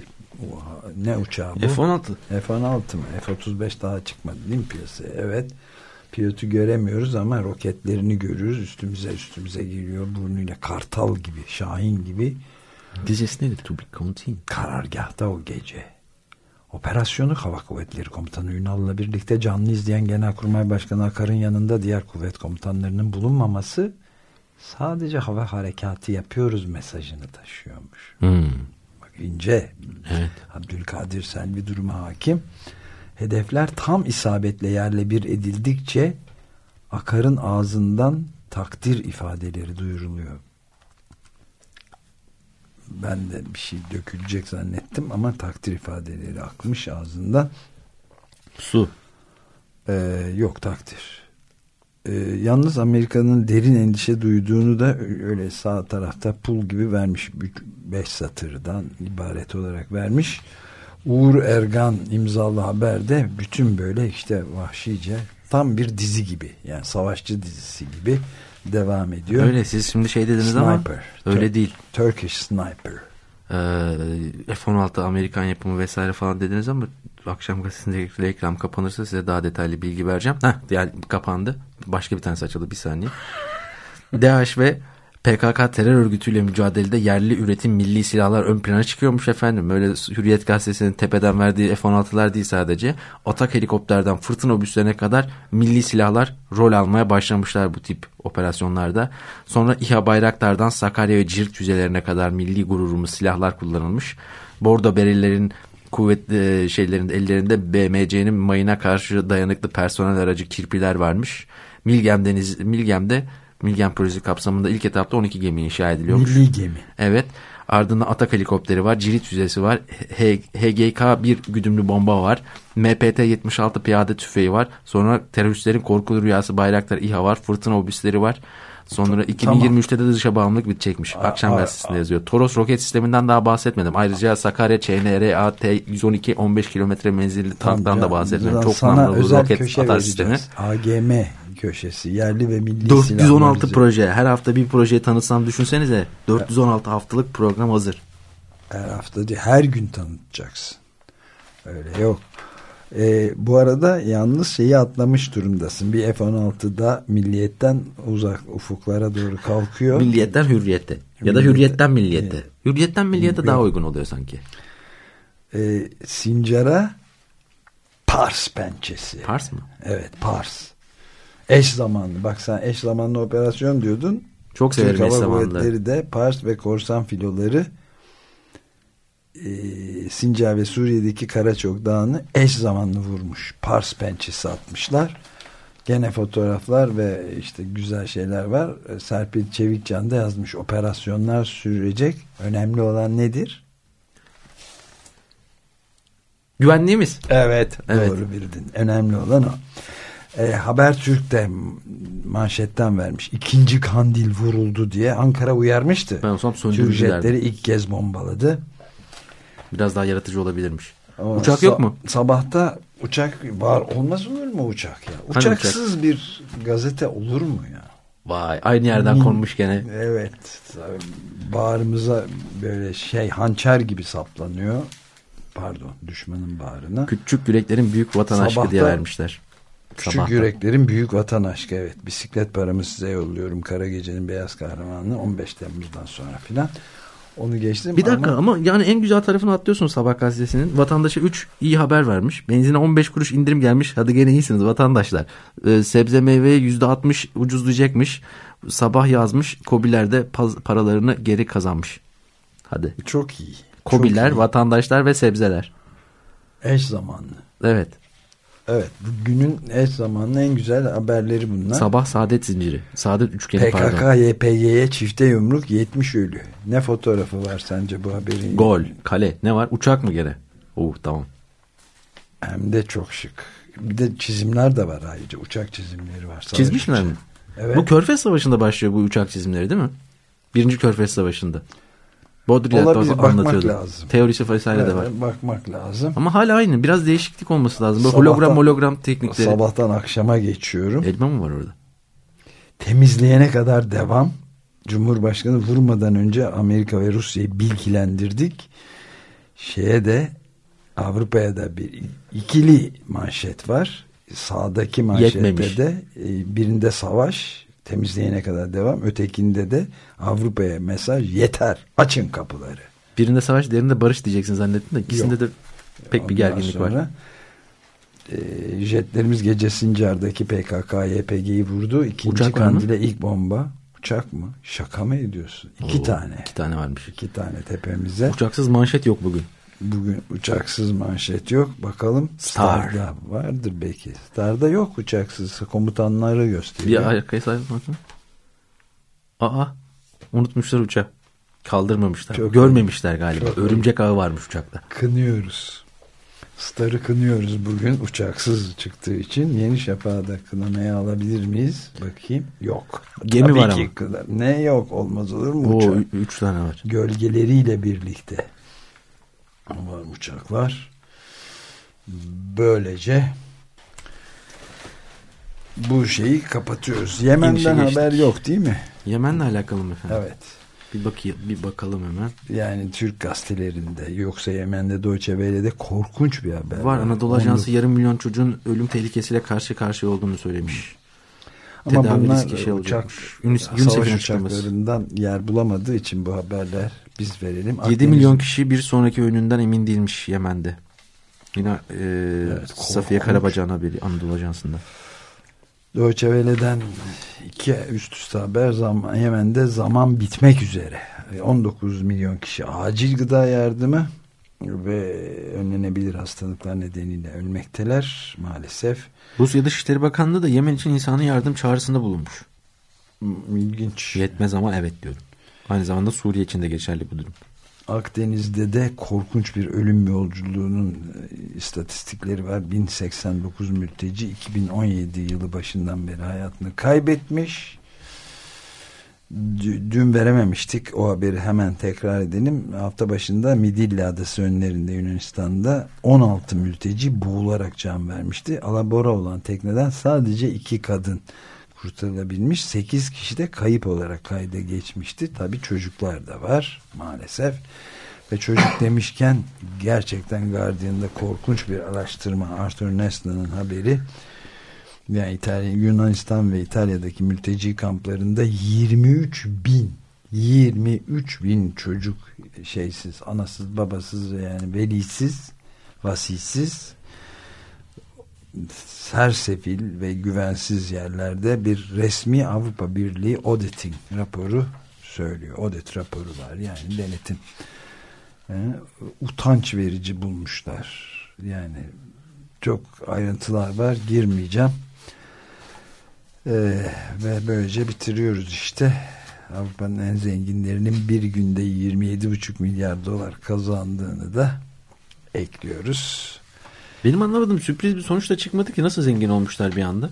Ne uçağı bu? F-16. F-16 mı? F-35 daha çıkmadı değil mi piyasaya? Evet. Pilotu göremiyoruz ama roketlerini görüyoruz. Üstümüze üstümüze geliyor. Burnuyla kartal gibi, şahin gibi Dizesi nedir? To be continued. Karargahta o gece. Operasyonu Hava Kuvvetleri Komutanı Ünal'la birlikte canlı izleyen Genelkurmay Başkanı Akar'ın yanında diğer kuvvet komutanlarının bulunmaması sadece hava harekatı yapıyoruz mesajını taşıyormuş. Hmm. Bak ince. Evet. Abdülkadir Selvi duruma hakim. Hedefler tam isabetle yerle bir edildikçe Akar'ın ağzından takdir ifadeleri duyuruluyor ben de bir şey dökülecek zannettim ama takdir ifadeleri akmış ağzından. Su. Ee, yok takdir. Ee, yalnız Amerika'nın derin endişe duyduğunu da öyle sağ tarafta pul gibi vermiş. Beş satırdan ibaret olarak vermiş. Uğur Ergan imzalı haberde bütün böyle işte vahşice tam bir dizi gibi yani savaşçı dizisi gibi devam ediyor. Öyle siz şimdi şey dediniz sniper. ama öyle değil. Turkish Sniper. Ee, F-16 Amerikan yapımı vesaire falan dediniz ama akşam gazetesinde reklam kapanırsa size daha detaylı bilgi vereceğim. Heh, yani kapandı. Başka bir tanesi açıldı bir saniye. <laughs> DAEŞ ve PKK terör örgütüyle mücadelede yerli üretim milli silahlar ön plana çıkıyormuş efendim. Böyle Hürriyet gazetesinin tepeden verdiği F-16'lar değil sadece. Atak helikopterden fırtına obüslerine kadar milli silahlar rol almaya başlamışlar bu tip operasyonlarda. Sonra İHA Bayraktar'dan Sakarya ve Cirit füzelerine kadar milli gururumuz silahlar kullanılmış. Bordo berilerin kuvvetli e, şeylerinde ellerinde BMC'nin mayına karşı dayanıklı personel aracı kirpiler varmış. Milgem deniz Milgem'de Milgen projesi kapsamında ilk etapta 12 gemi inşa ediliyormuş. Milli gemi. Evet. Ardından Atak helikopteri var. Cirit füzesi var. H- HGK-1 güdümlü bomba var. MPT-76 piyade tüfeği var. Sonra teröristlerin korkulu rüyası Bayraktar İHA var. Fırtına obüsleri var. Sonra 2023'te de dışa bağımlılık bitecekmiş. Akşam a- gazetesinde yazıyor. Toros roket sisteminden daha bahsetmedim. Ayrıca Sakarya ÇNR AT-112 15 kilometre menzilli tanktan da bahsetmedim. Çok özel roket atar sistemi. AGM köşesi yerli ve milli 416 silahlar proje. Her hafta bir projeyi tanıtsam düşünsenize. 416 haftalık program hazır. Her hafta değil, her gün tanıtacaksın. Öyle yok. Ee, bu arada yalnız şeyi atlamış durumdasın. Bir F-16'da milliyetten uzak ufuklara doğru kalkıyor. Milliyetten hürriyette. Ya da hürriyetten milliyette. Hürriyetten milliyete daha uygun oluyor sanki. Ee, Sincar'a Pars pençesi. Pars mı? Evet Pars. Eş zamanlı. Bak sen eş zamanlı operasyon diyordun. Çok Türk severim eş Hava zamanlı. Kuvvetleri de Pars ve korsan filoları e, Sincar ve Suriye'deki Karaçok Dağı'nı eş zamanlı vurmuş. Pars pençesi atmışlar. Gene fotoğraflar ve işte güzel şeyler var. E, Serpil Çevikcan da yazmış. Operasyonlar sürecek. Önemli olan nedir? Güvenliğimiz. Evet, Evet. doğru bildin. Önemli olan o. E, Habertürk de manşetten vermiş. İkinci kandil vuruldu diye Ankara uyarmıştı. Ben olsam Türk jetleri ilk kez bombaladı. Biraz daha yaratıcı olabilirmiş. Ama Uçak yok mu? Sabahta uçak var. Olmaz olur mu uçak ya? Hani Uçaksız bir gazete olur mu ya? Vay aynı yerden Min- konmuş gene. Evet. Bağrımıza böyle şey hançer gibi saplanıyor. Pardon düşmanın bağrına. Küçük yüreklerin büyük vatan aşkı diye Sabahta- vermişler. Küçük Sabahta. yüreklerin büyük vatan aşkı evet. Bisiklet paramı size yolluyorum. Kara Gece'nin beyaz kahramanını 15 Temmuz'dan sonra filan. Onu geçtim Bir dakika ama ama, yani en güzel tarafını atlıyorsun Sabah gazetesinin. Vatandaşa 3 iyi haber vermiş. Benzine 15 kuruş indirim gelmiş. Hadi gene iyisiniz vatandaşlar. Ee, sebze meyveye %60 ucuzlayacakmış. Sabah yazmış. Kobiler de paralarını geri kazanmış. Hadi. çok iyi. Kobiler, Çok iyi. vatandaşlar ve sebzeler. eş zamanlı. Evet. Evet günün eş zamanlı en güzel haberleri bunlar. Sabah saadet zinciri. Saadet üçgeni pardon. PKK YPG'ye çifte yumruk 70 ölü. Ne fotoğrafı var sence bu haberin? Gol, kale. Ne var? Uçak mı gene? Oh tamam. Hem de çok şık. Bir de çizimler de var ayrıca. Uçak çizimleri var. Çizmişler uçağı. mi? Evet. Bu Körfez Savaşı'nda başlıyor bu uçak çizimleri değil mi? Birinci Körfez Savaşı'nda. Baudrillard Olabilir, da bakmak lazım. Teorisi vesaire de var. Evet, Bakmak lazım. Ama hala aynı. Biraz değişiklik olması lazım. Böyle Sabahtan- hologram hologram teknikleri. Sabahtan akşama geçiyorum. Elma mı var orada? Temizleyene kadar devam. Cumhurbaşkanı vurmadan önce Amerika ve Rusya'yı bilgilendirdik. Şeye de Avrupa'ya da bir ikili manşet var. Sağdaki manşette Yetmemiş. de e, birinde savaş temizleyene kadar devam. Ötekinde de Avrupa'ya mesaj yeter açın kapıları. Birinde savaş diğerinde barış diyeceksin zannettim de ikisinde Yok. de pek bir Ondan gerginlik var. sonra, e, jetlerimiz gece Sincar'daki PKK YPG'yi vurdu. İkinci Uçak var mı? kandile ilk bomba. Uçak mı? Şaka mı ediyorsun? İki Oo, tane. İki tane varmış. İki tane tepemize. Uçaksız manşet yok bugün. Bugün uçaksız manşet yok. Bakalım Star. Star'da vardır belki. Star'da yok uçaksız. Komutanları gösteriyor. Bir arkaya sayalım bakın. Aa unutmuşlar uçağı. Kaldırmamışlar. Çok Görmemişler galiba. Çok Örümcek ağı varmış uçakta. Kınıyoruz. Star'ı kınıyoruz bugün uçaksız çıktığı için. Yeni Şafak'ı da kınamaya alabilir miyiz? Bakayım. Yok. Gemi Tabii var ki ama. kınar. Ne yok olmaz olur mu Oo, uçak? üç tane var. Gölgeleriyle birlikte. Var uçaklar. Böylece bu şeyi kapatıyoruz. Yemen'den haber yok değil mi? Yemen'le alakalı mı efendim? Evet. Bir bakayım, bir bakalım hemen. Yani Türk gazetelerinde yoksa Yemen'de Deutsche Welle'de korkunç bir haber. Var Anadolu Ajansı yarım milyon çocuğun ölüm tehlikesiyle karşı karşıya olduğunu söylemiş. Ama Tedavi bunlar şey uçak. Unis- savaş uçaklarından yer bulamadığı için bu haberler biz verelim. 7 Akdeniz- milyon kişi bir sonraki önünden emin değilmiş Yemen'de. Yine e, Evet, Safiye korkunç. Karabacak'ın haberi Anadolu Ajansı'nda. Deutsche iki üst üste haber zaman, Yemen'de zaman bitmek üzere. 19 milyon kişi acil gıda yardımı ve önlenebilir hastalıklar nedeniyle ölmekteler maalesef. Rusya Dışişleri Bakanlığı da Yemen için insani yardım çağrısında bulunmuş. İlginç. Yetmez ama evet diyorum. Aynı zamanda Suriye için de geçerli bu durum. Akdeniz'de de korkunç bir ölüm yolculuğunun e, istatistikleri var. 1089 mülteci 2017 yılı başından beri hayatını kaybetmiş. Dün verememiştik o haberi hemen tekrar edelim. Hafta başında Midilli Adası önlerinde Yunanistan'da 16 mülteci boğularak can vermişti. Alabora olan tekneden sadece iki kadın kurtarılabilmiş. 8 kişi de kayıp olarak kayda geçmişti. Tabi çocuklar da var maalesef. Ve çocuk <coughs> demişken gerçekten Guardian'da korkunç bir araştırma Arthur Nestla'nın haberi yani İtalya, Yunanistan ve İtalya'daki mülteci kamplarında 23 bin 23 bin çocuk şeysiz, anasız, babasız yani velisiz, vasisiz sersefil ve güvensiz yerlerde bir resmi Avrupa Birliği auditing raporu söylüyor. Audit raporu var yani denetim. Yani, utanç verici bulmuşlar. Yani çok ayrıntılar var girmeyeceğim. Ee, ve böylece bitiriyoruz işte. Avrupa'nın en zenginlerinin bir günde 27,5 milyar dolar kazandığını da ekliyoruz. Benim anlamadığım sürpriz bir sonuç da çıkmadı ki nasıl zengin olmuşlar bir anda?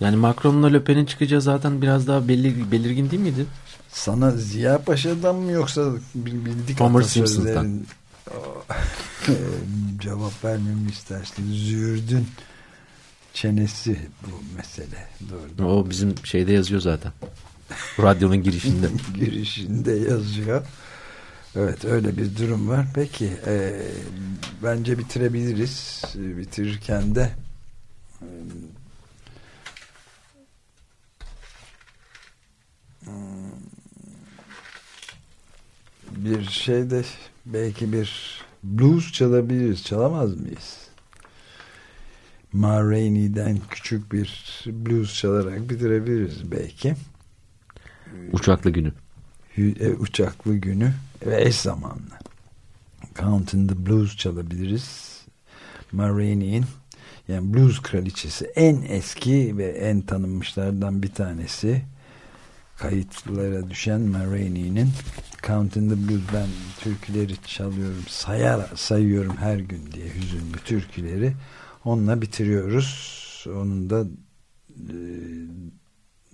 Yani Macron'la Le Pen'in çıkacağı zaten biraz daha belli, belirgin değil miydi? Sana Ziya Paşa'dan mı yoksa bildik Homer Simpson'dan <laughs> cevap vermemi istersin. Zürdün çenesi bu mesele. Doğru. O bizim şeyde yazıyor zaten. Radyonun girişinde. <laughs> girişinde yazıyor. Evet öyle bir durum var. Peki e, bence bitirebiliriz. E, bitirirken de e, bir şey de belki bir blues çalabiliriz. Çalamaz mıyız? Ma Rainey'den küçük bir blues çalarak bitirebiliriz belki. Uçaklı günü. E, uçaklı günü ve eş zamanlı. Counting the Blues çalabiliriz. Marini'nin yani blues kraliçesi en eski ve en tanınmışlardan bir tanesi kayıtlara düşen Marini'nin Counting the Blues ben türküleri çalıyorum sayar, sayıyorum her gün diye hüzünlü türküleri onunla bitiriyoruz onun da e,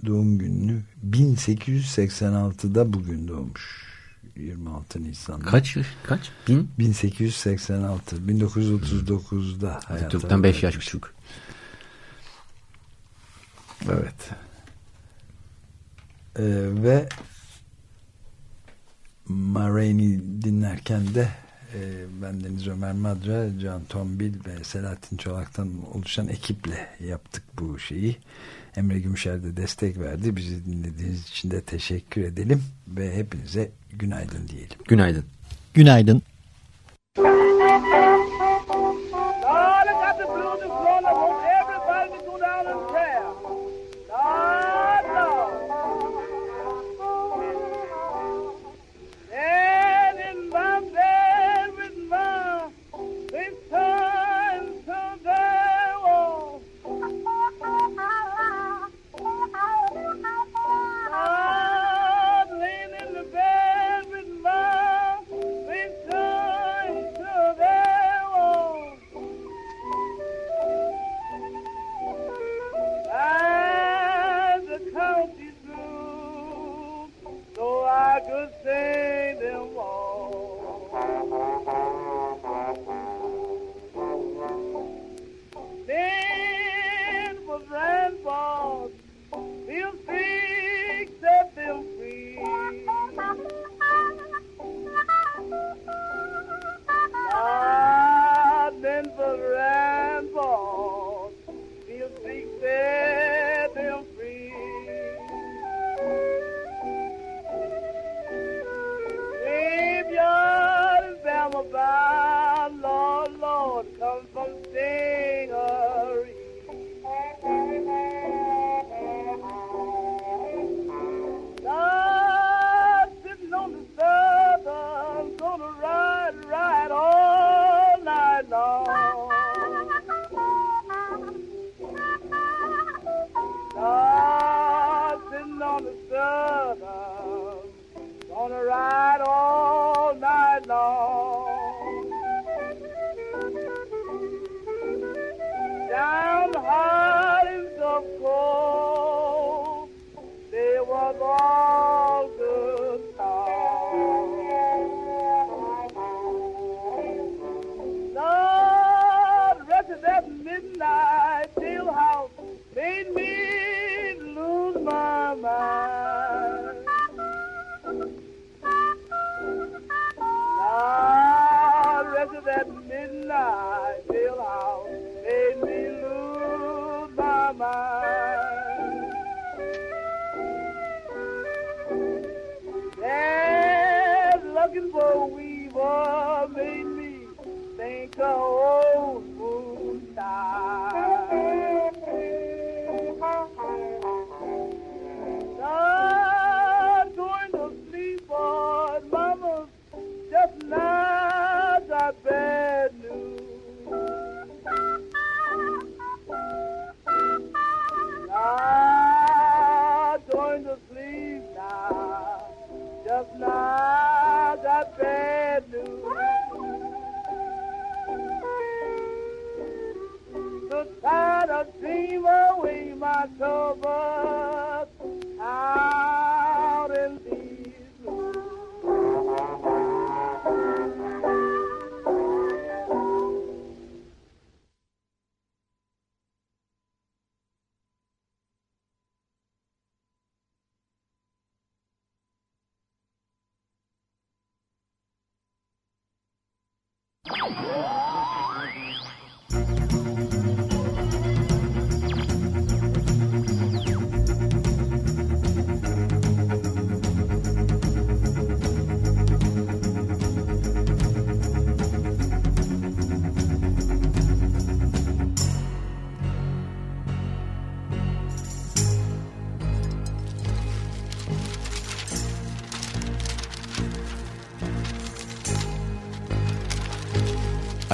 doğum gününü 1886'da bugün doğmuş 26 Nisan'da. Kaç? Kaç? Bin? 1886. 1939'da Türk'ten 5 yaş küçük. Evet. Ee, ve Marraine dinlerken de e, ben Deniz Ömer Madra, Can Tombil ve Selahattin Çolak'tan oluşan ekiple yaptık bu şeyi. Emre Gümüşer de destek verdi. Bizi dinlediğiniz için de teşekkür edelim ve hepinize günaydın diyelim. Günaydın. Günaydın. of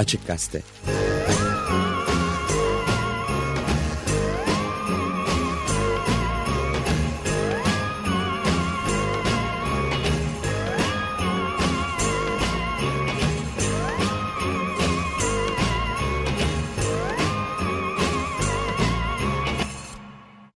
Açık Gazete